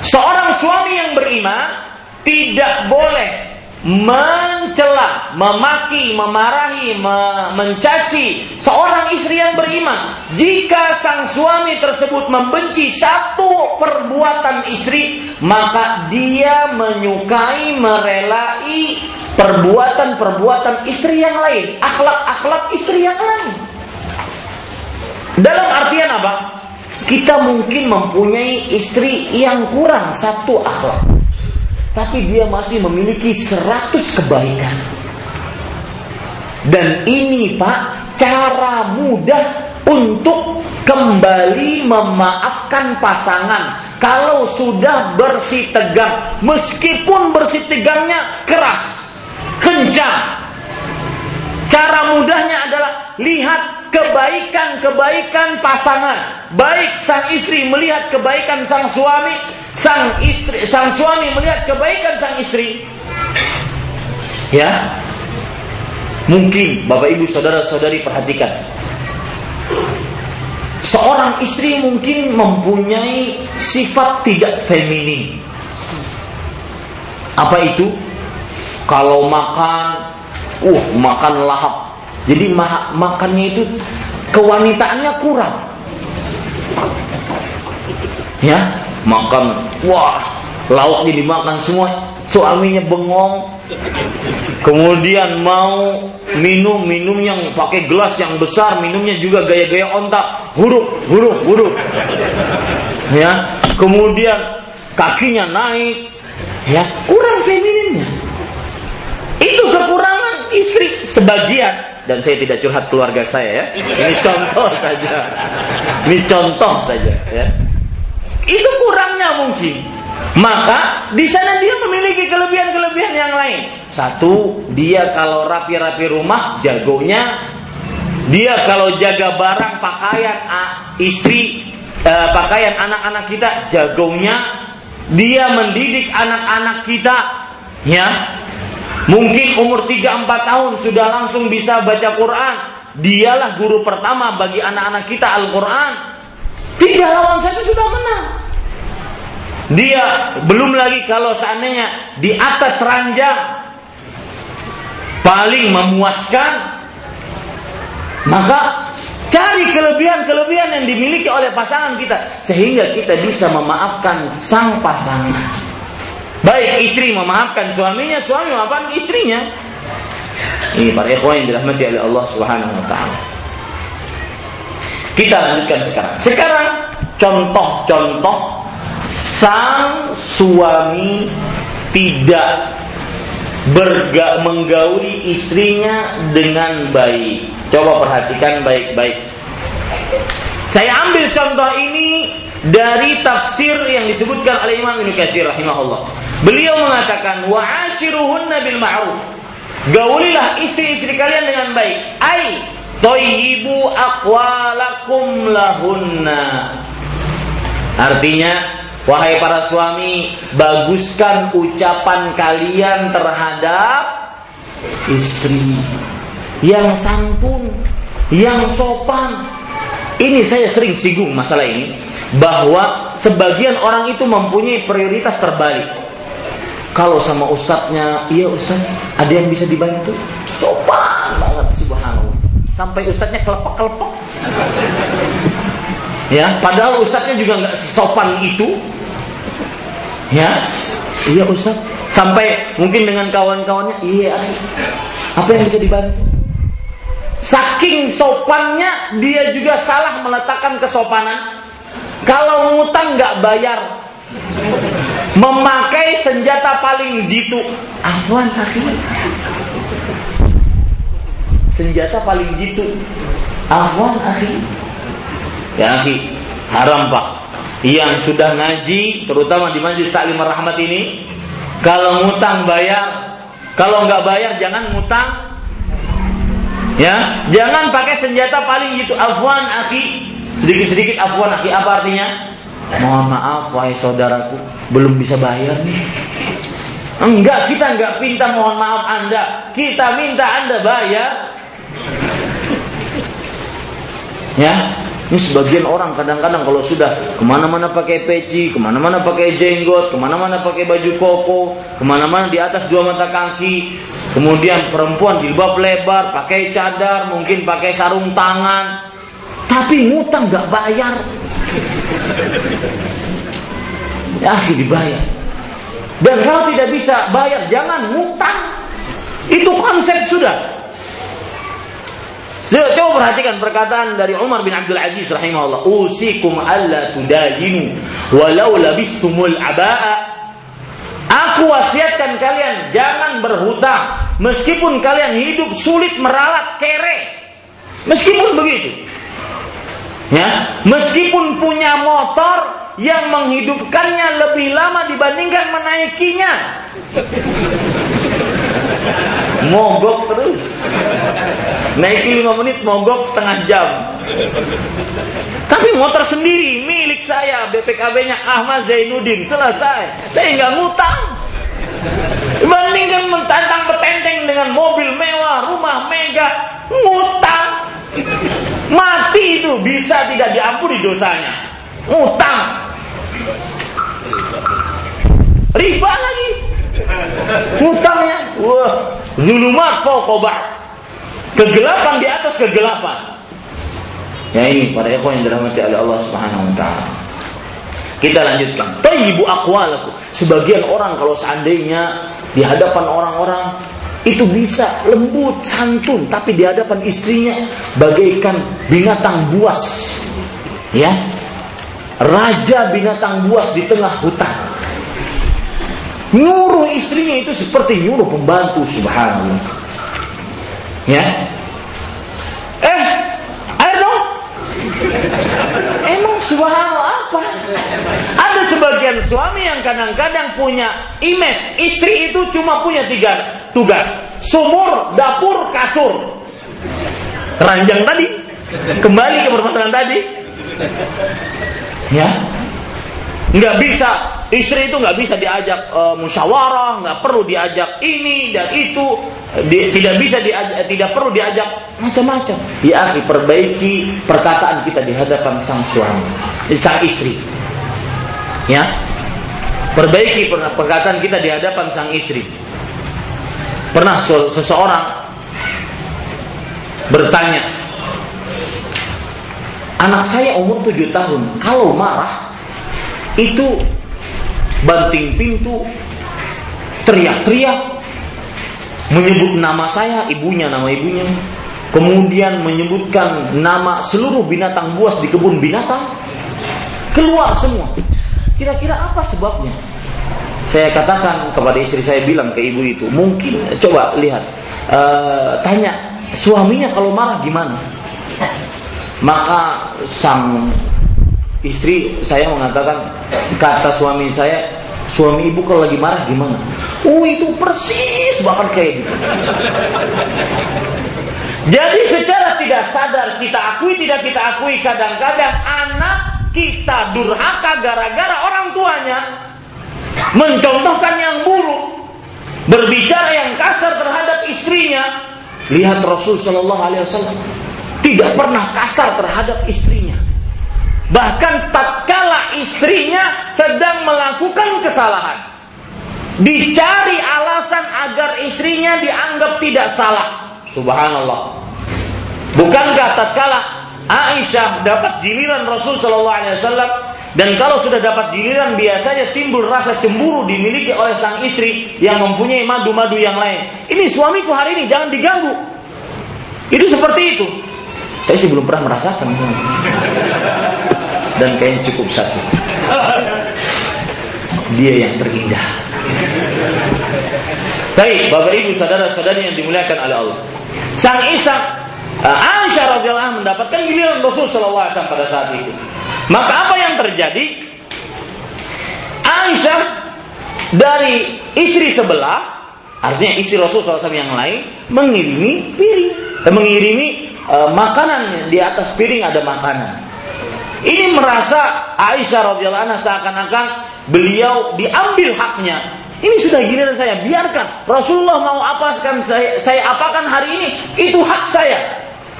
Seorang suami yang beriman tidak boleh mencela, memaki, memarahi, me mencaci seorang istri yang beriman. Jika sang suami tersebut membenci satu perbuatan istri, maka dia menyukai, merelai perbuatan-perbuatan istri yang lain, akhlak-akhlak istri yang lain. Dalam artian apa? Kita mungkin mempunyai istri yang kurang satu akhlak tapi dia masih memiliki seratus kebaikan. Dan ini Pak, cara mudah untuk kembali memaafkan pasangan kalau sudah bersih tegang, meskipun bersih tegangnya keras, kencang. Cara mudahnya adalah lihat kebaikan-kebaikan pasangan. Baik sang istri melihat kebaikan sang suami, sang istri sang suami melihat kebaikan sang istri. Ya. Mungkin Bapak Ibu saudara-saudari perhatikan. Seorang istri mungkin mempunyai sifat tidak feminin. Apa itu? Kalau makan, uh, makan lahap jadi ma makannya itu kewanitaannya kurang. Ya, makan wah, lauknya dimakan semua, suaminya bengong. Kemudian mau minum, minum yang pakai gelas yang besar, minumnya juga gaya-gaya ontak, huruf, huruf, huruf. Ya, kemudian kakinya naik, ya kurang femininnya. Itu kekurangan istri sebagian dan saya tidak curhat keluarga saya ya. Ini contoh saja. Ini contoh saja ya. Itu kurangnya mungkin. Maka di sana dia memiliki kelebihan-kelebihan yang lain. Satu, dia kalau rapi-rapi rumah jagonya. Dia kalau jaga barang pakaian istri, eh, pakaian anak-anak kita jagonya. Dia mendidik anak-anak kita, ya Mungkin umur 3-4 tahun sudah langsung bisa baca Quran. Dialah guru pertama bagi anak-anak kita Al-Quran. Tiga lawan satu sudah menang. Dia belum lagi kalau seandainya di atas ranjang paling memuaskan maka cari kelebihan-kelebihan yang dimiliki oleh pasangan kita sehingga kita bisa memaafkan sang pasangan. Baik istri memaafkan suaminya, suami memaafkan istrinya. Ini para ikhwan yang dirahmati oleh Allah Subhanahu wa taala. Kita lanjutkan sekarang. Sekarang contoh-contoh sang suami tidak berga menggauli istrinya dengan baik. Coba perhatikan baik-baik. Saya ambil contoh ini dari tafsir yang disebutkan oleh Imam Ibnu Katsir rahimahullah. Beliau mengatakan wa ashiruhunna bil ma'ruf. Gaulilah istri-istri kalian dengan baik. Ai toyibu aqwalakum lahunna. Artinya, wahai para suami, baguskan ucapan kalian terhadap istri yang santun, yang sopan. Ini saya sering singgung masalah ini bahwa sebagian orang itu mempunyai prioritas terbalik. Kalau sama ustadznya, iya ustadz, ada yang bisa dibantu? Sopan banget subhanallah. Sampai ustadznya kelepek-kelepek. Ya, padahal ustadznya juga nggak sopan itu. Ya, iya ustadz. Sampai mungkin dengan kawan-kawannya, iya, apa yang bisa dibantu? Saking sopannya dia juga salah meletakkan kesopanan kalau ngutang nggak bayar, memakai senjata paling jitu, afwan akhi. Senjata paling jitu, afwan akhi. Ya akhi, haram pak. Yang sudah ngaji, terutama di majlis taklim rahmat ini, kalau ngutang bayar, kalau nggak bayar jangan ngutang. Ya, jangan pakai senjata paling jitu, afwan akhi. Sedikit-sedikit afwan akhi apa artinya? mohon maaf wahai saudaraku, belum bisa bayar nih. Enggak, kita enggak minta mohon maaf Anda. Kita minta Anda bayar. Ya, ini sebagian orang kadang-kadang kalau sudah ke mana-mana pakai peci, ke mana-mana pakai jenggot, ke mana-mana pakai baju koko, ke mana-mana di atas dua mata kaki, kemudian perempuan jilbab lebar, pakai cadar, mungkin pakai sarung tangan, tapi ngutang nggak bayar. Ya, dibayar. Dan kalau tidak bisa bayar, jangan ngutang. Itu konsep sudah. Coba perhatikan perkataan dari Umar bin Abdul Aziz rahimahullah. Usikum alla tudajinu walau labistumul aba'a. Aku wasiatkan kalian jangan berhutang meskipun kalian hidup sulit meralat kere. Meskipun begitu. Ya, meskipun punya motor yang menghidupkannya lebih lama dibandingkan menaikinya. Mogok terus. Naiki 5 menit, mogok setengah jam. Tapi motor sendiri, milik saya, BPKB-nya Ahmad Zainuddin. Selesai. Saya nggak ngutang. Bandingkan mentantang petenteng dengan mobil mewah, rumah mega, ngutang. Mati itu bisa tidak diampuni dosanya. Ngutang. Riba lagi. Ngutangnya. Wah, zulumat fauqa Kegelapan di atas kegelapan. Ya ini para ikhwan yang dirahmati oleh Allah Subhanahu wa taala. Kita lanjutkan. Tayyibu aqwalaku. Sebagian orang kalau seandainya di hadapan orang-orang itu bisa lembut, santun, tapi di hadapan istrinya bagaikan binatang buas. Ya. Raja binatang buas di tengah hutan. Nyuruh istrinya itu seperti nyuruh pembantu subhanallah. Ya. Eh, air dong. Emang subhanallah apa? Ada sebagian suami yang kadang-kadang punya image istri itu cuma punya tiga tugas. Sumur, dapur, kasur. Ranjang tadi. Kembali ke permasalahan tadi. Ya, nggak bisa. Istri itu nggak bisa diajak e, musyawarah nggak perlu diajak ini dan itu. Di, tidak bisa diajak tidak perlu diajak macam-macam. Ya akhi perbaiki perkataan kita di hadapan sang suami sang istri. Ya? Perbaiki perkataan kita di hadapan sang istri. Pernah seseorang bertanya anak saya umur tujuh tahun kalau marah itu banting pintu, teriak-teriak, menyebut nama saya, ibunya, nama ibunya, kemudian menyebutkan nama seluruh binatang buas di kebun binatang, keluar semua. Kira-kira apa sebabnya? Saya katakan kepada istri saya bilang ke ibu itu, mungkin coba lihat, uh, tanya suaminya kalau marah gimana? Maka sang istri saya mengatakan kata suami saya suami ibu kalau lagi marah gimana? Oh itu persis bahkan kayak gitu. Jadi secara tidak sadar kita akui tidak kita akui kadang-kadang anak kita durhaka gara-gara orang tuanya mencontohkan yang buruk, berbicara yang kasar terhadap istrinya. Lihat Rasul Shallallahu Alaihi Wasallam tidak pernah kasar terhadap istrinya. Bahkan tatkala istrinya sedang melakukan kesalahan. Dicari alasan agar istrinya dianggap tidak salah. Subhanallah. Bukankah tatkala Aisyah dapat giliran Rasul Shallallahu Alaihi Wasallam dan kalau sudah dapat giliran biasanya timbul rasa cemburu dimiliki oleh sang istri yang mempunyai madu-madu yang lain. Ini suamiku hari ini jangan diganggu. Itu seperti itu. Saya sih belum pernah merasakan dan kayaknya cukup satu. Dia yang terindah. Baik, Bapak Ibu saudara-saudari yang dimuliakan oleh Allah. Sang Isa uh, Aisyah radhiyallahu mendapatkan giliran Rasul alaihi pada saat itu. Maka apa yang terjadi? Aisyah dari istri sebelah, artinya istri Rasul SAW yang lain, mengirimi piring, eh, mengirimi uh, makanan di atas piring ada makanan. Ini merasa Aisyah radhiyallahu anha seakan-akan beliau diambil haknya. Ini sudah giliran saya, biarkan. Rasulullah mau apa sekarang saya, saya apakan hari ini, itu hak saya.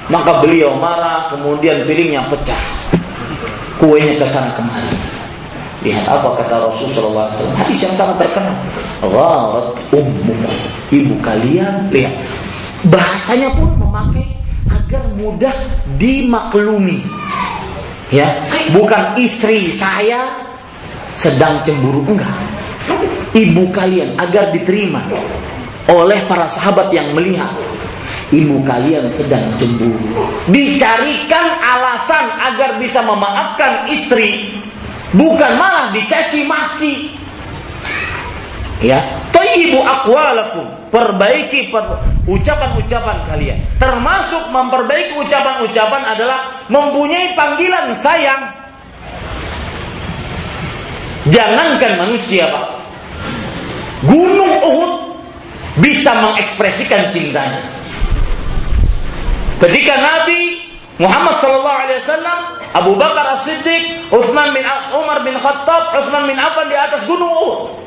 Maka beliau marah, kemudian piringnya pecah. Kuenya ke sana kemari. Lihat apa kata Rasulullah SAW. Hadis yang sangat terkenal. Gharat ummu. Ibu kalian, lihat. Bahasanya pun memakai agar mudah dimaklumi. Ya, bukan istri saya sedang cemburu enggak. Ibu kalian agar diterima oleh para sahabat yang melihat ibu kalian sedang cemburu. Dicarikan alasan agar bisa memaafkan istri, bukan malah dicaci maki. Ya, Tayyibu akwalakum. Perbaiki ucapan-ucapan kalian. Termasuk memperbaiki ucapan-ucapan adalah mempunyai panggilan sayang. Jangankan manusia, Pak. Gunung Uhud bisa mengekspresikan cintanya. Ketika Nabi Muhammad sallallahu alaihi wasallam, Abu Bakar As-Siddiq, Utsman bin Umar bin Khattab, Utsman bin Affan di atas gunung Uhud.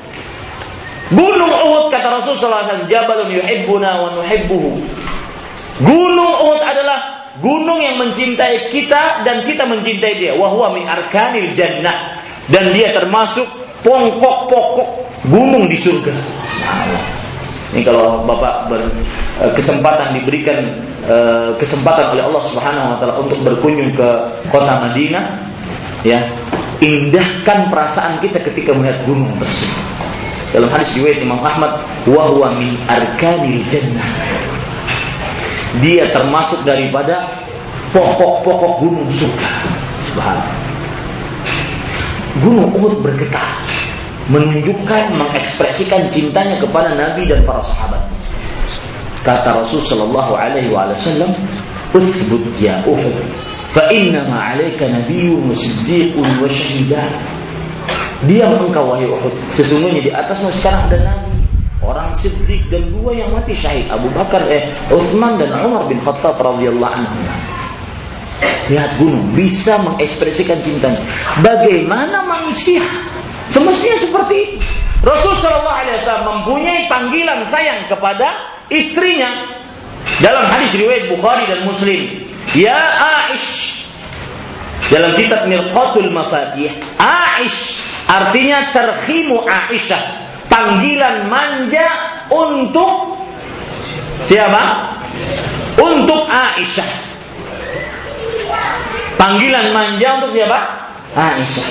Gunung Uhud kata Rasulullah SAW, Jabalun yuhibbuna wa nuhibbuhu. Gunung Uhud adalah gunung yang mencintai kita dan kita mencintai dia. Wahwa min arkanil jannah. Dan dia termasuk pokok-pokok gunung di surga. Ini kalau Bapak berkesempatan diberikan eh, kesempatan oleh Allah Subhanahu wa taala untuk berkunjung ke kota Madinah, ya, indahkan perasaan kita ketika melihat gunung tersebut. Dalam hadis riwayat Imam Ahmad, wa huwa min arkanil jannah. Dia termasuk daripada pokok-pokok gunung surga. Subhanallah. Gunung Uhud bergetar menunjukkan mengekspresikan cintanya kepada Nabi dan para sahabat. Kata Rasul sallallahu alaihi wasallam, "Uthbut ya Uhud, fa inna ma nabiyyun wa siddiqun wa syahidan." Diam engkau wahai Uhud. Sesungguhnya di atasmu sekarang ada nabi, orang siddiq dan dua yang mati syahid, Abu Bakar eh Utsman dan Umar bin Khattab radhiyallahu anhu. Lihat gunung bisa mengekspresikan cintanya. Bagaimana manusia semestinya seperti itu. Rasul Wasallam mempunyai panggilan sayang kepada istrinya dalam hadis riwayat Bukhari dan Muslim. Ya Aish dalam kitab Mirqatul Mafatih, Aish Artinya terhimu Aisyah. Panggilan manja untuk siapa? Untuk Aisyah. Panggilan manja untuk siapa? Aisyah.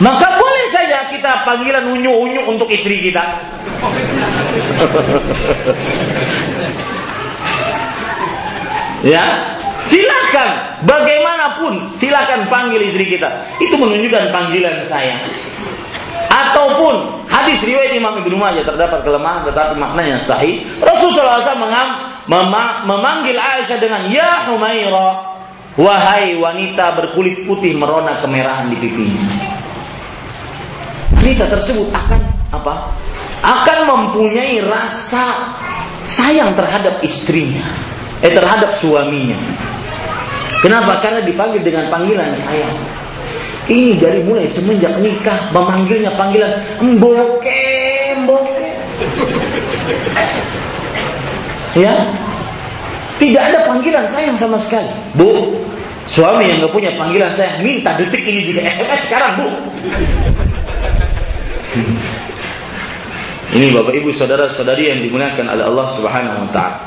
Maka boleh saja kita panggilan unyu-unyu untuk istri kita. ya, silakan. Bagaimanapun, silakan panggil istri kita. Itu menunjukkan panggilan sayang ataupun hadis riwayat Imam Ibnu Majah terdapat kelemahan tetapi maknanya sahih. Rasulullah SAW memanggil Aisyah dengan Ya Humaira Wahai wanita berkulit putih merona kemerahan di pipinya. Wanita tersebut akan apa? Akan mempunyai rasa sayang terhadap istrinya, eh terhadap suaminya. Kenapa? Karena dipanggil dengan panggilan sayang. Ini dari mulai semenjak nikah memanggilnya panggilan mboke, mboke. Ya, tidak ada panggilan sayang sama sekali. Bu, suami yang gak punya panggilan sayang minta detik ini juga SMS sekarang, Bu. Ini Bapak Ibu saudara-saudari yang dimuliakan oleh Allah Subhanahu wa taala.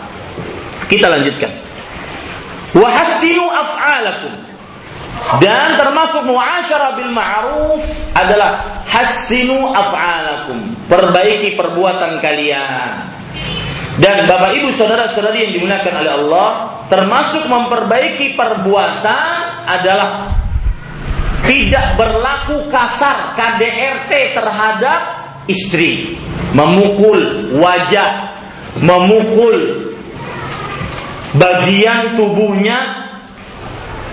Kita lanjutkan. Wahassinu af'alakum. Dan termasuk muasyarah bil ma'ruf adalah hasinu af'alakum. Perbaiki perbuatan kalian. Dan Bapak Ibu saudara-saudari yang dimuliakan oleh Allah, termasuk memperbaiki perbuatan adalah tidak berlaku kasar KDRT terhadap istri, memukul wajah, memukul bagian tubuhnya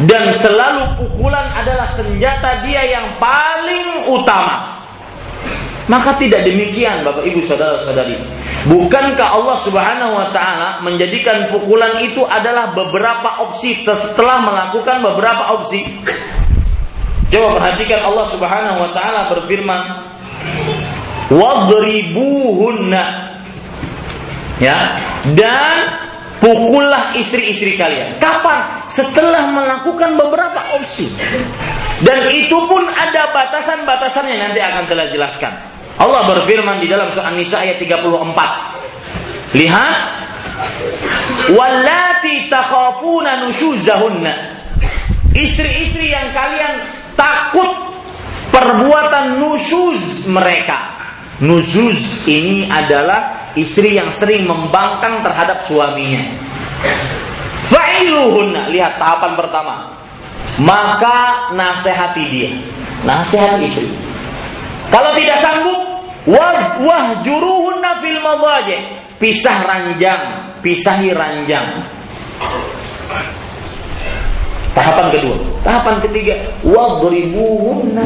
dan selalu pukulan adalah senjata dia yang paling utama. Maka tidak demikian Bapak Ibu Saudara-saudari. Bukankah Allah Subhanahu wa taala menjadikan pukulan itu adalah beberapa opsi setelah melakukan beberapa opsi? Coba perhatikan Allah Subhanahu wa taala berfirman, "Wadribuhunna." Ya, dan pukullah istri-istri kalian. Kapan? Setelah melakukan beberapa opsi. Dan itu pun ada batasan-batasannya nanti akan saya jelaskan. Allah berfirman di dalam surah An-Nisa ayat 34. Lihat, "Wallati takhafuna nushuzahunna." Istri-istri yang kalian takut perbuatan nusuz mereka. Nusuz ini adalah istri yang sering membangkang terhadap suaminya. Fa'iluhunna, lihat tahapan pertama. Maka nasihati dia. Nasihat istri. Kalau tidak sanggup, wah wahjuruhunna fil madaji. Pisah ranjang, pisahi ranjang. Tahapan kedua. Tahapan ketiga, wadribuhunna.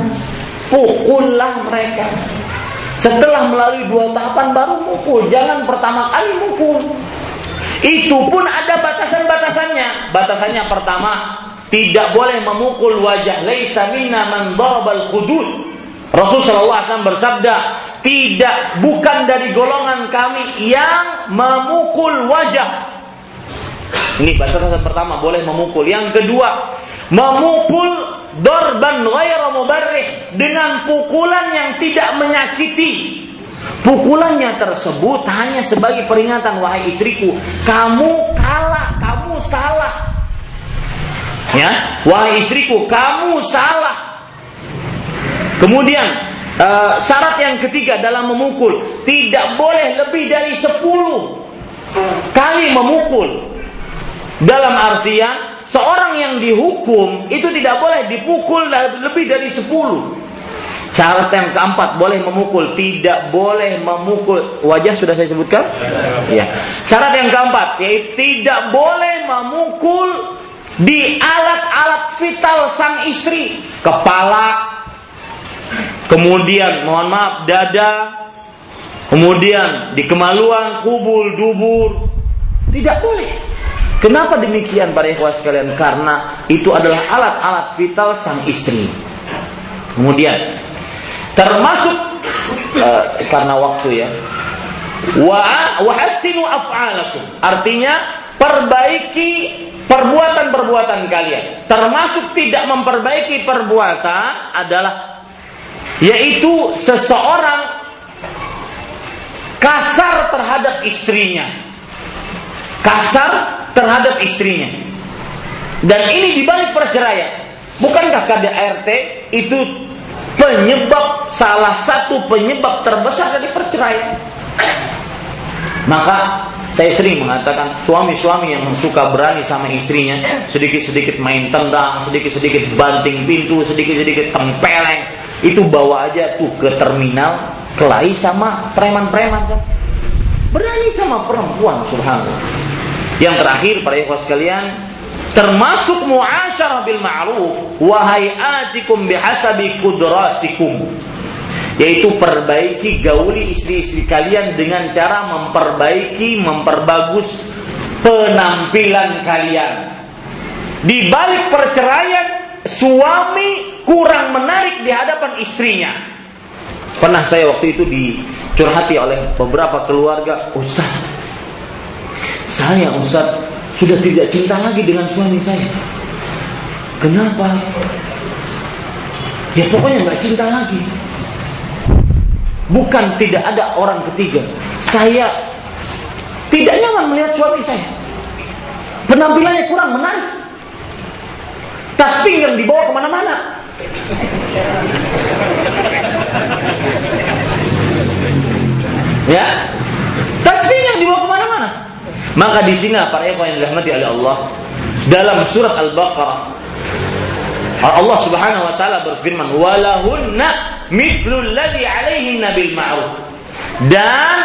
Pukullah mereka. Setelah melalui dua tahapan baru mukul. Jangan pertama kali mukul. Itu pun ada batasan-batasannya. Batasannya pertama, tidak boleh memukul wajah laisa minna man darabal khudud. Rasulullah SAW bersabda, tidak bukan dari golongan kami yang memukul wajah ini batasan pertama boleh memukul. Yang kedua, memukul dorban ghairu mubarrih dengan pukulan yang tidak menyakiti. Pukulannya tersebut hanya sebagai peringatan wahai istriku, kamu kalah, kamu salah. Ya, wahai istriku, kamu salah. Kemudian uh, syarat yang ketiga dalam memukul tidak boleh lebih dari sepuluh kali memukul dalam artian seorang yang dihukum itu tidak boleh dipukul lebih dari sepuluh. Syarat yang keempat boleh memukul, tidak boleh memukul wajah sudah saya sebutkan. Ya. Syarat yang keempat yaitu tidak boleh memukul di alat-alat vital sang istri, kepala, kemudian mohon maaf dada, kemudian di kemaluan, kubul, dubur, tidak boleh. Kenapa demikian para ikhwah sekalian? Karena itu adalah alat-alat vital sang istri. Kemudian termasuk uh, karena waktu ya. Wa wahsinu af'alakum. Artinya perbaiki perbuatan-perbuatan kalian. Termasuk tidak memperbaiki perbuatan adalah yaitu seseorang kasar terhadap istrinya kasar terhadap istrinya. Dan ini dibalik perceraian. Bukankah KDRT itu penyebab salah satu penyebab terbesar dari perceraian? Maka saya sering mengatakan suami-suami yang suka berani sama istrinya sedikit-sedikit main tendang, sedikit-sedikit banting pintu, sedikit-sedikit tempeleng, itu bawa aja tuh ke terminal kelahi sama preman-preman. Berani sama perempuan, subhanallah. Yang terakhir para ikhwas sekalian, termasuk muasyarah bil ma'ruf wa hayatikum bihasabi kudratikum. Yaitu perbaiki gauli istri-istri kalian dengan cara memperbaiki, memperbagus penampilan kalian. Di balik perceraian, suami kurang menarik di hadapan istrinya. Pernah saya waktu itu dicurhati oleh beberapa keluarga, Ustaz, saya Ustaz sudah tidak cinta lagi dengan suami saya. Kenapa? Ya pokoknya nggak cinta lagi. Bukan tidak ada orang ketiga. Saya tidak nyaman melihat suami saya. Penampilannya kurang menarik. Tas pinggang dibawa ke mana-mana. Ya, tasbih yang dibawa ke mana-mana. Maka di sini para ikhwan yang dirahmati oleh Allah dalam surat Al-Baqarah Allah Subhanahu wa taala berfirman walahunna mithlu alladhi 'alaihinna bil ma'ruf. Dan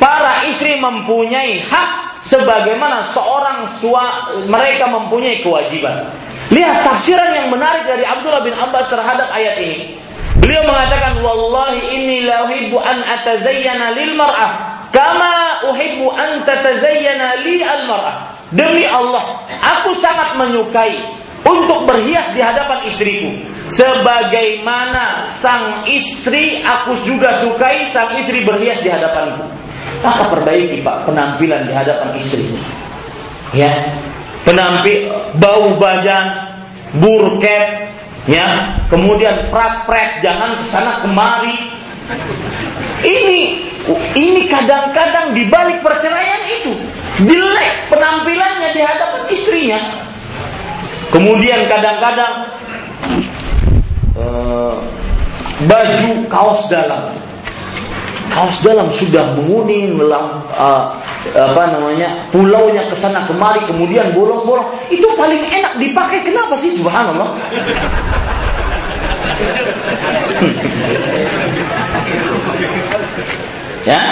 para istri mempunyai hak sebagaimana seorang sua, mereka mempunyai kewajiban. Lihat tafsiran yang menarik dari Abdullah bin Abbas terhadap ayat ini. Beliau mengatakan wallahi inni la uhibbu an atazayyana lil mar'ah kama uhibbu an tatazayyana li al mar'ah. Demi Allah, aku sangat menyukai untuk berhias di hadapan istriku. Sebagaimana sang istri aku juga sukai sang istri berhias di hadapanku. Maka perbaiki Pak penampilan di hadapan istri. Ya. Penampil bau badan, burket, ya. Kemudian prat-prat jangan ke sana kemari. Ini ini kadang-kadang di balik perceraian itu jelek penampilannya di hadapan istrinya. Kemudian kadang-kadang uh, baju kaos dalam. Kaos dalam sudah menguning melam, uh, apa namanya pulaunya ke sana kemari kemudian bolong-bolong. Itu paling enak dipakai. Kenapa sih? Subhanallah ya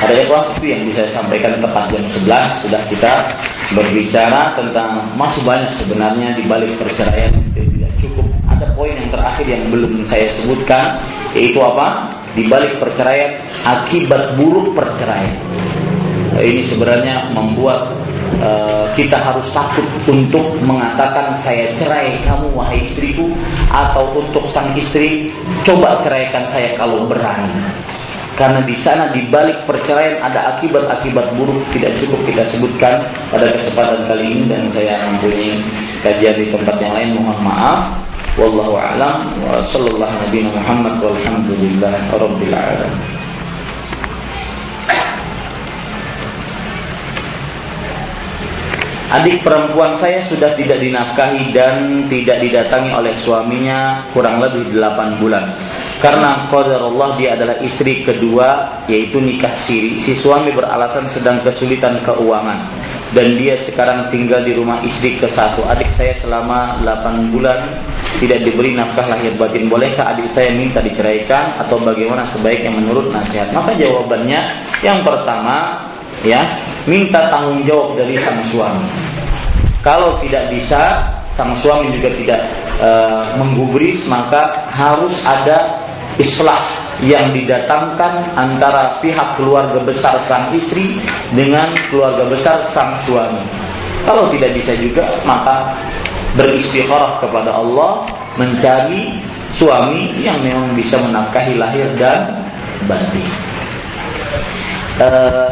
ada ikhwah itu yang bisa saya sampaikan tepat jam 11 sudah kita berbicara tentang masih banyak sebenarnya di balik perceraian tidak cukup. Ada poin yang terakhir yang belum saya sebutkan yaitu apa? Di balik perceraian akibat buruk perceraian. Ini sebenarnya membuat uh, kita harus takut untuk mengatakan saya cerai kamu wahai istriku atau untuk sang istri coba ceraikan saya kalau berani. Karena di sana di balik perceraian ada akibat-akibat buruk tidak cukup kita sebutkan pada kesempatan kali ini dan saya mempunyai kajian di tempat yang lain. Mohon maaf. Wallahu a'lam. Wa sallallahu nabi Muhammad. Walhamdulillah. Rabbil alamin Adik perempuan saya sudah tidak dinafkahi dan tidak didatangi oleh suaminya kurang lebih 8 bulan. Karena qadar Allah dia adalah istri kedua yaitu nikah siri. Si suami beralasan sedang kesulitan keuangan dan dia sekarang tinggal di rumah istri ke satu. Adik saya selama 8 bulan tidak diberi nafkah lahir batin. Bolehkah adik saya minta diceraikan atau bagaimana sebaiknya menurut nasihat? Maka jawabannya yang pertama ya minta tanggung jawab dari sang suami. Kalau tidak bisa, sang suami juga tidak e, menggubris, maka harus ada islah yang didatangkan antara pihak keluarga besar sang istri dengan keluarga besar sang suami. Kalau tidak bisa juga, maka beristikharah kepada Allah mencari suami yang memang bisa menafkahi lahir dan batin. Uh,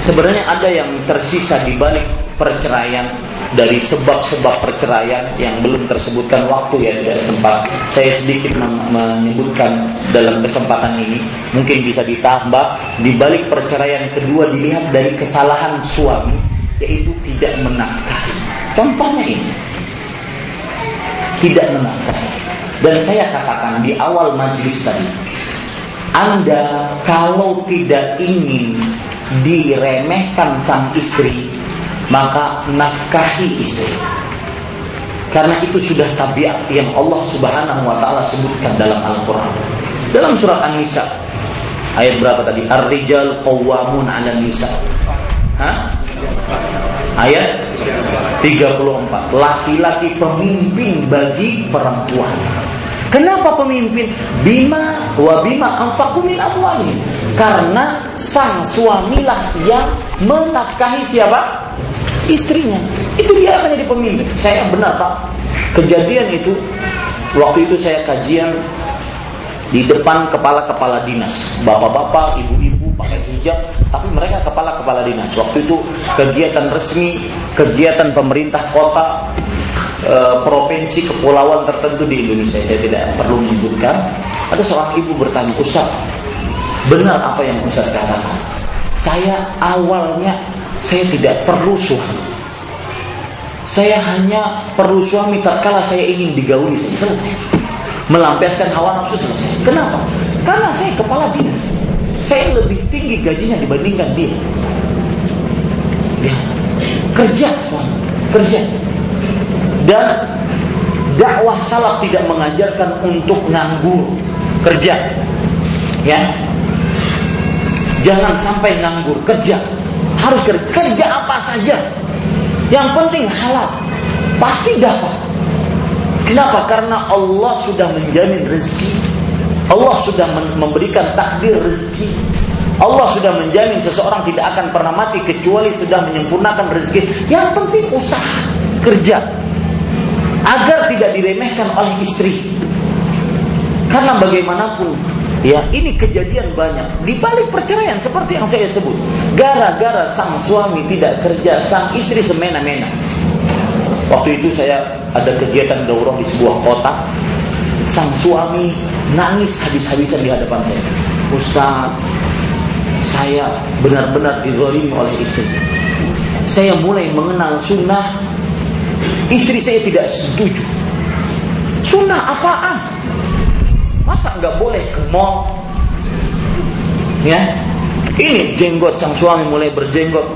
sebenarnya ada yang tersisa di balik perceraian dari sebab-sebab perceraian yang belum tersebutkan waktu ya tidak sempat saya sedikit menyebutkan dalam kesempatan ini. Mungkin bisa ditambah di balik perceraian kedua dilihat dari kesalahan suami yaitu tidak menafkahi. Contohnya ini. Tidak menafkahi. Dan saya katakan di awal majlis tadi anda kalau tidak ingin diremehkan sang istri, maka nafkahi istri. Karena itu sudah tabiat yang Allah Subhanahu wa taala sebutkan dalam Al-Qur'an. Dalam surat An-Nisa ayat berapa tadi? Ar-rijal qawwamun 'alan nisa. Hah? Ayat 34. Laki-laki pemimpin bagi perempuan. Kenapa pemimpin? Bima wa bima anfaqu min. Karena sang suamilah yang menafkahi siapa? Istrinya. Itu dia akan jadi pemimpin. Saya benar Pak. Kejadian itu waktu itu saya kajian di depan kepala-kepala dinas, bapak-bapak, ibu-ibu pakai hijab, tapi mereka kepala-kepala dinas. Waktu itu kegiatan resmi, kegiatan pemerintah kota, e, provinsi kepulauan tertentu di Indonesia. Saya tidak perlu menyebutkan. Ada seorang ibu bertanya Ustaz benar apa yang Ustaz katakan? Saya awalnya saya tidak perlu suami. Saya hanya perlu suami tatkala saya ingin digauli saja selesai. Melampiaskan hawa nafsu selesai. Kenapa? Karena saya kepala dinas saya lebih tinggi gajinya dibandingkan dia ya kerja suami kerja dan dakwah salaf tidak mengajarkan untuk nganggur kerja. Ya. Jangan sampai nganggur kerja. Harus kerja, kerja apa saja. Yang penting halal. Pasti dapat. Kenapa? Karena Allah sudah menjamin rezeki. Allah sudah memberikan takdir rezeki. Allah sudah menjamin seseorang tidak akan pernah mati kecuali sudah menyempurnakan rezeki. Yang penting usaha, kerja. agar tidak diremehkan oleh istri. Karena bagaimanapun ya ini kejadian banyak di balik perceraian seperti yang saya sebut. Gara-gara sang suami tidak kerja, sang istri semena-mena. Waktu itu saya ada kegiatan daurah di sebuah kota. Sang suami nangis habis-habisan di hadapan saya. Ustaz, saya benar-benar dizalimi oleh istri. Saya mulai mengenal sunnah, istri saya tidak setuju. Sunnah apaan? Masa nggak boleh ke mall? Ya, ini jenggot sang suami mulai berjenggot.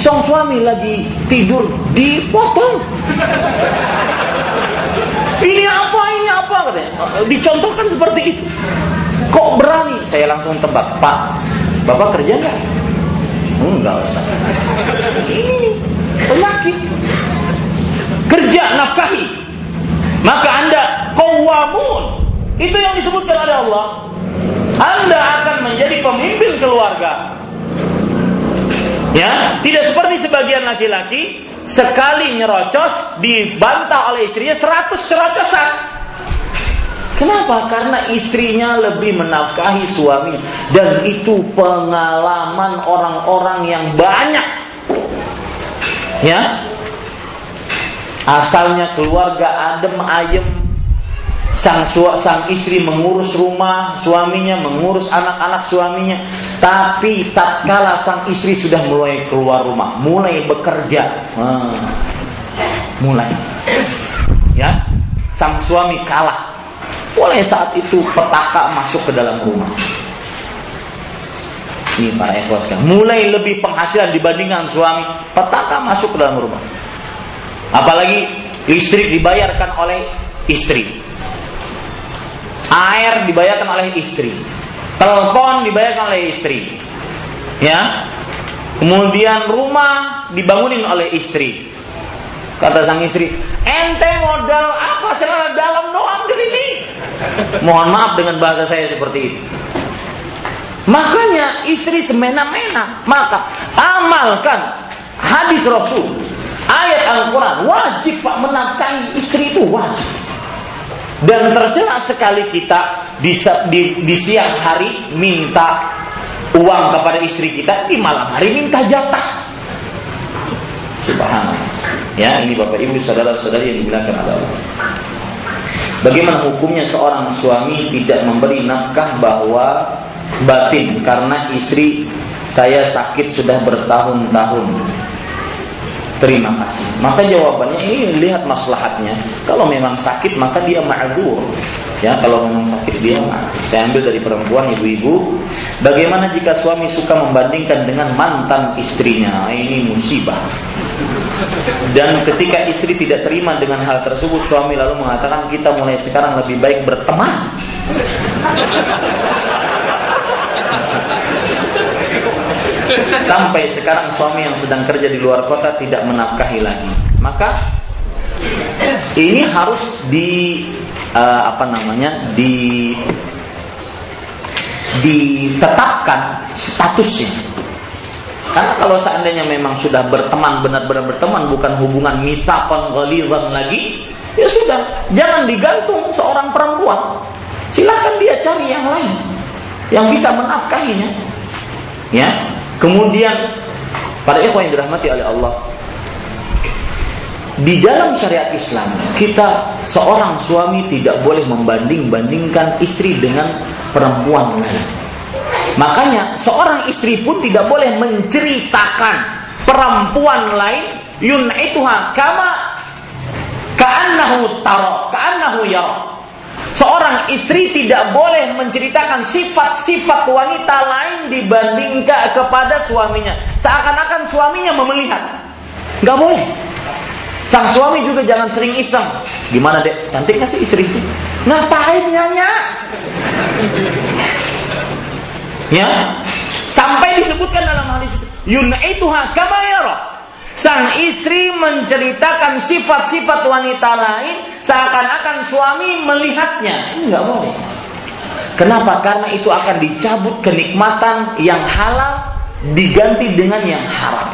Sang suami lagi tidur dipotong. Ini apa? Apa katanya? Dicontohkan seperti itu. Kok berani? Saya langsung tebak, Pak. Bapak kerja nggak? Enggak, Ustaz. Ini nih, penyakit. Kerja nafkahi. Maka Anda kawamun. Itu yang disebutkan oleh Allah. Anda akan menjadi pemimpin keluarga. Ya, tidak seperti sebagian laki-laki sekali nyerocos dibantah oleh istrinya 100 cerocosan. Kenapa? Karena istrinya lebih menafkahi suami dan itu pengalaman orang-orang yang banyak. Ya. Asalnya keluarga adem ayem sang sua, sang istri mengurus rumah suaminya, mengurus anak-anak suaminya. Tapi tatkala sang istri sudah mulai keluar rumah, mulai bekerja, hmm, mulai, ya, sang suami kalah Mulai saat itu petaka masuk ke dalam rumah. Ini para ikhwas kan. Mulai lebih penghasilan dibandingkan suami. Petaka masuk ke dalam rumah. Apalagi listrik dibayarkan oleh istri. Air dibayarkan oleh istri. Telepon dibayarkan oleh istri. Ya. Kemudian rumah dibangunin oleh istri. Kata sang istri, ente modal apa celana dalam doang ke sini? Mohon maaf dengan bahasa saya seperti itu. Makanya istri semena-mena. Maka amalkan hadis Rasul. Ayat Al-Quran. Wajib Pak menafkahi istri itu wajib. Dan tercela sekali kita di, di, di siang hari minta uang kepada istri kita, di malam hari minta jatah. Subhanallah. Ya, ini Bapak Ibu saudara-saudari yang dimuliakan Allah. Bagaimana hukumnya seorang suami tidak memberi nafkah bahwa batin? Karena istri saya sakit sudah bertahun-tahun terima kasih. Maka jawabannya ini lihat maslahatnya. Kalau memang sakit maka dia ma'dzur. Ya, kalau memang sakit dia ma'dzur. Saya ambil dari perempuan ibu-ibu, bagaimana jika suami suka membandingkan dengan mantan istrinya? Ini musibah. Dan ketika istri tidak terima dengan hal tersebut, suami lalu mengatakan kita mulai sekarang lebih baik berteman. Sampai sekarang suami yang sedang kerja di luar kota tidak menafkahi lagi. Maka ini harus di uh, apa namanya di ditetapkan statusnya. Karena kalau seandainya memang sudah berteman benar-benar berteman bukan hubungan mitsaqan ghalidhan lagi, ya sudah, jangan digantung seorang perempuan. Silahkan dia cari yang lain yang bisa menafkahinya. Ya, Kemudian para ikhwan yang dirahmati oleh Allah, di dalam syariat Islam kita seorang suami tidak boleh membanding-bandingkan istri dengan perempuan lain. Makanya seorang istri pun tidak boleh menceritakan perempuan lain yun'ituha kama ka'annahu taro ka'annahu yara Seorang istri tidak boleh menceritakan sifat-sifat wanita lain dibandingkan kepada suaminya. Seakan-akan suaminya memelihat. Gak boleh. Sang suami juga jangan sering iseng. Gimana dek? Cantik gak sih istri istri? Ngapain nanya? Ya, sampai disebutkan dalam hadis itu. Yun'ituha kama yara. Sang istri menceritakan sifat-sifat wanita lain seakan-akan suami melihatnya. Ini nggak boleh. Kenapa? Karena itu akan dicabut kenikmatan yang halal diganti dengan yang haram.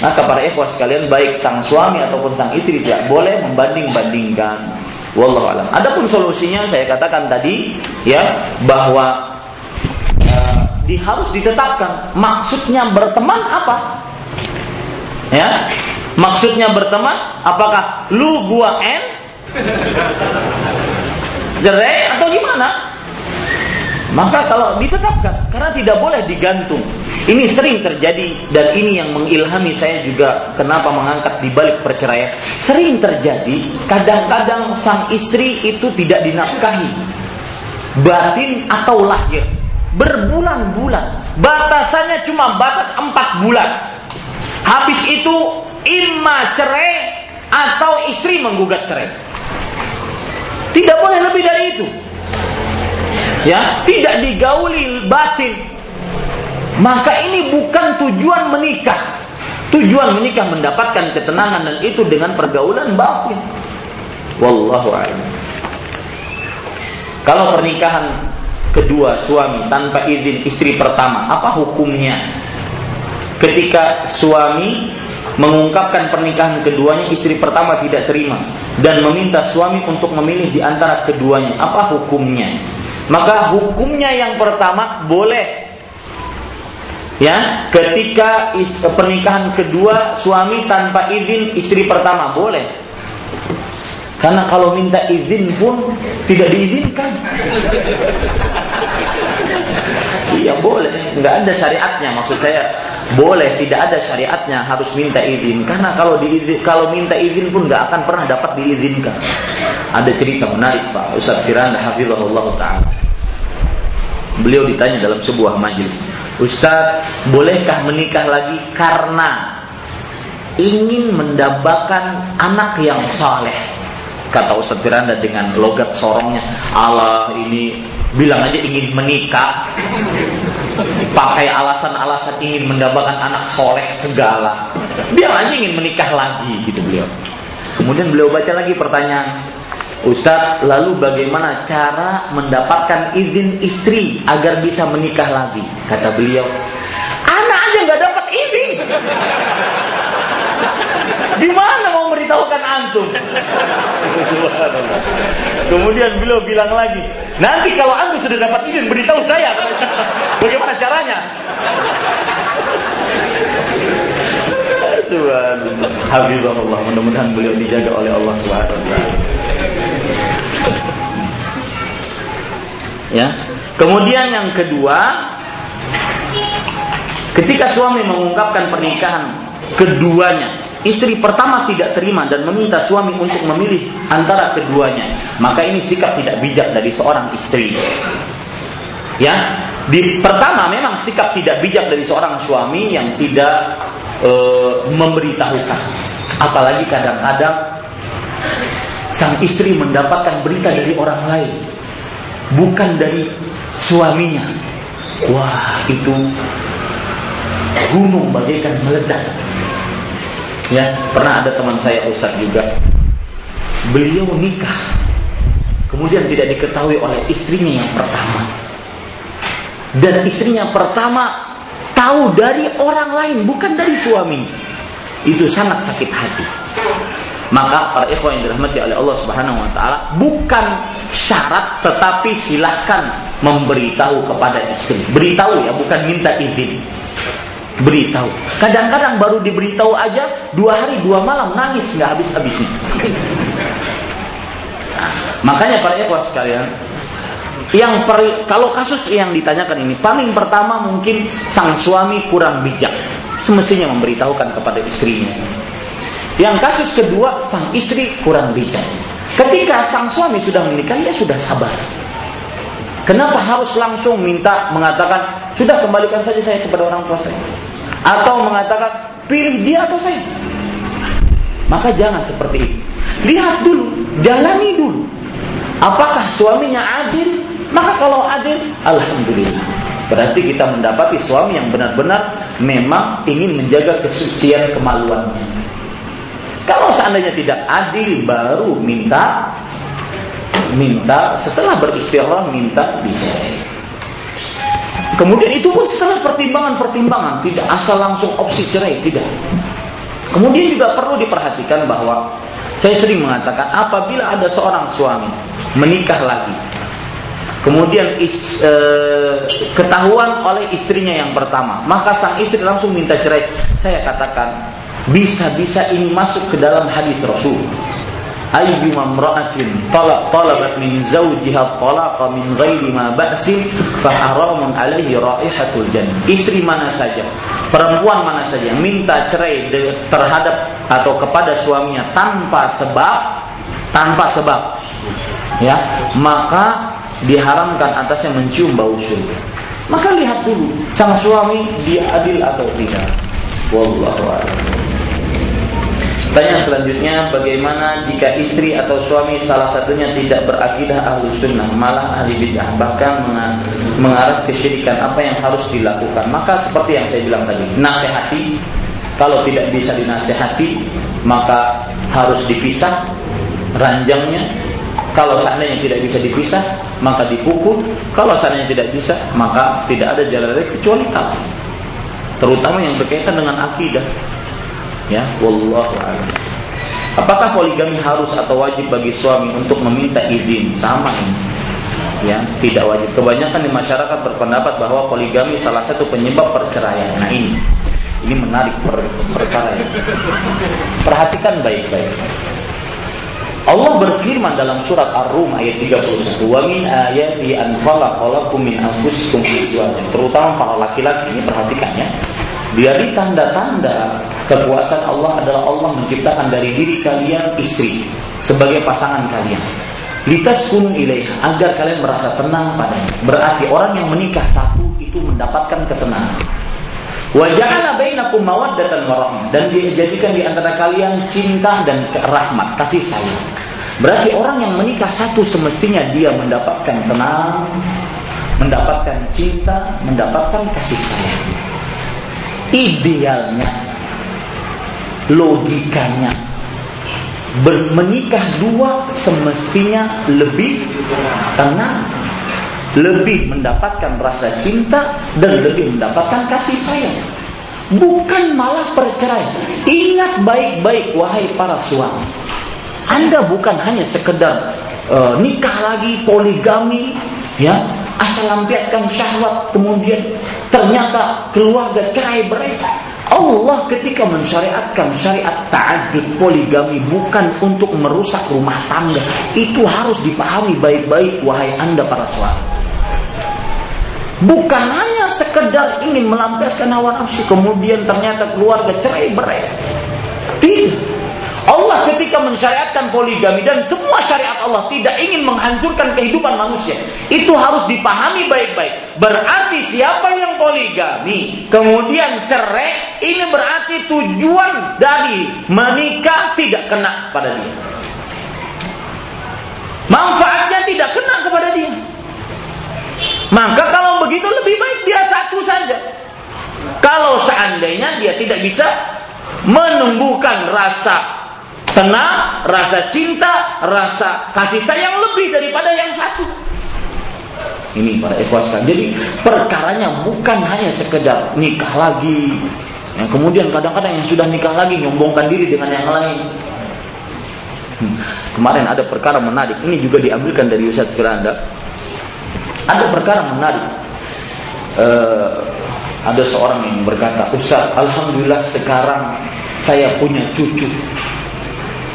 Maka para ikhwas sekalian baik sang suami ataupun sang istri tidak boleh membanding-bandingkan. Wallahu alam. Adapun solusinya saya katakan tadi ya bahwa uh, di, harus ditetapkan maksudnya berteman apa? Ya, maksudnya berteman apakah lu gua n jerai atau gimana? Maka kalau ditetapkan, karena tidak boleh digantung. Ini sering terjadi dan ini yang mengilhami saya juga kenapa mengangkat di balik perceraian. Sering terjadi, kadang-kadang sang istri itu tidak dinafkahi. Batin atau lahir. Berbulan-bulan. Batasannya cuma batas empat bulan. Habis itu imma cerai atau istri menggugat cerai. Tidak boleh lebih dari itu. Ya tidak digauli batin. Maka ini bukan tujuan menikah. Tujuan menikah mendapatkan ketenangan dan itu dengan pergaulan batin. Wallahu a'lam. Kalau pernikahan kedua suami tanpa izin istri pertama apa hukumnya ketika suami mengungkapkan pernikahan keduanya istri pertama tidak terima dan meminta suami untuk memilih di antara keduanya apa hukumnya? Maka hukumnya yang pertama boleh. Ya ketika pernikahan kedua suami tanpa izin istri pertama boleh. Karena kalau minta izin pun tidak diizinkan. Iya boleh nggak ada syariatnya maksud saya. Boleh tidak ada syariatnya harus minta izin. Karena kalau diizin kalau minta izin pun nggak akan pernah dapat diizinkan. Ada cerita menarik Pak. Ustaz Firanda Hafizahullah Ta'ala. Beliau ditanya dalam sebuah majelis Ustaz bolehkah menikah lagi karena ingin mendapatkan anak yang saleh kata Ustaz Firanda dengan logat sorongnya. Allah ini bilang aja ingin menikah. Pakai alasan-alasan ingin mendapatkan anak soleh segala. Biar aja ingin menikah lagi gitu beliau. Kemudian beliau baca lagi pertanyaan. Ustadz, lalu bagaimana cara mendapatkan izin istri agar bisa menikah lagi? Kata beliau, anak aja nggak dapat izin. Gimana mau memberitahukan antum? Kemudian beliau bilang lagi, nanti kalau antum sudah dapat izin beritahu saya. Bagaimana caranya? Subhanallah. Habibullah. Mudah-mudahan beliau dijaga oleh Allah Subhanahu wa taala. Ya. Kemudian yang kedua, ketika suami mengungkapkan pernikahan keduanya, istri pertama tidak terima dan meminta suami untuk memilih antara keduanya, maka ini sikap tidak bijak dari seorang istri. Ya, di pertama memang sikap tidak bijak dari seorang suami yang tidak e, memberitahukan. Apalagi kadang-kadang sang istri mendapatkan berita dari orang lain, bukan dari suaminya. Wah, itu gunung bagaikan meledak. Ya, pernah ada teman saya Ustadz juga. Beliau nikah. Kemudian tidak diketahui oleh istrinya yang pertama dan istrinya pertama tahu dari orang lain bukan dari suami itu sangat sakit hati maka para ikhwan yang dirahmati oleh Allah Subhanahu wa taala bukan syarat tetapi silahkan memberitahu kepada istri beritahu ya bukan minta izin beritahu kadang-kadang baru diberitahu aja dua hari dua malam nangis nggak habis habisnya nah, makanya para ikhwan sekalian yang per, kalau kasus yang ditanyakan ini paling pertama mungkin sang suami kurang bijak, semestinya memberitahukan kepada istrinya. Yang kasus kedua sang istri kurang bijak. Ketika sang suami sudah menikah, dia sudah sabar. Kenapa harus langsung minta mengatakan sudah kembalikan saja saya kepada orang tua saya, atau mengatakan pilih dia atau saya? Maka jangan seperti itu. Lihat dulu, jalani dulu. Apakah suaminya adil maka kalau adil, alhamdulillah. Berarti kita mendapati suami yang benar-benar memang ingin menjaga kesucian kemaluannya. Kalau seandainya tidak adil baru minta minta setelah beristirahat minta dicerai. Kemudian itu pun setelah pertimbangan-pertimbangan, tidak asal langsung opsi cerai, tidak. Kemudian juga perlu diperhatikan bahwa saya sering mengatakan apabila ada seorang suami menikah lagi kemudian is, e, ketahuan oleh istrinya yang pertama, maka sang istri langsung minta cerai. Saya katakan, bisa-bisa ini masuk ke dalam hadis Rasul. Ayyuma imra'atin talab talabat min zawjiha talaqa min ghairi ma ba'sin fa haramun alaihi raihatul jannah. Istri mana saja, perempuan mana saja minta cerai terhadap atau kepada suaminya tanpa sebab tanpa sebab ya maka diharamkan atasnya mencium bau surga. Maka lihat dulu sang suami dia adil atau tidak. Wallahu a'lam. Pertanyaan selanjutnya, bagaimana jika istri atau suami salah satunya tidak berakidah ahlu sunnah, malah ahli bid'ah, bahkan mengarah kesyirikan, apa yang harus dilakukan? Maka seperti yang saya bilang tadi, nasihati, kalau tidak bisa dinasihati, maka harus dipisah ranjangnya, kalau seandainya tidak bisa dipisah, maka dipukul. Kalau seandainya tidak bisa, maka tidak ada jalan lain kecuali kafir. Terutama yang berkaitan dengan akidah. Ya, wallahu a'lam. Apakah poligami harus atau wajib bagi suami untuk meminta izin? Sama ini. Ya, tidak wajib. Kebanyakan di masyarakat berpendapat bahwa poligami salah satu penyebab perceraian. Nah ini, ini menarik per, perkara ini. Perhatikan baik-baik. Allah berfirman dalam surat Ar-Rum ayat 31, "Wa min ayati an khalaqalakum min anfusikum azwajan." Terutama para laki-laki ini perhatikan ya. Dari tanda-tanda kekuasaan Allah adalah Allah menciptakan dari diri kalian istri sebagai pasangan kalian. Litas kunun ilaiha agar kalian merasa tenang padanya. Berarti orang yang menikah satu itu mendapatkan ketenangan. Wajahna bainakum mawaddatan warahmah dan dijadikan di antara kalian cinta dan rahmat, kasih sayang. Berarti orang yang menikah satu semestinya dia mendapatkan tenang, mendapatkan cinta, mendapatkan kasih sayang. Idealnya, logikanya, menikah dua semestinya lebih tenang, lebih mendapatkan rasa cinta dan lebih mendapatkan kasih sayang. Bukan malah perceraian. Ingat baik-baik wahai para suami. Anda bukan hanya sekedar uh, nikah lagi poligami ya asal lampiaskan syahwat kemudian ternyata keluarga cerai berai Allah ketika mensyariatkan syariat ta'adud poligami bukan untuk merusak rumah tangga itu harus dipahami baik-baik wahai anda para suami Bukan hanya sekedar ingin melampiaskan hawa nafsu kemudian ternyata keluarga cerai berai. Tidak. Allah ketika mensyariatkan poligami dan semua syariat Allah tidak ingin menghancurkan kehidupan manusia. Itu harus dipahami baik-baik. Berarti siapa yang poligami kemudian cerai ini berarti tujuan dari menikah tidak kena pada dia. Manfaatnya tidak kena kepada dia. Maka kalau begitu lebih baik dia satu saja. Kalau seandainya dia tidak bisa menumbuhkan rasa tenang, rasa cinta, rasa kasih sayang lebih daripada yang satu. Ini para ikhwas Jadi perkaranya bukan hanya sekedar nikah lagi. Yang kemudian kadang-kadang yang sudah nikah lagi nyombongkan diri dengan yang lain. Hmm. Kemarin ada perkara menarik. Ini juga diambilkan dari Ustaz Firanda ada perkara menarik. Uh, ada seorang yang berkata, Ustaz, Alhamdulillah sekarang saya punya cucu.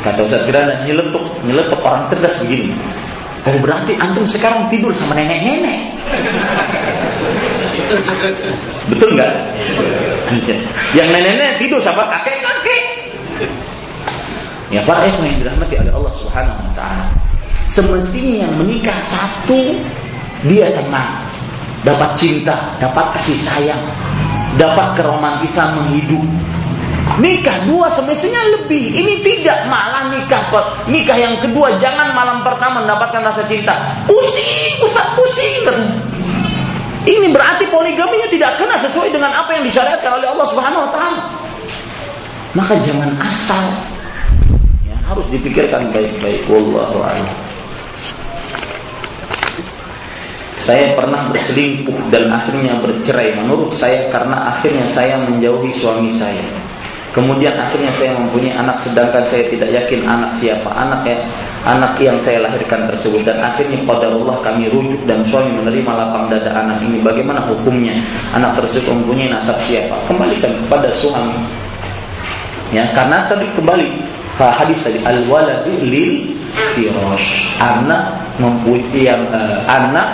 Kata Ustaz Kirana, nyeletuk, nyeletuk orang cerdas begini. Oh berarti antum sekarang tidur sama nenek-nenek. Betul nggak? yang nenek-nenek tidur sama kakek-kakek. Ya para ikhwan yang dirahmati oleh Allah Subhanahu wa taala. Semestinya yang menikah satu dia tenang, dapat cinta, dapat kasih sayang, dapat keromantisan menghidup. Nikah dua semestinya lebih. Ini tidak malah nikah nikah yang kedua jangan malam pertama mendapatkan rasa cinta. Pusing, Ustaz, pusing Ini berarti poligaminya tidak kena sesuai dengan apa yang disyariatkan oleh Allah Subhanahu wa taala. Maka jangan asal. Ya, harus dipikirkan baik-baik wallahu a'lam. Saya pernah berselingkuh dan akhirnya bercerai menurut saya karena akhirnya saya menjauhi suami saya. Kemudian akhirnya saya mempunyai anak sedangkan saya tidak yakin anak siapa anak ya. Anak yang saya lahirkan tersebut. Dan akhirnya pada Allah kami rujuk dan suami menerima lapang dada anak ini. Bagaimana hukumnya? Anak tersebut mempunyai nasab siapa? Kembalikan kepada suami. Ya karena tadi kembali ke hadis tadi al waladu lil firash anak mempunyai uh, anak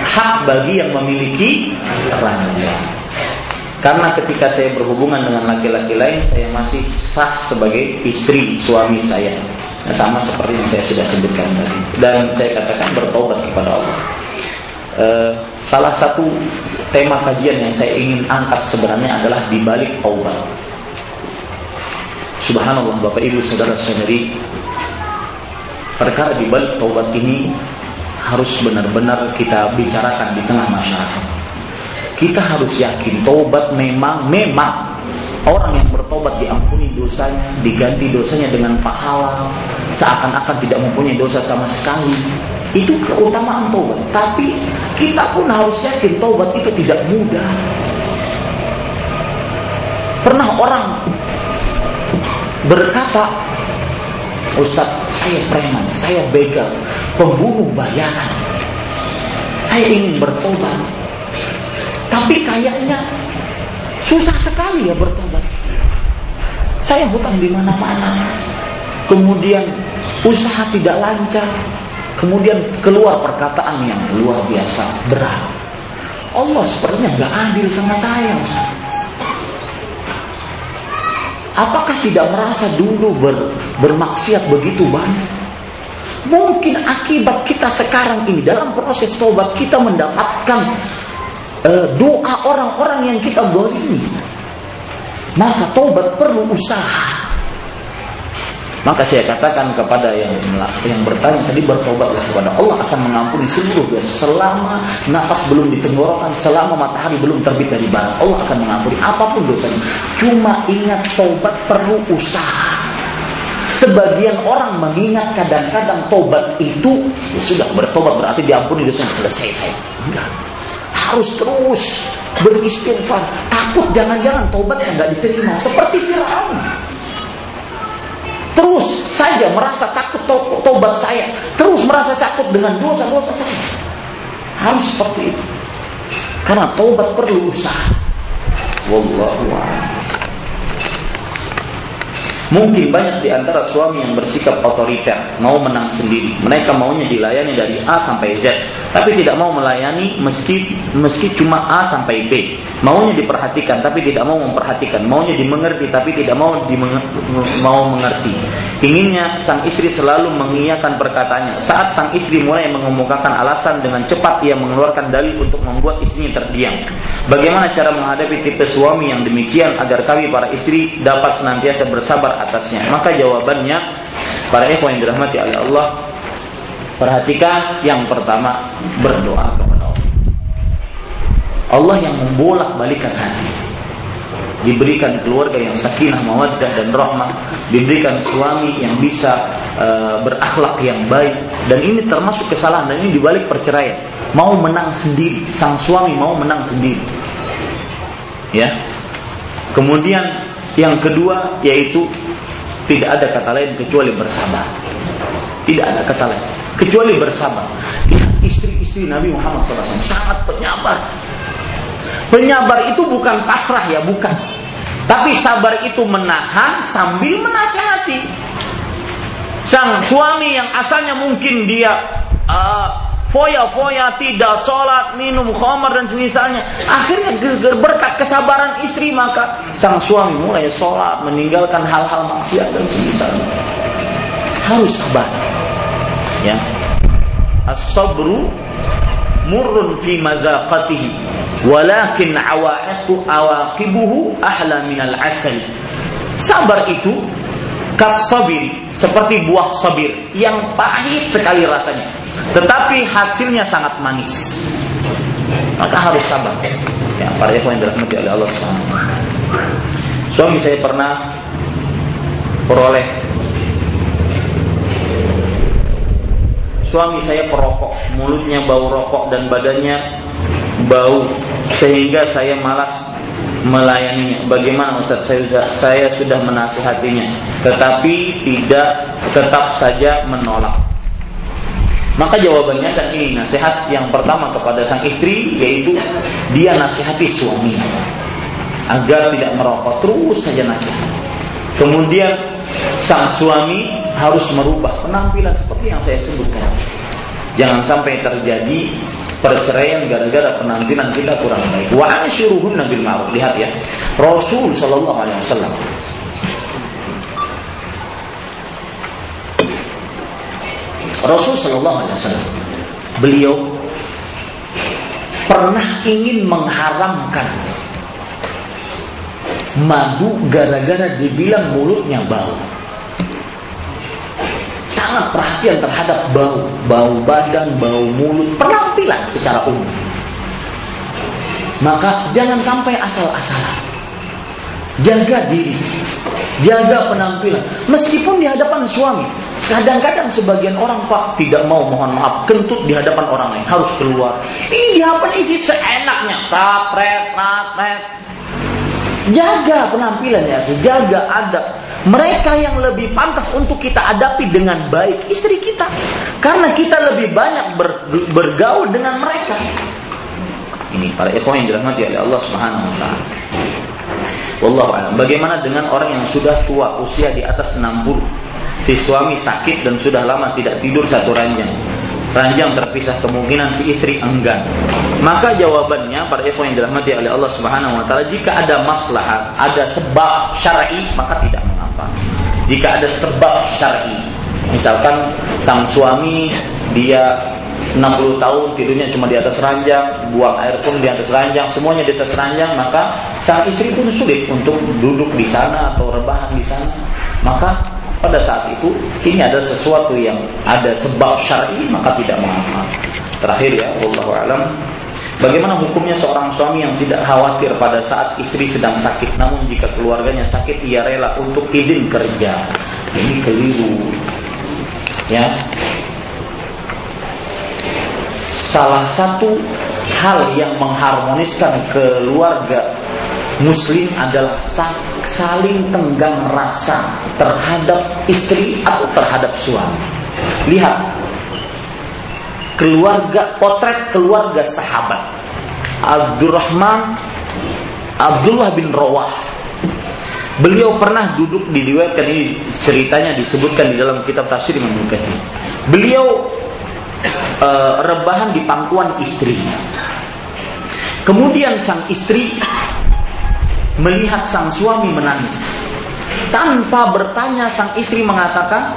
hak bagi yang memiliki ranjang karena ketika saya berhubungan dengan laki-laki lain, saya masih sah sebagai istri suami saya. Nah, sama seperti yang saya sudah sebutkan tadi. Dan saya katakan bertobat kepada Allah. E, salah satu tema kajian yang saya ingin angkat sebenarnya adalah di balik taubat. Subhanallah Bapak Ibu Saudara-saudari, perkara di balik taubat ini harus benar-benar kita bicarakan di tengah masyarakat kita harus yakin tobat memang memang orang yang bertobat diampuni dosanya, diganti dosanya dengan pahala, seakan-akan tidak mempunyai dosa sama sekali. Itu keutamaan tobat. Tapi kita pun harus yakin tobat itu tidak mudah. Pernah orang berkata, Ustadz, saya preman, saya begal, pembunuh bayaran. Saya ingin bertobat. Tapi kayaknya susah sekali ya bertobat. Saya hutang di mana-mana. Kemudian usaha tidak lancar. Kemudian keluar perkataan yang luar biasa berat. Allah sepertinya nggak adil sama saya. Apakah tidak merasa dulu ber, bermaksiat begitu banyak? Mungkin akibat kita sekarang ini dalam proses tobat kita mendapatkan uh, doa orang-orang yang kita bolimi. Maka taubat perlu usaha. Maka saya katakan kepada yang yang bertanya tadi bertobatlah kepada Allah akan mengampuni seluruh dosa selama nafas belum ditenggorokan, selama matahari belum terbit dari barat. Allah akan mengampuni apa pun dosanya. Cuma ingat taubat perlu usaha. Sebagian orang mengingat kadang-kadang tobat itu ya sudah bertobat berarti diampuni dosanya selesai saya. Enggak harus terus beristighfar. Takut jangan-jangan tobatnya nggak diterima. Seperti Fir'aun. Terus saja merasa takut to tobat saya. Terus merasa takut dengan dosa-dosa saya. Harus seperti itu. Karena tobat perlu usaha. Wallahu a'lam. Mungkin banyak di antara suami yang bersikap otoriter, mau menang sendiri. Mereka maunya dilayani dari A sampai Z, tapi tidak mau melayani meski meski cuma A sampai B. Maunya diperhatikan tapi tidak mau memperhatikan. Maunya dimengerti tapi tidak mau mau mengerti. Inginnya sang istri selalu mengiyakan perkataannya. Saat sang istri mulai mengemukakan alasan dengan cepat ia mengeluarkan dalil untuk membuat istrinya terdiam. Bagaimana cara menghadapi tipe suami yang demikian agar kami para istri dapat senantiasa bersabar atasnya? Maka jawabannya para ikhwan yang dirahmati oleh Allah perhatikan yang pertama berdoa kepada Allah. Allah yang membolak-balikan hati. Diberikan keluarga yang sakinah, mawaddah dan rahmah, diberikan suami yang bisa uh, berakhlak yang baik dan ini termasuk kesalahan dan ini dibalik perceraian. Mau menang sendiri, sang suami mau menang sendiri. Ya. Kemudian yang kedua yaitu tidak ada kata lain kecuali bersabar. Tidak ada kata lain kecuali bersabar. istri-istri Nabi Muhammad SAW sangat penyabar. Penyabar itu bukan pasrah ya, bukan. Tapi sabar itu menahan sambil menasehati. Sang suami yang asalnya mungkin dia uh, foya-foya, tidak sholat, minum khamar dan semisalnya. Akhirnya berkat kesabaran istri maka sang suami mulai sholat, meninggalkan hal-hal maksiat dan semisalnya. Harus sabar. Ya. As-sabru murrun fi madzaqatihi walakin awaiqu awaqibuhu ahla minal asal. Sabar itu kasabir seperti buah sabir yang pahit sekali rasanya. Tetapi hasilnya sangat manis. Maka harus sabar. Ya para ikhwan yang dirahmati oleh Allah Subhanahu suami saya pernah peroleh. Suami saya perokok mulutnya bau rokok dan badannya bau sehingga saya malas melayaninya. Bagaimana Ustaz? Saya sudah saya sudah menasihatinya, tetapi tidak tetap saja menolak. Maka jawabannya kan ini nasihat yang pertama kepada sang istri yaitu dia nasihati suaminya agar tidak merokok terus saja nasihat. Kemudian sang suami harus merubah penampilan seperti yang saya sebutkan. Jangan sampai terjadi perceraian gara-gara penampilan kita kurang baik. Wa ashiruhun bil ma'ruf. Lihat ya. Rasul sallallahu alaihi wasallam Rasul sallallahu alaihi wasallam beliau pernah ingin mengharamkan madu gara-gara dibilang mulutnya bau sangat perhatian terhadap bau, bau badan, bau mulut, penampilan secara umum. Maka jangan sampai asal-asalan. Jaga diri, jaga penampilan. Meskipun di hadapan suami, kadang-kadang sebagian orang pak tidak mau mohon maaf kentut di hadapan orang lain harus keluar. Ini di isi seenaknya, tapret, tapret. Jaga penampilan ya, jaga adab. Mereka yang lebih pantas untuk kita hadapi dengan baik istri kita. Karena kita lebih banyak ber, bergaul dengan mereka. Ini para ikhwan yang dirahmati oleh Allah Subhanahu wa taala. Wallahu a'lam. Bagaimana dengan orang yang sudah tua, usia di atas 60? Si suami sakit dan sudah lama tidak tidur satu ranjang ranjang terpisah kemungkinan si istri enggan. Maka jawabannya pada ikhwan yang dirahmati oleh Allah Subhanahu wa taala jika ada maslahat, ada sebab syar'i maka tidak mengapa. Jika ada sebab syar'i, misalkan sang suami dia 60 tahun tidurnya cuma di atas ranjang, buang air pun di atas ranjang, semuanya di atas ranjang, maka sang istri pun sulit untuk duduk di sana atau rebahan di sana. Maka pada saat itu ini ada sesuatu yang ada sebab syar'i maka tidak mengapa. Terakhir ya, Allah alam. Bagaimana hukumnya seorang suami yang tidak khawatir pada saat istri sedang sakit, namun jika keluarganya sakit ia rela untuk izin kerja? Ini keliru. Ya. Salah satu hal yang mengharmoniskan keluarga Muslim adalah saling tenggang rasa terhadap istri atau terhadap suami. Lihat keluarga potret keluarga sahabat Abdurrahman Abdullah bin Rawah. Beliau pernah duduk di diriwayatkan ini ceritanya disebutkan di dalam kitab tafsir Imam Katsir. Beliau uh, rebahan di pangkuan istrinya. Kemudian sang istri melihat sang suami menangis. Tanpa bertanya sang istri mengatakan,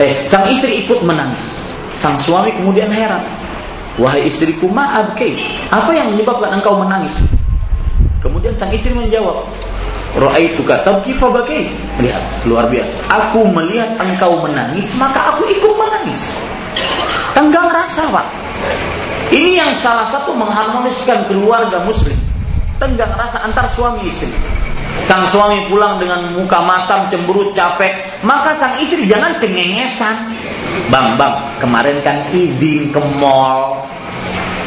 eh sang istri ikut menangis. Sang suami kemudian heran. Wahai istriku, maaf kei, apa yang menyebabkan engkau menangis? Kemudian sang istri menjawab, Ra'aitu tabki fabakei. Lihat, luar biasa. Aku melihat engkau menangis, maka aku ikut menangis. Tenggang rasa, Pak. Ini yang salah satu mengharmoniskan keluarga muslim tenggang rasa antar suami istri. Sang suami pulang dengan muka masam, cemberut, capek. Maka sang istri jangan cengengesan. Bang, bang, kemarin kan izin ke mall.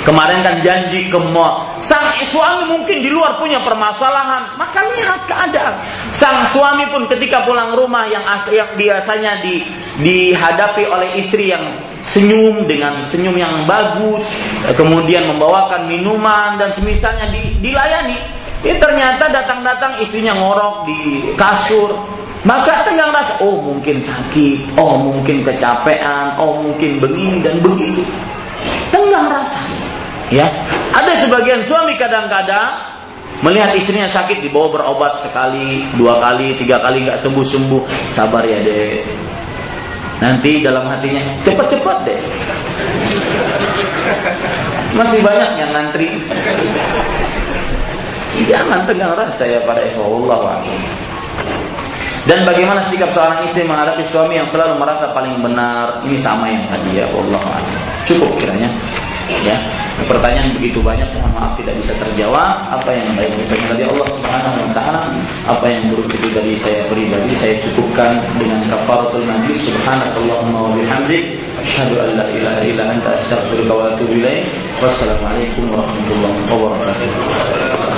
Kemarin kan janji ke mall. Sang suami mungkin di luar punya permasalahan, maka lihat keadaan. Sang suami pun ketika pulang rumah yang, as yang biasanya di, dihadapi oleh istri yang senyum dengan senyum yang bagus, kemudian membawakan minuman dan semisalnya di, dilayani. Ya, ternyata datang-datang istrinya ngorok di kasur, maka tenggang rasa, oh mungkin sakit, oh mungkin kecapean, oh mungkin begini dan begitu. Tenggang rasa. Ya, ada sebagian suami kadang-kadang melihat istrinya sakit dibawa berobat sekali, dua kali, tiga kali nggak sembuh sembuh, sabar ya deh. Nanti dalam hatinya cepat-cepat deh. Masih banyak yang ngantri. Jangan tegang rasa ya para ikhwah Dan bagaimana sikap seorang istri menghadapi suami yang selalu merasa paling benar? Ini sama yang tadi ya Allah. Cukup kiranya ya. Pertanyaan begitu banyak mohon maaf tidak bisa terjawab. Apa yang baik itu dari Allah Subhanahu wa taala apa yang buruk itu dari saya pribadi saya cukupkan dengan kafaratul majlis. Subhanakallahumma wa bihamdik asyhadu an la ilaha illa anta astaghfiruka wa atubu ilaik. Wassalamualaikum warahmatullahi wabarakatuh